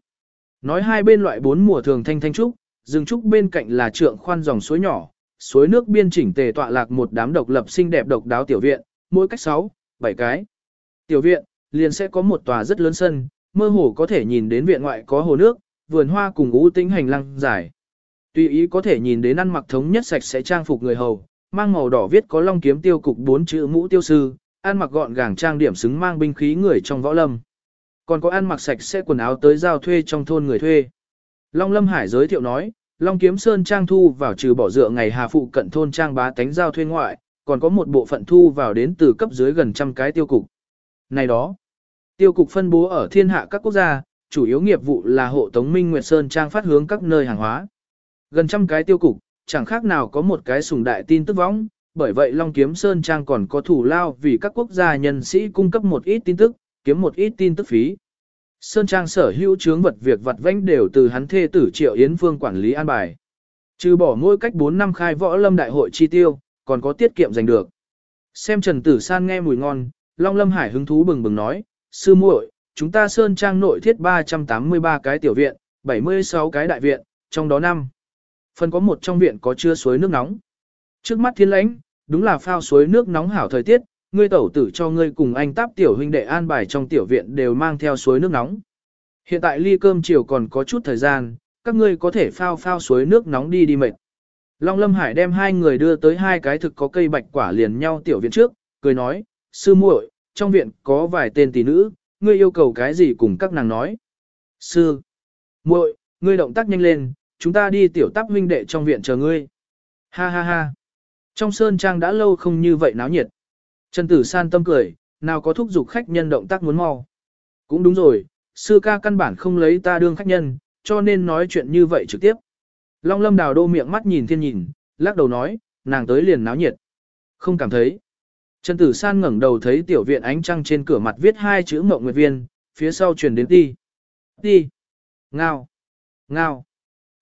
Nói hai bên loại bốn mùa thường thanh thanh trúc, rừng trúc bên cạnh là trượng khoan dòng suối nhỏ, suối nước biên chỉnh tề tọa lạc một đám độc lập xinh đẹp độc đáo tiểu viện, mỗi cách 6, 7 cái. Tiểu viện, liền sẽ có một tòa rất lớn sân, mơ hồ có thể nhìn đến viện ngoại có hồ nước, vườn hoa cùng ú tĩnh hành lang dài. Tuy ý có thể nhìn đến ăn mặc thống nhất sạch sẽ trang phục người hầu, mang màu đỏ viết có long kiếm tiêu cục bốn chữ mũ tiêu sư, ăn mặc gọn gàng trang điểm xứng mang binh khí người trong võ lâm. Còn có ăn mặc sạch sẽ quần áo tới giao thuê trong thôn người thuê. Long Lâm Hải giới thiệu nói, Long Kiếm Sơn trang thu vào trừ bỏ dựa ngày hà phụ cận thôn trang bá tánh giao thuê ngoại, còn có một bộ phận thu vào đến từ cấp dưới gần trăm cái tiêu cục. Này đó, tiêu cục phân bố ở thiên hạ các quốc gia, chủ yếu nghiệp vụ là hộ tống Minh Nguyệt Sơn trang phát hướng các nơi hàng hóa. Gần trăm cái tiêu cục, chẳng khác nào có một cái sùng đại tin tức võng, bởi vậy Long Kiếm Sơn trang còn có thủ lao vì các quốc gia nhân sĩ cung cấp một ít tin tức, kiếm một ít tin tức phí. Sơn trang sở hữu chướng vật việc vật vãnh đều từ hắn thê tử Triệu Yến Phương quản lý an bài. Trừ bỏ mỗi cách 4 năm khai võ lâm đại hội chi tiêu, còn có tiết kiệm giành được. Xem Trần Tử San nghe mùi ngon, Long Lâm Hải hứng thú bừng bừng nói, sư muội, chúng ta Sơn Trang nội thiết 383 cái tiểu viện, 76 cái đại viện, trong đó năm Phần có một trong viện có chứa suối nước nóng. Trước mắt thiên lãnh, đúng là phao suối nước nóng hảo thời tiết, ngươi tẩu tử cho ngươi cùng anh táp tiểu huynh đệ an bài trong tiểu viện đều mang theo suối nước nóng. Hiện tại ly cơm chiều còn có chút thời gian, các ngươi có thể phao phao suối nước nóng đi đi mệt. Long Lâm Hải đem hai người đưa tới hai cái thực có cây bạch quả liền nhau tiểu viện trước, cười nói, sư muội, trong viện có vài tên tỷ nữ, ngươi yêu cầu cái gì cùng các nàng nói. Sư, muội, ngươi động tác nhanh lên, chúng ta đi tiểu tắp huynh đệ trong viện chờ ngươi. Ha ha ha. Trong sơn trang đã lâu không như vậy náo nhiệt. Trần Tử San tâm cười, nào có thúc giục khách nhân động tác muốn mau. Cũng đúng rồi, sư ca căn bản không lấy ta đương khách nhân, cho nên nói chuyện như vậy trực tiếp. Long lâm đào đô miệng mắt nhìn thiên nhìn, lắc đầu nói, nàng tới liền náo nhiệt. Không cảm thấy. Trần Tử San ngẩng đầu thấy tiểu viện ánh trăng trên cửa mặt viết hai chữ mộng nguyệt viên, phía sau truyền đến ti. Ti. Ngao. Ngao.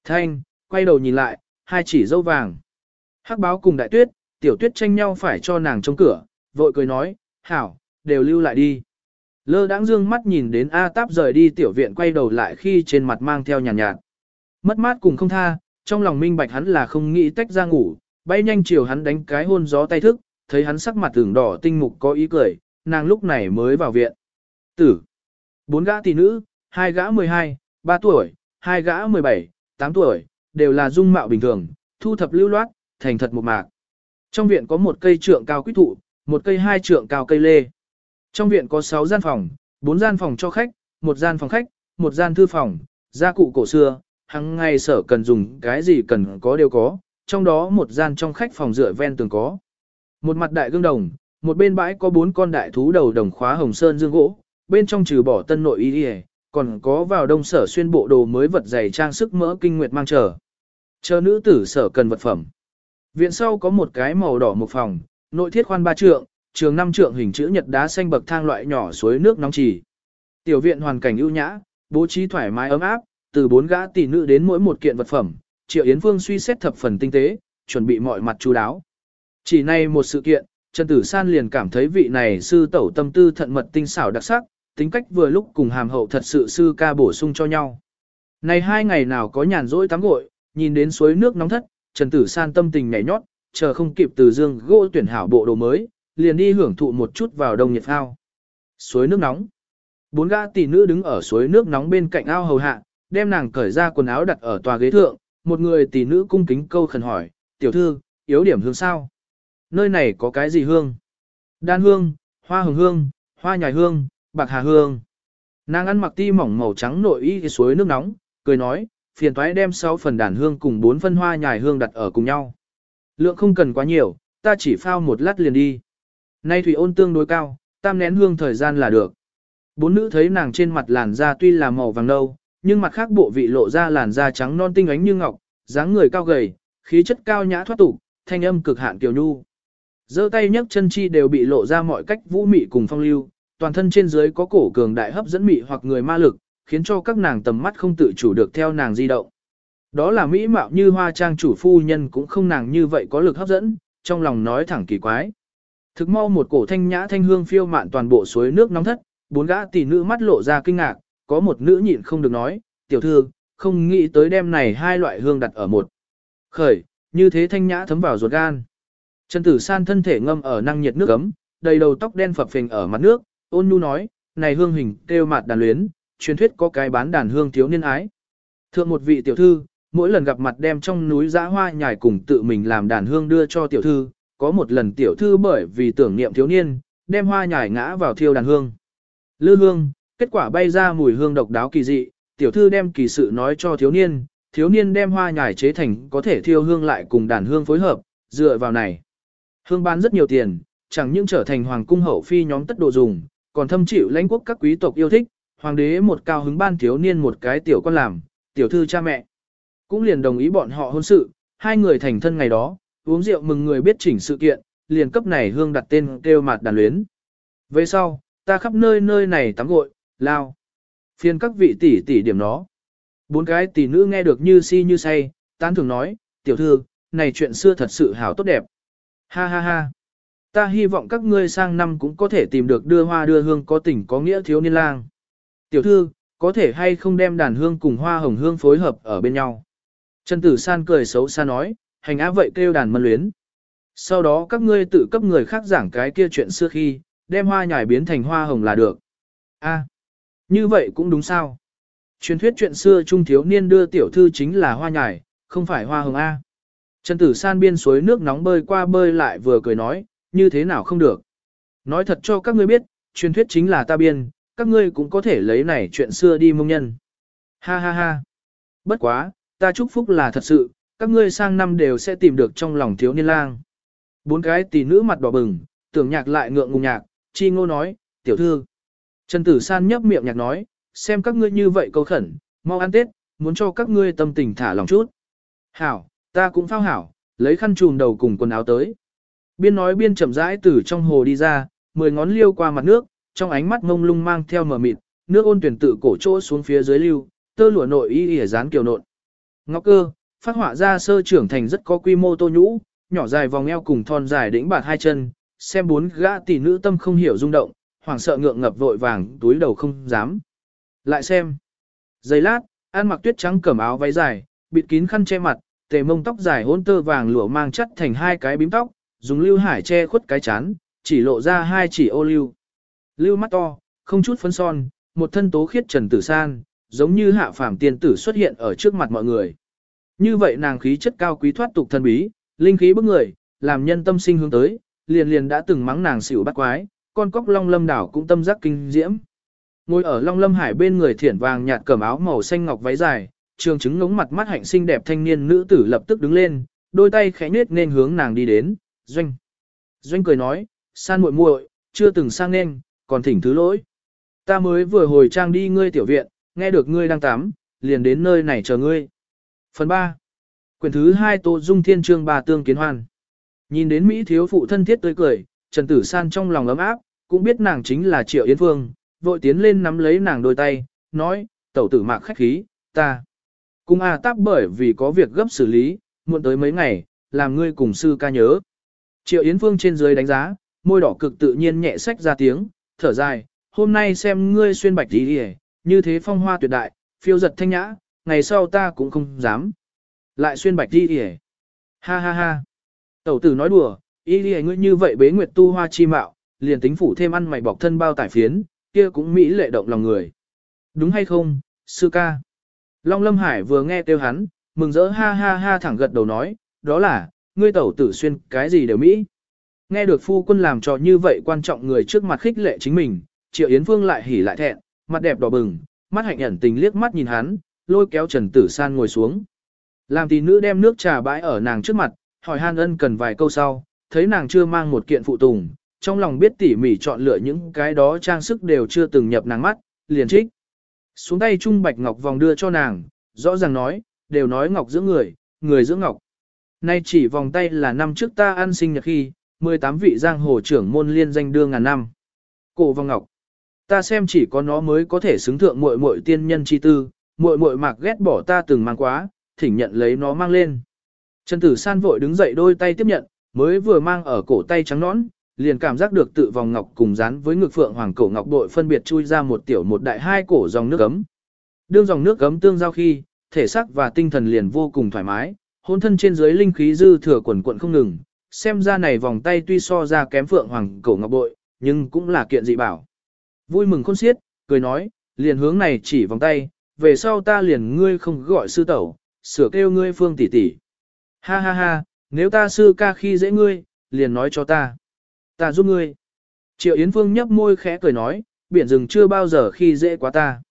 Thanh, quay đầu nhìn lại, hai chỉ dâu vàng. Hắc báo cùng đại tuyết, tiểu tuyết tranh nhau phải cho nàng trong cửa, vội cười nói, hảo, đều lưu lại đi. Lơ đãng dương mắt nhìn đến A Táp rời đi tiểu viện quay đầu lại khi trên mặt mang theo nhàn nhạt, nhạt. Mất mát cùng không tha, trong lòng minh bạch hắn là không nghĩ tách ra ngủ, bay nhanh chiều hắn đánh cái hôn gió tay thức, thấy hắn sắc mặt tưởng đỏ tinh mục có ý cười, nàng lúc này mới vào viện. Tử. Bốn gã tỷ nữ, hai gã 12, 3 tuổi, hai gã 17, 8 tuổi, đều là dung mạo bình thường, thu thập lưu loát, thành thật một mạc. Trong viện có một cây trượng cao quýt thụ, một cây hai trượng cao cây lê. Trong viện có 6 gian phòng, 4 gian phòng cho khách, một gian phòng khách, một gian thư phòng, gia cụ cổ xưa, hàng ngày sở cần dùng cái gì cần có đều có, trong đó một gian trong khách phòng dựa ven tường có. Một mặt đại gương đồng, một bên bãi có bốn con đại thú đầu đồng khóa hồng sơn dương gỗ, bên trong trừ bỏ tân nội y còn có vào đông sở xuyên bộ đồ mới vật dày trang sức mỡ kinh nguyệt mang chờ. Chờ nữ tử sở cần vật phẩm. Viện sau có một cái màu đỏ một phòng, nội thiết khoan ba trượng, trường năm trượng hình chữ nhật đá xanh bậc thang loại nhỏ suối nước nóng chỉ. Tiểu viện hoàn cảnh ưu nhã, bố trí thoải mái ấm áp, từ bốn gã tỷ nữ đến mỗi một kiện vật phẩm, Triệu Yến Phương suy xét thập phần tinh tế, chuẩn bị mọi mặt chú đáo. Chỉ này một sự kiện, Trần Tử San liền cảm thấy vị này sư tẩu tâm tư thận mật tinh xảo đặc sắc, tính cách vừa lúc cùng hàm hậu thật sự sư ca bổ sung cho nhau. Này hai ngày nào có nhàn rỗi tắm gội, nhìn đến suối nước nóng thất, Trần Tử San tâm tình nhảy nhót, chờ không kịp từ dương gỗ tuyển hảo bộ đồ mới, liền đi hưởng thụ một chút vào đông nhiệt ao. Suối nước nóng. Bốn gã tỷ nữ đứng ở suối nước nóng bên cạnh ao hầu hạ, đem nàng cởi ra quần áo đặt ở tòa ghế thượng, một người tỷ nữ cung kính câu khẩn hỏi, tiểu thư, yếu điểm hương sao? Nơi này có cái gì hương? Đan hương, hoa hồng hương, hoa nhài hương, bạc hà hương. Nàng ăn mặc ti mỏng màu trắng nội y suối nước nóng, cười nói, phiền thoái đem 6 phần đàn hương cùng 4 phân hoa nhài hương đặt ở cùng nhau. Lượng không cần quá nhiều, ta chỉ phao một lát liền đi. Nay thủy ôn tương đối cao, tam nén hương thời gian là được. Bốn nữ thấy nàng trên mặt làn da tuy là màu vàng nâu, nhưng mặt khác bộ vị lộ ra làn da trắng non tinh ánh như ngọc, dáng người cao gầy, khí chất cao nhã thoát tục, thanh âm cực hạn kiều nhu. giơ tay nhấc chân chi đều bị lộ ra mọi cách vũ mị cùng phong lưu, toàn thân trên dưới có cổ cường đại hấp dẫn mị hoặc người ma lực, khiến cho các nàng tầm mắt không tự chủ được theo nàng di động. Đó là mỹ mạo như hoa trang chủ phu nhân cũng không nàng như vậy có lực hấp dẫn, trong lòng nói thẳng kỳ quái. Thực mau một cổ thanh nhã thanh hương phiêu mạn toàn bộ suối nước nóng thất, bốn gã tỷ nữ mắt lộ ra kinh ngạc, có một nữ nhịn không được nói, tiểu thư, không nghĩ tới đêm này hai loại hương đặt ở một. Khởi, như thế thanh nhã thấm vào ruột gan. Trần Tử San thân thể ngâm ở năng nhiệt nước ấm, đầy đầu tóc đen phập phình ở mặt nước, ôn nhu nói, này hương hình kêu mạt đàn luyến, truyền thuyết có cái bán đàn hương thiếu niên ái. Thượng một vị tiểu thư, mỗi lần gặp mặt đem trong núi giã hoa nhài cùng tự mình làm đàn hương đưa cho tiểu thư, có một lần tiểu thư bởi vì tưởng niệm thiếu niên, đem hoa nhài ngã vào thiêu đàn hương. Lư hương, kết quả bay ra mùi hương độc đáo kỳ dị, tiểu thư đem kỳ sự nói cho thiếu niên, thiếu niên đem hoa nhài chế thành có thể thiêu hương lại cùng đàn hương phối hợp, dựa vào này. Hương bán rất nhiều tiền, chẳng những trở thành hoàng cung hậu phi nhóm tất đồ dùng, còn thâm chịu lãnh quốc các quý tộc yêu thích, hoàng đế một cao hứng ban thiếu niên một cái tiểu con làm, tiểu thư cha mẹ. Cũng liền đồng ý bọn họ hôn sự, hai người thành thân ngày đó, uống rượu mừng người biết chỉnh sự kiện, liền cấp này hương đặt tên kêu mạt đàn luyến. Về sau, ta khắp nơi nơi này tắm gội, lao. Phiên các vị tỷ tỷ điểm nó. Bốn cái tỷ nữ nghe được như si như say, tán thường nói, tiểu thư, này chuyện xưa thật sự hảo tốt đẹp. Ha ha ha. Ta hy vọng các ngươi sang năm cũng có thể tìm được đưa hoa đưa hương có tình có nghĩa thiếu niên lang. Tiểu thư, có thể hay không đem đàn hương cùng hoa hồng hương phối hợp ở bên nhau. Trần Tử San cười xấu xa nói, hành á vậy kêu đàn mân luyến. Sau đó các ngươi tự cấp người khác giảng cái kia chuyện xưa khi, đem hoa nhài biến thành hoa hồng là được. A, như vậy cũng đúng sao. Truyền thuyết chuyện xưa trung thiếu niên đưa tiểu thư chính là hoa nhài, không phải hoa hồng A. Trần Tử San biên suối nước nóng bơi qua bơi lại vừa cười nói, như thế nào không được. Nói thật cho các ngươi biết, truyền thuyết chính là ta biên, các ngươi cũng có thể lấy này chuyện xưa đi mông nhân. Ha ha ha. Bất quá, ta chúc phúc là thật sự, các ngươi sang năm đều sẽ tìm được trong lòng thiếu niên lang. Bốn cái tỷ nữ mặt đỏ bừng, tưởng nhạc lại ngượng ngùng nhạc, chi ngô nói, tiểu thư. Trần Tử San nhấp miệng nhạc nói, xem các ngươi như vậy câu khẩn, mau ăn tết, muốn cho các ngươi tâm tình thả lòng chút. Hảo, ta cũng phao hảo, lấy khăn trùm đầu cùng quần áo tới. Biên nói biên chậm rãi từ trong hồ đi ra, mười ngón liêu qua mặt nước, trong ánh mắt ngông lung mang theo mờ mịt, nước ôn tuyển tự cổ chỗ xuống phía dưới lưu, tơ lụa nội y ỉa dán kiều nộn. Ngọc cơ, phát họa ra sơ trưởng thành rất có quy mô tô nhũ, nhỏ dài vòng eo cùng thon dài đĩnh bạt hai chân, xem bốn gã tỷ nữ tâm không hiểu rung động, hoảng sợ ngượng ngập vội vàng, túi đầu không dám. Lại xem. Giây lát, ăn mặc tuyết trắng cẩm áo váy dài, bịt kín khăn che mặt, tề mông tóc dài hôn tơ vàng lụa mang chất thành hai cái bím tóc, dùng lưu hải che khuất cái chán, chỉ lộ ra hai chỉ ô lưu. Lưu mắt to, không chút phấn son, một thân tố khiết trần tử san, giống như hạ phàm tiên tử xuất hiện ở trước mặt mọi người. Như vậy nàng khí chất cao quý thoát tục thân bí, linh khí bức người, làm nhân tâm sinh hướng tới, liền liền đã từng mắng nàng xỉu bắt quái, con cóc long lâm đảo cũng tâm giác kinh diễm. Ngồi ở long lâm hải bên người thiển vàng nhạt cẩm áo màu xanh ngọc váy dài, trường chứng ngống mặt mắt hạnh xinh đẹp thanh niên nữ tử lập tức đứng lên, đôi tay khẽ nết nên hướng nàng đi đến, doanh. Doanh cười nói, san muội muội, chưa từng sang nên, còn thỉnh thứ lỗi. Ta mới vừa hồi trang đi ngươi tiểu viện, nghe được ngươi đang tắm, liền đến nơi này chờ ngươi. Phần 3. Quyển thứ 2 Tô Dung Thiên Trương Bà Tương Kiến Hoan. Nhìn đến Mỹ thiếu phụ thân thiết tươi cười, Trần Tử San trong lòng ấm áp, cũng biết nàng chính là Triệu Yến Phương, vội tiến lên nắm lấy nàng đôi tay, nói, tẩu tử mạc khách khí, ta. Cung A à táp bởi vì có việc gấp xử lý, muộn tới mấy ngày, làm ngươi cùng sư ca nhớ. Triệu Yến Phương trên dưới đánh giá, môi đỏ cực tự nhiên nhẹ sách ra tiếng, thở dài, hôm nay xem ngươi xuyên bạch đi đi như thế phong hoa tuyệt đại, phiêu giật thanh nhã, ngày sau ta cũng không dám. Lại xuyên bạch đi đi Ha ha ha. Tẩu tử nói đùa, y đi ngươi như vậy bế nguyệt tu hoa chi mạo, liền tính phủ thêm ăn mày bọc thân bao tải phiến, kia cũng mỹ lệ động lòng người. Đúng hay không, sư ca? Long Lâm Hải vừa nghe tiêu hắn, mừng rỡ ha ha ha thẳng gật đầu nói, đó là, ngươi tẩu tử xuyên cái gì đều mỹ. Nghe được phu quân làm trò như vậy quan trọng người trước mặt khích lệ chính mình, Triệu Yến Phương lại hỉ lại thẹn, mặt đẹp đỏ bừng, mắt hạnh ẩn tình liếc mắt nhìn hắn, lôi kéo Trần Tử San ngồi xuống. Làm tỷ nữ đem nước trà bãi ở nàng trước mặt, hỏi Han Ân cần vài câu sau, thấy nàng chưa mang một kiện phụ tùng, trong lòng biết tỉ mỉ chọn lựa những cái đó trang sức đều chưa từng nhập nàng mắt, liền trích. Xuống tay Trung Bạch Ngọc vòng đưa cho nàng, rõ ràng nói, đều nói Ngọc giữa người, người giữa Ngọc. Nay chỉ vòng tay là năm trước ta ăn sinh nhật khi, 18 vị giang hồ trưởng môn liên danh đưa ngàn năm. Cổ vòng Ngọc. Ta xem chỉ có nó mới có thể xứng thượng muội muội tiên nhân chi tư, muội muội mạc ghét bỏ ta từng mang quá, thỉnh nhận lấy nó mang lên. Trần Tử San vội đứng dậy đôi tay tiếp nhận, mới vừa mang ở cổ tay trắng nõn, liền cảm giác được tự vòng ngọc cùng dán với ngực phượng hoàng cổ ngọc bội phân biệt chui ra một tiểu một đại hai cổ dòng nước ấm. Đương dòng nước ấm tương giao khi, thể xác và tinh thần liền vô cùng thoải mái, hôn thân trên dưới linh khí dư thừa quần quận không ngừng, xem ra này vòng tay tuy so ra kém phượng hoàng cổ ngọc bội, nhưng cũng là kiện dị bảo. Vui mừng khôn xiết, cười nói, liền hướng này chỉ vòng tay, về sau ta liền ngươi không gọi sư tẩu, sửa kêu ngươi phương tỷ tỷ. Ha ha ha, nếu ta sư ca khi dễ ngươi, liền nói cho ta. Ta giúp ngươi. Triệu Yến Phương nhấp môi khẽ cười nói, biển rừng chưa bao giờ khi dễ quá ta.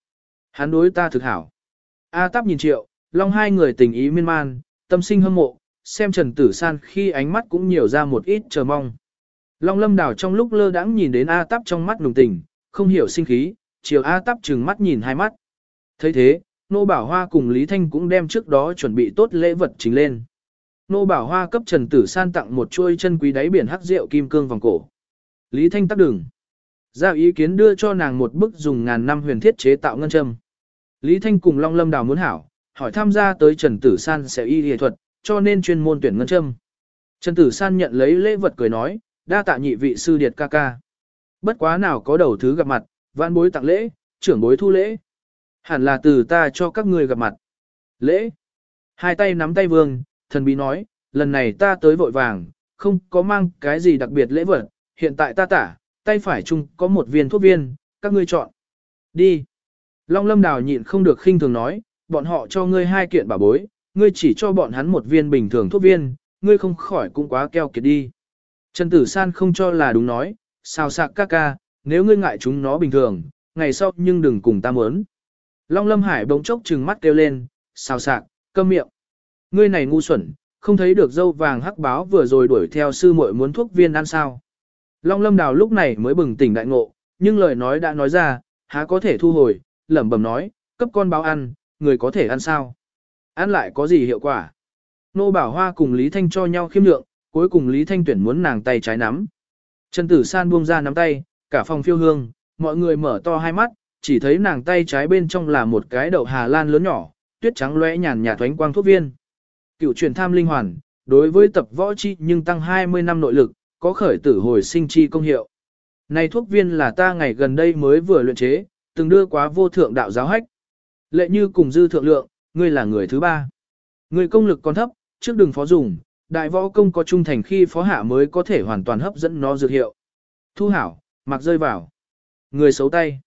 Hắn đối ta thực hảo. A táp nhìn Triệu, Long hai người tình ý miên man, tâm sinh hâm mộ, xem Trần Tử San khi ánh mắt cũng nhiều ra một ít chờ mong. Long lâm Đào trong lúc lơ đãng nhìn đến A táp trong mắt nùng tình, không hiểu sinh khí, chiều A táp trừng mắt nhìn hai mắt. thấy thế, Nô Bảo Hoa cùng Lý Thanh cũng đem trước đó chuẩn bị tốt lễ vật trình lên. Nô Bảo Hoa cấp Trần Tử San tặng một chuôi chân quý đáy biển hắc rượu kim cương vòng cổ. Lý Thanh tắc đường. Ra ý kiến đưa cho nàng một bức dùng ngàn năm huyền thiết chế tạo ngân châm. Lý Thanh cùng Long Lâm Đào muốn hảo, hỏi tham gia tới Trần Tử San sẽ y y thuật, cho nên chuyên môn tuyển ngân châm. Trần Tử San nhận lấy lễ vật cười nói, đa tạ nhị vị sư điệt ca ca. Bất quá nào có đầu thứ gặp mặt, vãn bối tặng lễ, trưởng bối thu lễ. Hẳn là từ ta cho các ngươi gặp mặt. Lễ. Hai tay nắm tay vương, thần bí nói, lần này ta tới vội vàng, không có mang cái gì đặc biệt lễ vật, hiện tại ta tả, tay phải chung có một viên thuốc viên, các ngươi chọn. Đi. Long lâm đào nhịn không được khinh thường nói, bọn họ cho ngươi hai kiện bảo bối, ngươi chỉ cho bọn hắn một viên bình thường thuốc viên, ngươi không khỏi cũng quá keo kiệt đi. Trần Tử San không cho là đúng nói, sao sạc ca ca, nếu ngươi ngại chúng nó bình thường, ngày sau nhưng đừng cùng ta muốn. Long Lâm Hải bỗng chốc trừng mắt kêu lên, sao sạc, câm miệng. Ngươi này ngu xuẩn, không thấy được dâu vàng hắc báo vừa rồi đuổi theo sư muội muốn thuốc viên ăn sao. Long Lâm Đào lúc này mới bừng tỉnh đại ngộ, nhưng lời nói đã nói ra, há có thể thu hồi, lẩm bẩm nói, cấp con báo ăn, người có thể ăn sao? Ăn lại có gì hiệu quả? Nô Bảo Hoa cùng Lý Thanh cho nhau khiêm lượng, cuối cùng Lý Thanh tuyển muốn nàng tay trái nắm. Trần Tử San buông ra nắm tay, cả phòng phiêu hương, mọi người mở to hai mắt, chỉ thấy nàng tay trái bên trong là một cái đậu Hà Lan lớn nhỏ, tuyết trắng lóe nhàn nhạt thoánh quang thuốc viên. Cựu truyền tham linh hoàn, đối với tập võ chi nhưng tăng 20 năm nội lực, có khởi tử hồi sinh chi công hiệu. Này thuốc viên là ta ngày gần đây mới vừa luyện chế, từng đưa quá vô thượng đạo giáo hách. Lệ như cùng dư thượng lượng, ngươi là người thứ ba. Người công lực còn thấp, trước đừng phó dùng, đại võ công có trung thành khi phó hạ mới có thể hoàn toàn hấp dẫn nó dược hiệu. Thu hảo, mặc rơi vào. Người xấu tay.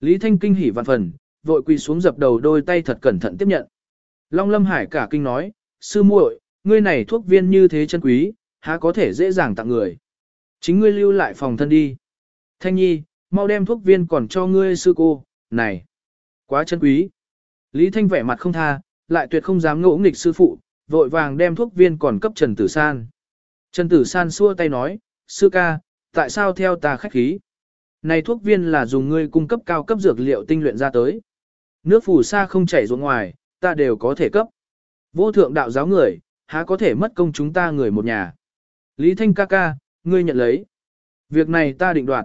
Lý Thanh kinh hỉ vạn phần, vội quỳ xuống dập đầu đôi tay thật cẩn thận tiếp nhận. Long Lâm Hải cả kinh nói, sư muội, ngươi này thuốc viên như thế chân quý, há có thể dễ dàng tặng người. Chính ngươi lưu lại phòng thân đi. Thanh nhi, mau đem thuốc viên còn cho ngươi sư cô, này. Quá chân quý. Lý Thanh vẻ mặt không tha, lại tuyệt không dám ngỗ nghịch sư phụ, vội vàng đem thuốc viên còn cấp Trần Tử San. Trần Tử San xua tay nói, sư ca, tại sao theo ta khách khí? Này thuốc viên là dùng ngươi cung cấp cao cấp dược liệu tinh luyện ra tới. Nước phù sa không chảy ruộng ngoài, ta đều có thể cấp. Vô thượng đạo giáo người, há có thể mất công chúng ta người một nhà. Lý Thanh ca ca, ngươi nhận lấy. Việc này ta định đoạt.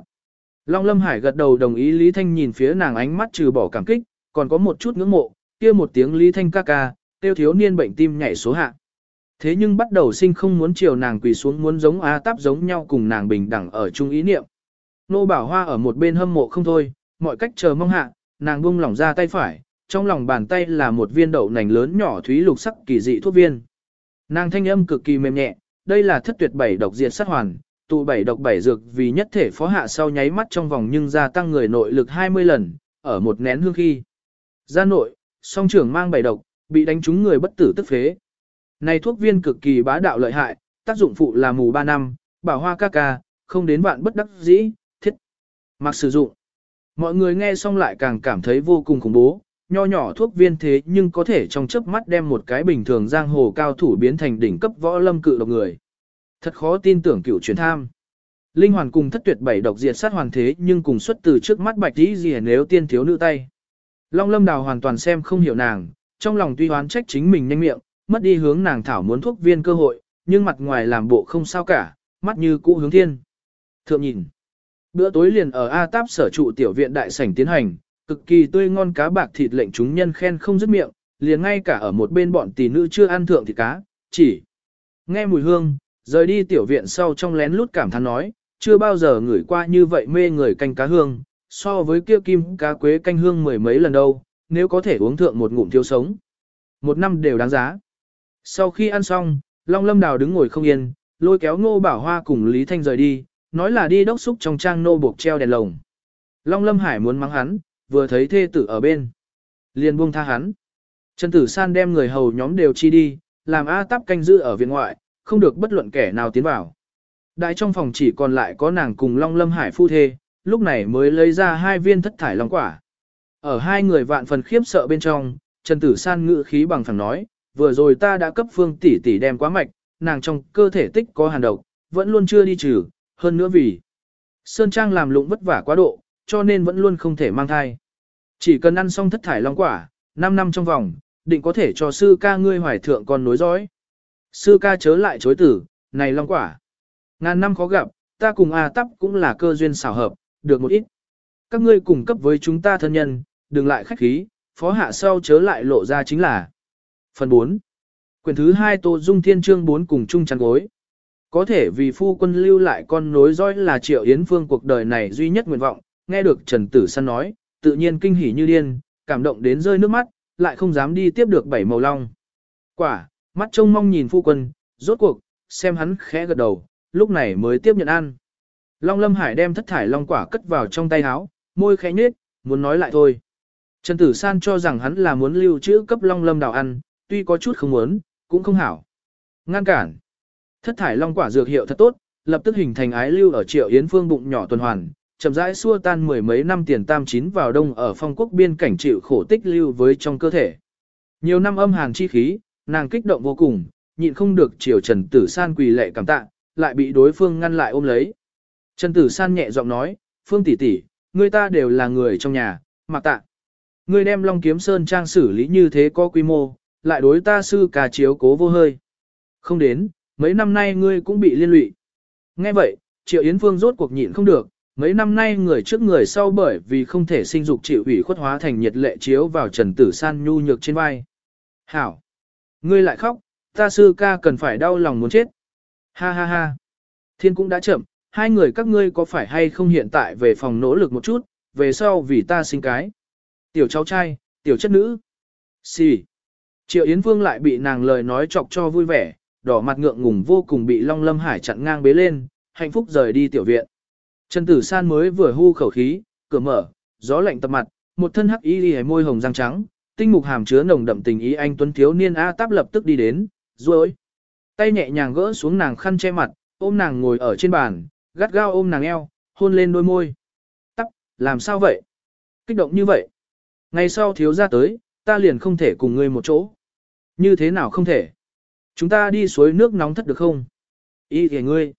Long Lâm Hải gật đầu đồng ý Lý Thanh nhìn phía nàng ánh mắt trừ bỏ cảm kích, còn có một chút ngưỡng mộ, kia một tiếng Lý Thanh ca ca, tiêu thiếu niên bệnh tim nhảy số hạ. Thế nhưng bắt đầu sinh không muốn chiều nàng quỳ xuống muốn giống A táp giống nhau cùng nàng bình đẳng ở chung ý niệm. Nô Bảo Hoa ở một bên hâm mộ không thôi, mọi cách chờ mong hạ, nàng buông lỏng ra tay phải, trong lòng bàn tay là một viên đậu nành lớn nhỏ thúy lục sắc kỳ dị thuốc viên. Nàng thanh âm cực kỳ mềm nhẹ, đây là thất tuyệt bảy độc diệt sát hoàn, tụ bảy độc bảy dược vì nhất thể phó hạ sau nháy mắt trong vòng nhưng gia tăng người nội lực 20 lần, ở một nén hương khi. Gia nội, song trưởng mang bảy độc, bị đánh trúng người bất tử tức phế. Này thuốc viên cực kỳ bá đạo lợi hại, tác dụng phụ là mù 3 năm, bảo hoa ca ca, không đến vạn bất đắc dĩ, thiết. Mặc sử dụng. Mọi người nghe xong lại càng cảm thấy vô cùng khủng bố, nho nhỏ thuốc viên thế nhưng có thể trong chớp mắt đem một cái bình thường giang hồ cao thủ biến thành đỉnh cấp võ lâm cự độc người. Thật khó tin tưởng cựu truyền tham. Linh hoàn cùng thất tuyệt bảy độc diệt sát hoàn thế nhưng cùng xuất từ trước mắt bạch tí gì nếu tiên thiếu nữ tay. Long lâm đào hoàn toàn xem không hiểu nàng, trong lòng tuy hoán trách chính mình nhanh miệng, mất đi hướng nàng thảo muốn thuốc viên cơ hội, nhưng mặt ngoài làm bộ không sao cả, mắt như cũ hướng thiên. Thượng nhìn. Bữa tối liền ở A Táp sở trụ tiểu viện đại sảnh tiến hành, cực kỳ tươi ngon cá bạc thịt lệnh chúng nhân khen không dứt miệng, liền ngay cả ở một bên bọn tỷ nữ chưa ăn thượng thịt cá, chỉ nghe mùi hương, rời đi tiểu viện sau trong lén lút cảm thán nói, chưa bao giờ ngửi qua như vậy mê người canh cá hương, so với kia kim cá quế canh hương mười mấy lần đâu, nếu có thể uống thượng một ngụm thiếu sống. Một năm đều đáng giá. Sau khi ăn xong, Long Lâm Đào đứng ngồi không yên, lôi kéo Ngô Bảo Hoa cùng Lý Thanh rời đi, nói là đi đốc xúc trong trang nô buộc treo đèn lồng. Long Lâm Hải muốn mắng hắn, vừa thấy thê tử ở bên. Liền buông tha hắn. Trần Tử San đem người hầu nhóm đều chi đi, làm A Táp canh giữ ở viện ngoại, không được bất luận kẻ nào tiến vào. Đại trong phòng chỉ còn lại có nàng cùng Long Lâm Hải phu thê, lúc này mới lấy ra hai viên thất thải long quả. Ở hai người vạn phần khiếp sợ bên trong, Trần Tử San ngự khí bằng phẳng nói, vừa rồi ta đã cấp phương tỷ tỷ đem quá mạch, nàng trong cơ thể tích có hàn độc, vẫn luôn chưa đi trừ, hơn nữa vì Sơn Trang làm lụng vất vả quá độ, cho nên vẫn luôn không thể mang thai. Chỉ cần ăn xong thất thải long quả, 5 năm trong vòng, định có thể cho sư ca ngươi hoài thượng con nối dõi. Sư ca chớ lại chối tử, này long quả. Ngàn năm khó gặp, ta cùng A tắp cũng là cơ duyên xảo hợp, được một ít. Các ngươi cùng cấp với chúng ta thân nhân, đừng lại khách khí, phó hạ sau chớ lại lộ ra chính là. Phần 4. quyền thứ 2 Tô Dung Thiên Trương 4 cùng chung chăn gối. Có thể vì phu quân lưu lại con nối dõi là Triệu Yến Phương cuộc đời này duy nhất nguyện vọng, nghe được Trần Tử Săn nói, tự nhiên kinh hỉ như điên, cảm động đến rơi nước mắt, lại không dám đi tiếp được bảy màu long. Quả, mắt trông mong nhìn phu quân, rốt cuộc, xem hắn khẽ gật đầu, lúc này mới tiếp nhận ăn. Long Lâm Hải đem thất thải long quả cất vào trong tay áo, môi khẽ nhếch, muốn nói lại thôi. Trần Tử San cho rằng hắn là muốn lưu trữ cấp Long Lâm đào ăn, tuy có chút không muốn, cũng không hảo. Ngăn cản. Thất thải long quả dược hiệu thật tốt, lập tức hình thành ái lưu ở Triệu Yến Phương bụng nhỏ tuần hoàn, chậm rãi xua tan mười mấy năm tiền tam chín vào đông ở phong quốc biên cảnh chịu khổ tích lưu với trong cơ thể. Nhiều năm âm hàn chi khí, nàng kích động vô cùng, nhịn không được Triều Trần Tử San quỳ lệ cảm tạ, lại bị đối phương ngăn lại ôm lấy. Trần Tử San nhẹ giọng nói, Phương tỷ tỷ, người ta đều là người trong nhà, mặc tạ. Ngươi đem Long Kiếm Sơn trang xử lý như thế có quy mô, lại đối ta sư cà chiếu cố vô hơi. Không đến, mấy năm nay ngươi cũng bị liên lụy. Nghe vậy, Triệu Yến Phương rốt cuộc nhịn không được, mấy năm nay người trước người sau bởi vì không thể sinh dục chịu ủy khuất hóa thành nhiệt lệ chiếu vào Trần Tử San nhu nhược trên vai. Hảo! Ngươi lại khóc, ta sư ca cần phải đau lòng muốn chết. Ha ha ha! Thiên cũng đã chậm, hai người các ngươi có phải hay không hiện tại về phòng nỗ lực một chút, về sau vì ta sinh cái. Tiểu cháu trai, tiểu chất nữ. Xì. Triệu Yến Vương lại bị nàng lời nói chọc cho vui vẻ, đỏ mặt ngượng ngùng vô cùng bị Long Lâm Hải chặn ngang bế lên, hạnh phúc rời đi tiểu viện. Trần Tử San mới vừa hưu khẩu khí, cửa mở, gió lạnh tập mặt, một thân hắc y liễu môi hồng răng trắng, tinh mục hàm chứa nồng đậm tình ý anh tuấn thiếu niên a táp lập tức đi đến, rồi tay nhẹ nhàng gỡ xuống nàng khăn che mặt, ôm nàng ngồi ở trên bàn, gắt gao ôm nàng eo, hôn lên đôi môi. Tắc, làm sao vậy? Kích động như vậy. Ngày sau thiếu ra tới, ta liền không thể cùng ngươi một chỗ. Như thế nào không thể? Chúng ta đi suối nước nóng thất được không? Ý kìa ngươi.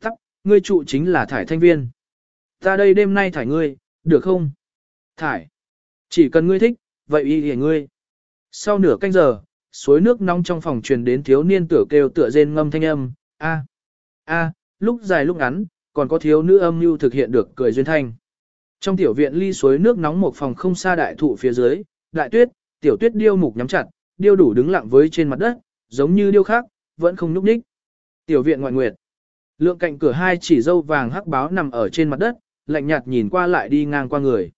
Tắc, ngươi trụ chính là thải thanh viên. Ta đây đêm nay thải ngươi, được không? Thải. Chỉ cần ngươi thích, vậy ý kìa ngươi. Sau nửa canh giờ, suối nước nóng trong phòng truyền đến thiếu niên tựa kêu tựa rên ngâm thanh âm, a a lúc dài lúc ngắn, còn có thiếu nữ âm mưu thực hiện được cười duyên thanh. Trong tiểu viện ly suối nước nóng một phòng không xa đại thụ phía dưới, đại tuyết, tiểu tuyết điêu mục nhắm chặt, điêu đủ đứng lặng với trên mặt đất, giống như điêu khác, vẫn không nhúc nhích. Tiểu viện ngoại nguyệt. Lượng cạnh cửa hai chỉ dâu vàng hắc báo nằm ở trên mặt đất, lạnh nhạt nhìn qua lại đi ngang qua người.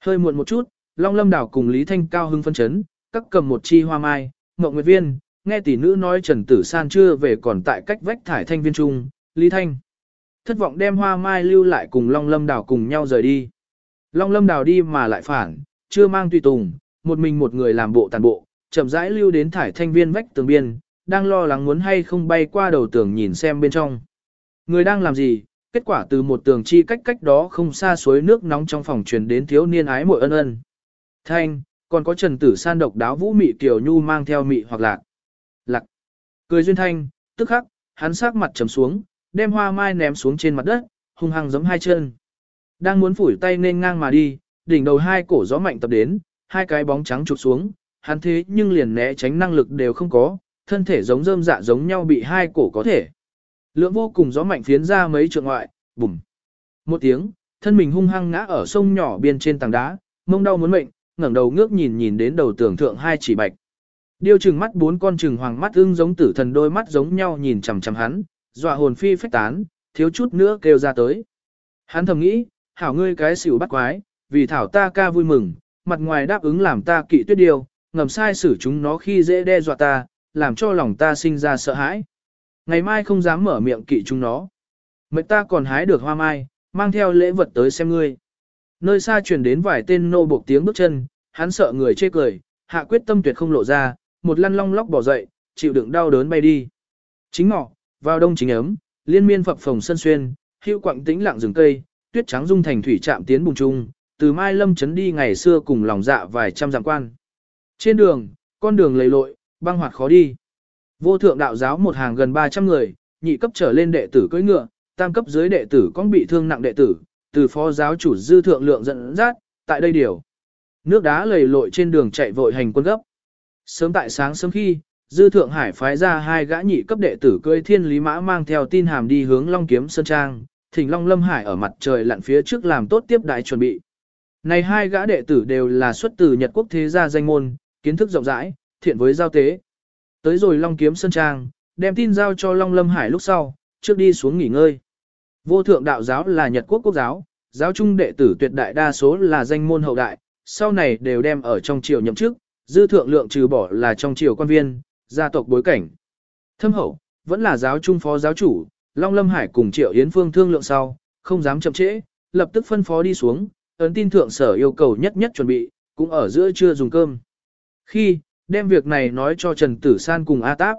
Hơi muộn một chút, Long Lâm Đảo cùng Lý Thanh cao hưng phân chấn, các cầm một chi hoa mai, Mộng Nguyệt Viên, nghe tỷ nữ nói Trần Tử San chưa về còn tại cách vách thải thanh viên trung, Lý Thanh. Thất vọng đem hoa mai lưu lại cùng Long Lâm Đào cùng nhau rời đi. Long Lâm Đào đi mà lại phản, chưa mang tùy tùng, một mình một người làm bộ tàn bộ, chậm rãi lưu đến thải thanh viên vách tường biên, đang lo lắng muốn hay không bay qua đầu tường nhìn xem bên trong. Người đang làm gì, kết quả từ một tường chi cách cách đó không xa suối nước nóng trong phòng truyền đến thiếu niên ái mội ân ân. Thanh, còn có Trần Tử San độc đáo vũ mị tiểu nhu mang theo mị hoặc lạc. Lạc. Cười duyên thanh, tức khắc, hắn sắc mặt trầm xuống, đem hoa mai ném xuống trên mặt đất, hung hăng giẫm hai chân. Đang muốn phủi tay nên ngang mà đi, đỉnh đầu hai cổ gió mạnh tập đến, hai cái bóng trắng chụp xuống, hắn thế nhưng liền né tránh năng lực đều không có, thân thể giống rơm dạ giống nhau bị hai cổ có thể. Lượng vô cùng gió mạnh phiến ra mấy trượng ngoại, bùm. Một tiếng, thân mình hung hăng ngã ở sông nhỏ bên trên tảng đá, mông đau muốn mệnh, ngẩng đầu ngước nhìn nhìn đến đầu tưởng thượng hai chỉ bạch. Điêu chừng mắt bốn con trừng hoàng mắt ưng giống tử thần đôi mắt giống nhau nhìn chằm chằm hắn, dọa hồn phi phách tán, thiếu chút nữa kêu ra tới. Hắn thầm nghĩ, hảo ngươi cái xỉu bắt quái, vì thảo ta ca vui mừng, mặt ngoài đáp ứng làm ta kỵ tuyết điều, ngầm sai xử chúng nó khi dễ đe dọa ta, làm cho lòng ta sinh ra sợ hãi. Ngày mai không dám mở miệng kỵ chúng nó. Mệnh ta còn hái được hoa mai, mang theo lễ vật tới xem ngươi. Nơi xa truyền đến vài tên nô buộc tiếng bước chân, hắn sợ người chê cười, hạ quyết tâm tuyệt không lộ ra, một lăn long lóc bỏ dậy, chịu đựng đau đớn bay đi. Chính ngọ, vào đông chính ấm, liên miên phập phồng sân xuyên, hưu quặng tĩnh lặng rừng cây, tuyết trắng dung thành thủy trạm tiến bùng trung, từ Mai Lâm chấn đi ngày xưa cùng lòng dạ vài trăm dặm quan. Trên đường, con đường lầy lội, băng hoạt khó đi. Vô thượng đạo giáo một hàng gần 300 người, nhị cấp trở lên đệ tử cưỡi ngựa, tam cấp dưới đệ tử con bị thương nặng đệ tử, từ phó giáo chủ dư thượng lượng dẫn dắt, tại đây điều. Nước đá lầy lội trên đường chạy vội hành quân gấp. Sớm tại sáng sớm khi, dư thượng hải phái ra hai gã nhị cấp đệ tử cưỡi thiên lý mã mang theo tin hàm đi hướng Long Kiếm Sơn Trang, thỉnh Long Lâm Hải ở mặt trời lặn phía trước làm tốt tiếp đại chuẩn bị. Này hai gã đệ tử đều là xuất từ Nhật quốc thế gia danh môn, kiến thức rộng rãi, thiện với giao tế. Tới rồi Long Kiếm Sơn Trang, đem tin giao cho Long Lâm Hải lúc sau, trước đi xuống nghỉ ngơi. Vô thượng đạo giáo là Nhật quốc quốc giáo, giáo trung đệ tử tuyệt đại đa số là danh môn hậu đại, sau này đều đem ở trong triều nhậm chức, dư thượng lượng trừ bỏ là trong triều quan viên, gia tộc bối cảnh. Thâm hậu, vẫn là giáo trung phó giáo chủ, Long Lâm Hải cùng Triệu Yến Phương thương lượng sau, không dám chậm trễ, lập tức phân phó đi xuống, ấn tin thượng sở yêu cầu nhất nhất chuẩn bị, cũng ở giữa trưa dùng cơm. Khi, đem việc này nói cho Trần Tử San cùng A Táp.